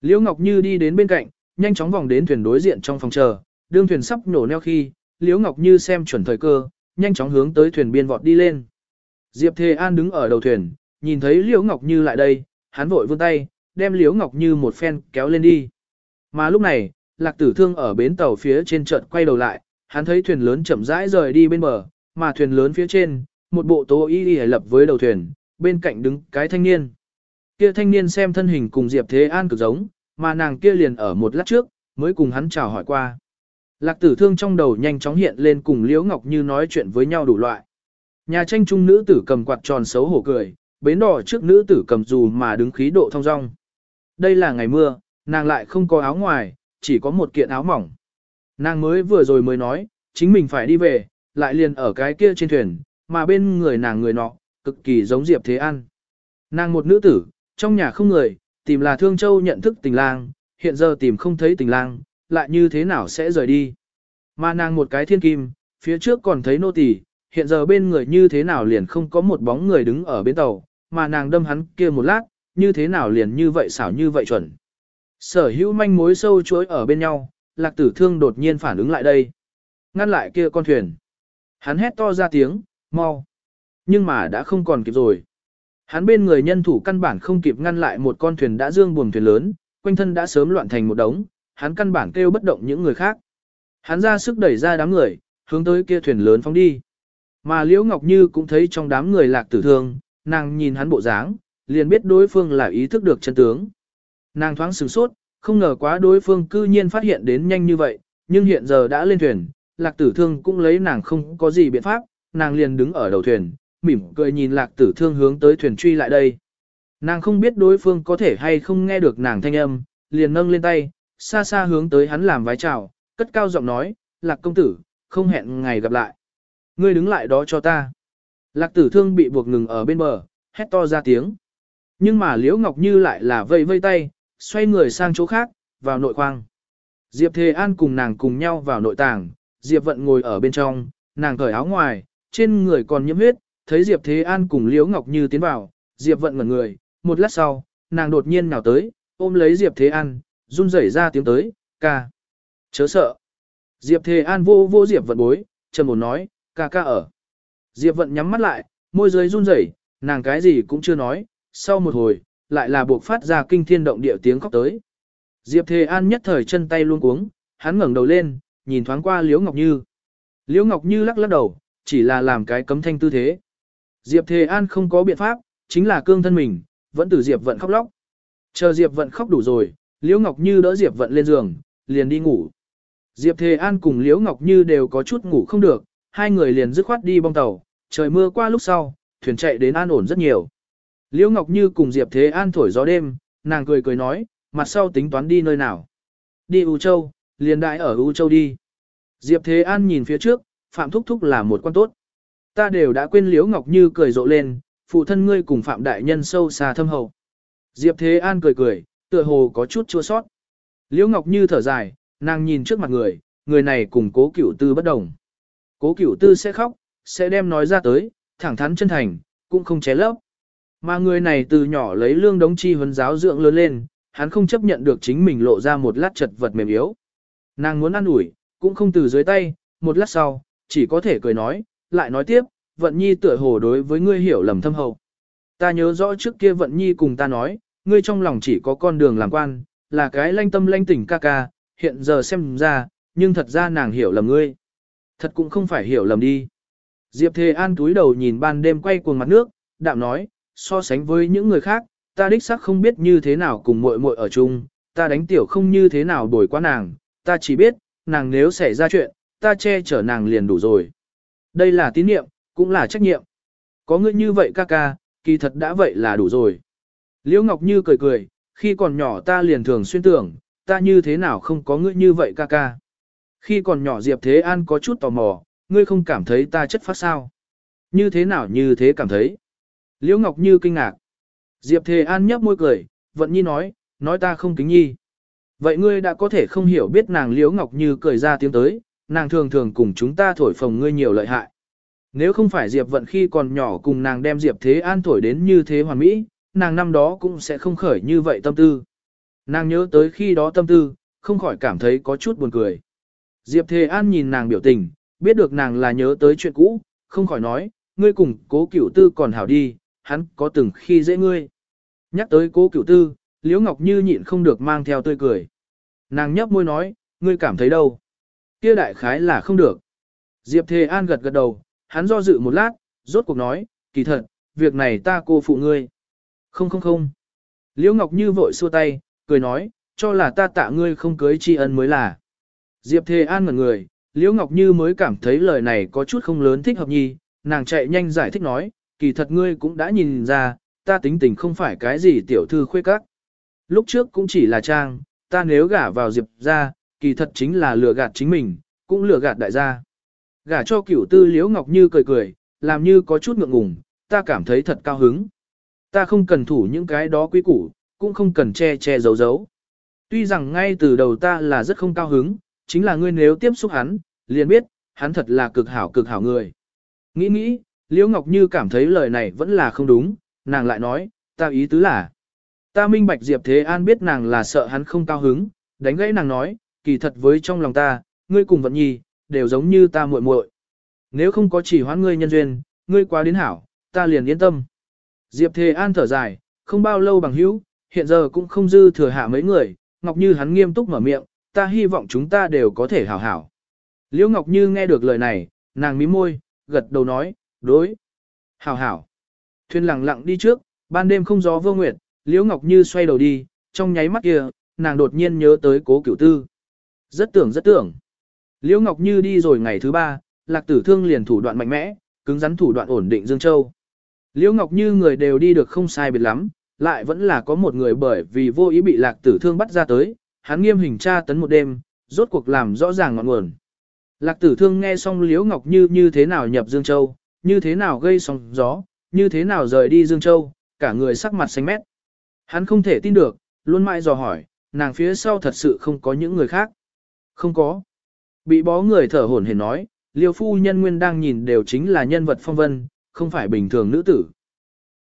Speaker 1: Liễu Ngọc Như đi đến bên cạnh, nhanh chóng vòng đến thuyền đối diện trong phòng chờ, đương thuyền sắp nổ neo khi, Liễu Ngọc Như xem chuẩn thời cơ, nhanh chóng hướng tới thuyền biên vọt đi lên. Diệp Thề An đứng ở đầu thuyền, nhìn thấy Liễu Ngọc Như lại đây, hắn vội vươn tay, đem Liễu Ngọc Như một phen kéo lên đi. Mà lúc này, Lạc Tử Thương ở bến tàu phía trên trận quay đầu lại, hắn thấy thuyền lớn chậm rãi rời đi bên bờ, mà thuyền lớn phía trên, một bộ tố y y lập với đầu thuyền, bên cạnh đứng cái thanh niên. Kia thanh niên xem thân hình cùng Diệp Thế An cực giống, mà nàng kia liền ở một lát trước, mới cùng hắn chào hỏi qua. Lạc tử thương trong đầu nhanh chóng hiện lên cùng Liễu Ngọc Như nói chuyện với nhau đủ loại. Nhà tranh trung nữ tử cầm quạt tròn xấu hổ cười, bến đỏ trước nữ tử cầm dù mà đứng khí độ thong dong. Đây là ngày mưa, nàng lại không có áo ngoài, chỉ có một kiện áo mỏng. Nàng mới vừa rồi mới nói, chính mình phải đi về, lại liền ở cái kia trên thuyền, mà bên người nàng người nọ, cực kỳ giống Diệp Thế An. Nàng một nữ tử, trong nhà không người, tìm là Thương Châu nhận thức tình lang, hiện giờ tìm không thấy tình lang, lại như thế nào sẽ rời đi. Mà nàng một cái thiên kim, phía trước còn thấy nô tỳ, hiện giờ bên người như thế nào liền không có một bóng người đứng ở bên tàu, mà nàng đâm hắn kia một lát, như thế nào liền như vậy xảo như vậy chuẩn. Sở hữu manh mối sâu chuỗi ở bên nhau, lạc tử thương đột nhiên phản ứng lại đây. Ngăn lại kia con thuyền. Hắn hét to ra tiếng, mau. Nhưng mà đã không còn kịp rồi. Hắn bên người nhân thủ căn bản không kịp ngăn lại một con thuyền đã dương buồm thuyền lớn, quanh thân đã sớm loạn thành một đống, hắn căn bản kêu bất động những người khác. Hắn ra sức đẩy ra đám người, hướng tới kia thuyền lớn phóng đi. Mà Liễu Ngọc Như cũng thấy trong đám người lạc tử thương, nàng nhìn hắn bộ dáng, liền biết đối phương là ý thức được chân tướng. Nàng thoáng sửng sốt, không ngờ quá đối phương cư nhiên phát hiện đến nhanh như vậy, nhưng hiện giờ đã lên thuyền, lạc tử thương cũng lấy nàng không có gì biện pháp, nàng liền đứng ở đầu thuyền, mỉm cười nhìn lạc tử thương hướng tới thuyền truy lại đây. Nàng không biết đối phương có thể hay không nghe được nàng thanh âm, liền nâng lên tay, xa xa hướng tới hắn làm vái chào, cất cao giọng nói, lạc công tử, không hẹn ngày gặp lại. Ngươi đứng lại đó cho ta. Lạc tử thương bị buộc ngừng ở bên bờ, hét to ra tiếng. Nhưng mà Liễu Ngọc Như lại là vây vây tay, xoay người sang chỗ khác, vào nội khoang. Diệp Thề An cùng nàng cùng nhau vào nội tàng, Diệp Vận ngồi ở bên trong, nàng cởi áo ngoài, trên người còn nhiễm huyết, thấy Diệp Thế An cùng Liễu Ngọc Như tiến vào, Diệp Vận ngẩn người, một lát sau, nàng đột nhiên nào tới, ôm lấy Diệp Thế An, run rẩy ra tiếng tới, ca. Chớ sợ. Diệp Thế An vô vô Diệp Vận bối, trầm ổn nói, ca ca ở. Diệp Vận nhắm mắt lại, môi dưới run rẩy, nàng cái gì cũng chưa nói, sau một hồi, lại là buộc phát ra kinh thiên động địa tiếng khóc tới. Diệp Thế An nhất thời chân tay luôn cuống, hắn ngẩng đầu lên, nhìn thoáng qua Liễu Ngọc Như. Liễu Ngọc Như lắc lắc đầu, chỉ là làm cái cấm thanh tư thế. Diệp Thề An không có biện pháp, chính là cương thân mình, vẫn từ Diệp Vận khóc lóc. Chờ Diệp Vận khóc đủ rồi, Liễu Ngọc Như đỡ Diệp Vận lên giường, liền đi ngủ. Diệp Thề An cùng Liễu Ngọc Như đều có chút ngủ không được, hai người liền dứt khoát đi bong tàu, trời mưa qua lúc sau, thuyền chạy đến an ổn rất nhiều. Liễu Ngọc Như cùng Diệp Thế An thổi gió đêm, nàng cười cười nói, mặt sau tính toán đi nơi nào. Đi U Châu, liền đại ở U Châu đi. Diệp Thế An nhìn phía trước, Phạm Thúc Thúc là một quan tốt. Ta đều đã quên Liễu Ngọc Như cười rộ lên, phụ thân ngươi cùng Phạm Đại Nhân sâu xa thâm hậu. Diệp Thế An cười cười, tựa hồ có chút chua sót. Liễu Ngọc Như thở dài, nàng nhìn trước mặt người, người này cùng cố cửu tư bất đồng. Cố cửu tư sẽ khóc, sẽ đem nói ra tới, thẳng thắn chân thành, cũng không ché lấp. Mà người này từ nhỏ lấy lương đống chi huấn giáo dưỡng lớn lên, hắn không chấp nhận được chính mình lộ ra một lát chật vật mềm yếu. Nàng muốn ăn ủi, cũng không từ dưới tay, một lát sau, chỉ có thể cười nói, lại nói tiếp, vận nhi tựa hồ đối với ngươi hiểu lầm thâm hậu. Ta nhớ rõ trước kia vận nhi cùng ta nói, ngươi trong lòng chỉ có con đường làm quan, là cái lanh tâm lanh tỉnh ca ca, hiện giờ xem ra, nhưng thật ra nàng hiểu lầm ngươi. Thật cũng không phải hiểu lầm đi. Diệp Thề An túi đầu nhìn ban đêm quay cuồng mặt nước, đạm nói, so sánh với những người khác, ta đích xác không biết như thế nào cùng muội muội ở chung, ta đánh tiểu không như thế nào đổi qua nàng, ta chỉ biết, nàng nếu xảy ra chuyện, ta che chở nàng liền đủ rồi. Đây là tín nhiệm, cũng là trách nhiệm. Có ngươi như vậy ca ca, kỳ thật đã vậy là đủ rồi. Liễu Ngọc Như cười cười, khi còn nhỏ ta liền thường xuyên tưởng, ta như thế nào không có ngươi như vậy ca ca. Khi còn nhỏ Diệp Thế An có chút tò mò, ngươi không cảm thấy ta chất phát sao? Như thế nào như thế cảm thấy? Liễu Ngọc Như kinh ngạc. Diệp Thế An nhấp môi cười, vận nhi nói, nói ta không kính nhi. Vậy ngươi đã có thể không hiểu biết nàng Liễu Ngọc Như cười ra tiếng tới, nàng thường thường cùng chúng ta thổi phồng ngươi nhiều lợi hại. Nếu không phải Diệp vận khi còn nhỏ cùng nàng đem Diệp Thế An thổi đến như thế hoàn mỹ, nàng năm đó cũng sẽ không khởi như vậy tâm tư. Nàng nhớ tới khi đó tâm tư, không khỏi cảm thấy có chút buồn cười. Diệp Thế An nhìn nàng biểu tình, biết được nàng là nhớ tới chuyện cũ, không khỏi nói, ngươi cùng cố cửu tư còn hảo đi, hắn có từng khi dễ ngươi. Nhắc tới cố cửu tư, Liễu Ngọc Như nhịn không được mang theo tươi cười. Nàng nhấp môi nói, ngươi cảm thấy đâu? Kia đại khái là không được. Diệp Thề An gật gật đầu, hắn do dự một lát, rốt cuộc nói, kỳ thật, việc này ta cô phụ ngươi. Không không không. Liễu Ngọc Như vội xua tay, cười nói, cho là ta tạ ngươi không cưới tri ân mới là. Diệp Thề An ngẩn người, Liễu Ngọc Như mới cảm thấy lời này có chút không lớn thích hợp nhi, nàng chạy nhanh giải thích nói, kỳ thật ngươi cũng đã nhìn ra, ta tính tình không phải cái gì tiểu thư khuê các. Lúc trước cũng chỉ là trang, ta nếu gả vào Diệp ra, kỳ thật chính là lừa gạt chính mình, cũng lừa gạt đại gia. Gả cho cửu tư Liễu Ngọc Như cười cười, làm như có chút ngượng ngùng, ta cảm thấy thật cao hứng. Ta không cần thủ những cái đó quý củ, cũng không cần che che giấu giấu. Tuy rằng ngay từ đầu ta là rất không cao hứng, chính là ngươi nếu tiếp xúc hắn, liền biết, hắn thật là cực hảo cực hảo người. Nghĩ nghĩ, Liễu Ngọc Như cảm thấy lời này vẫn là không đúng, nàng lại nói, ta ý tứ là, ta minh bạch Diệp Thế An biết nàng là sợ hắn không cao hứng, đánh gãy nàng nói, kỳ thật với trong lòng ta, ngươi cùng vận nhi, đều giống như ta muội muội. Nếu không có chỉ hoãn ngươi nhân duyên, ngươi quá đến hảo, ta liền yên tâm. Diệp Thề An thở dài, không bao lâu bằng hữu, hiện giờ cũng không dư thừa hạ mấy người, Ngọc Như hắn nghiêm túc mở miệng, ta hy vọng chúng ta đều có thể hảo hảo. Liễu Ngọc Như nghe được lời này, nàng mím môi, gật đầu nói, đối. Hảo hảo. Thuyền lặng lặng đi trước, ban đêm không gió vô nguyệt, Liễu Ngọc Như xoay đầu đi, trong nháy mắt kia, nàng đột nhiên nhớ tới cố cửu tư. Rất tưởng rất tưởng. Liễu Ngọc Như đi rồi ngày thứ ba, lạc tử thương liền thủ đoạn mạnh mẽ, cứng rắn thủ đoạn ổn định Dương Châu. Liễu Ngọc Như người đều đi được không sai biệt lắm, lại vẫn là có một người bởi vì vô ý bị lạc tử thương bắt ra tới, hắn nghiêm hình tra tấn một đêm, rốt cuộc làm rõ ràng ngọn nguồn. Lạc tử thương nghe xong Liễu Ngọc Như như thế nào nhập Dương Châu, như thế nào gây sóng gió, như thế nào rời đi Dương Châu, cả người sắc mặt xanh mét. Hắn không thể tin được, luôn mãi dò hỏi, nàng phía sau thật sự không có những người khác. Không có. Bị bó người thở hổn hển nói, liêu phu nhân nguyên đang nhìn đều chính là nhân vật phong vân, không phải bình thường nữ tử.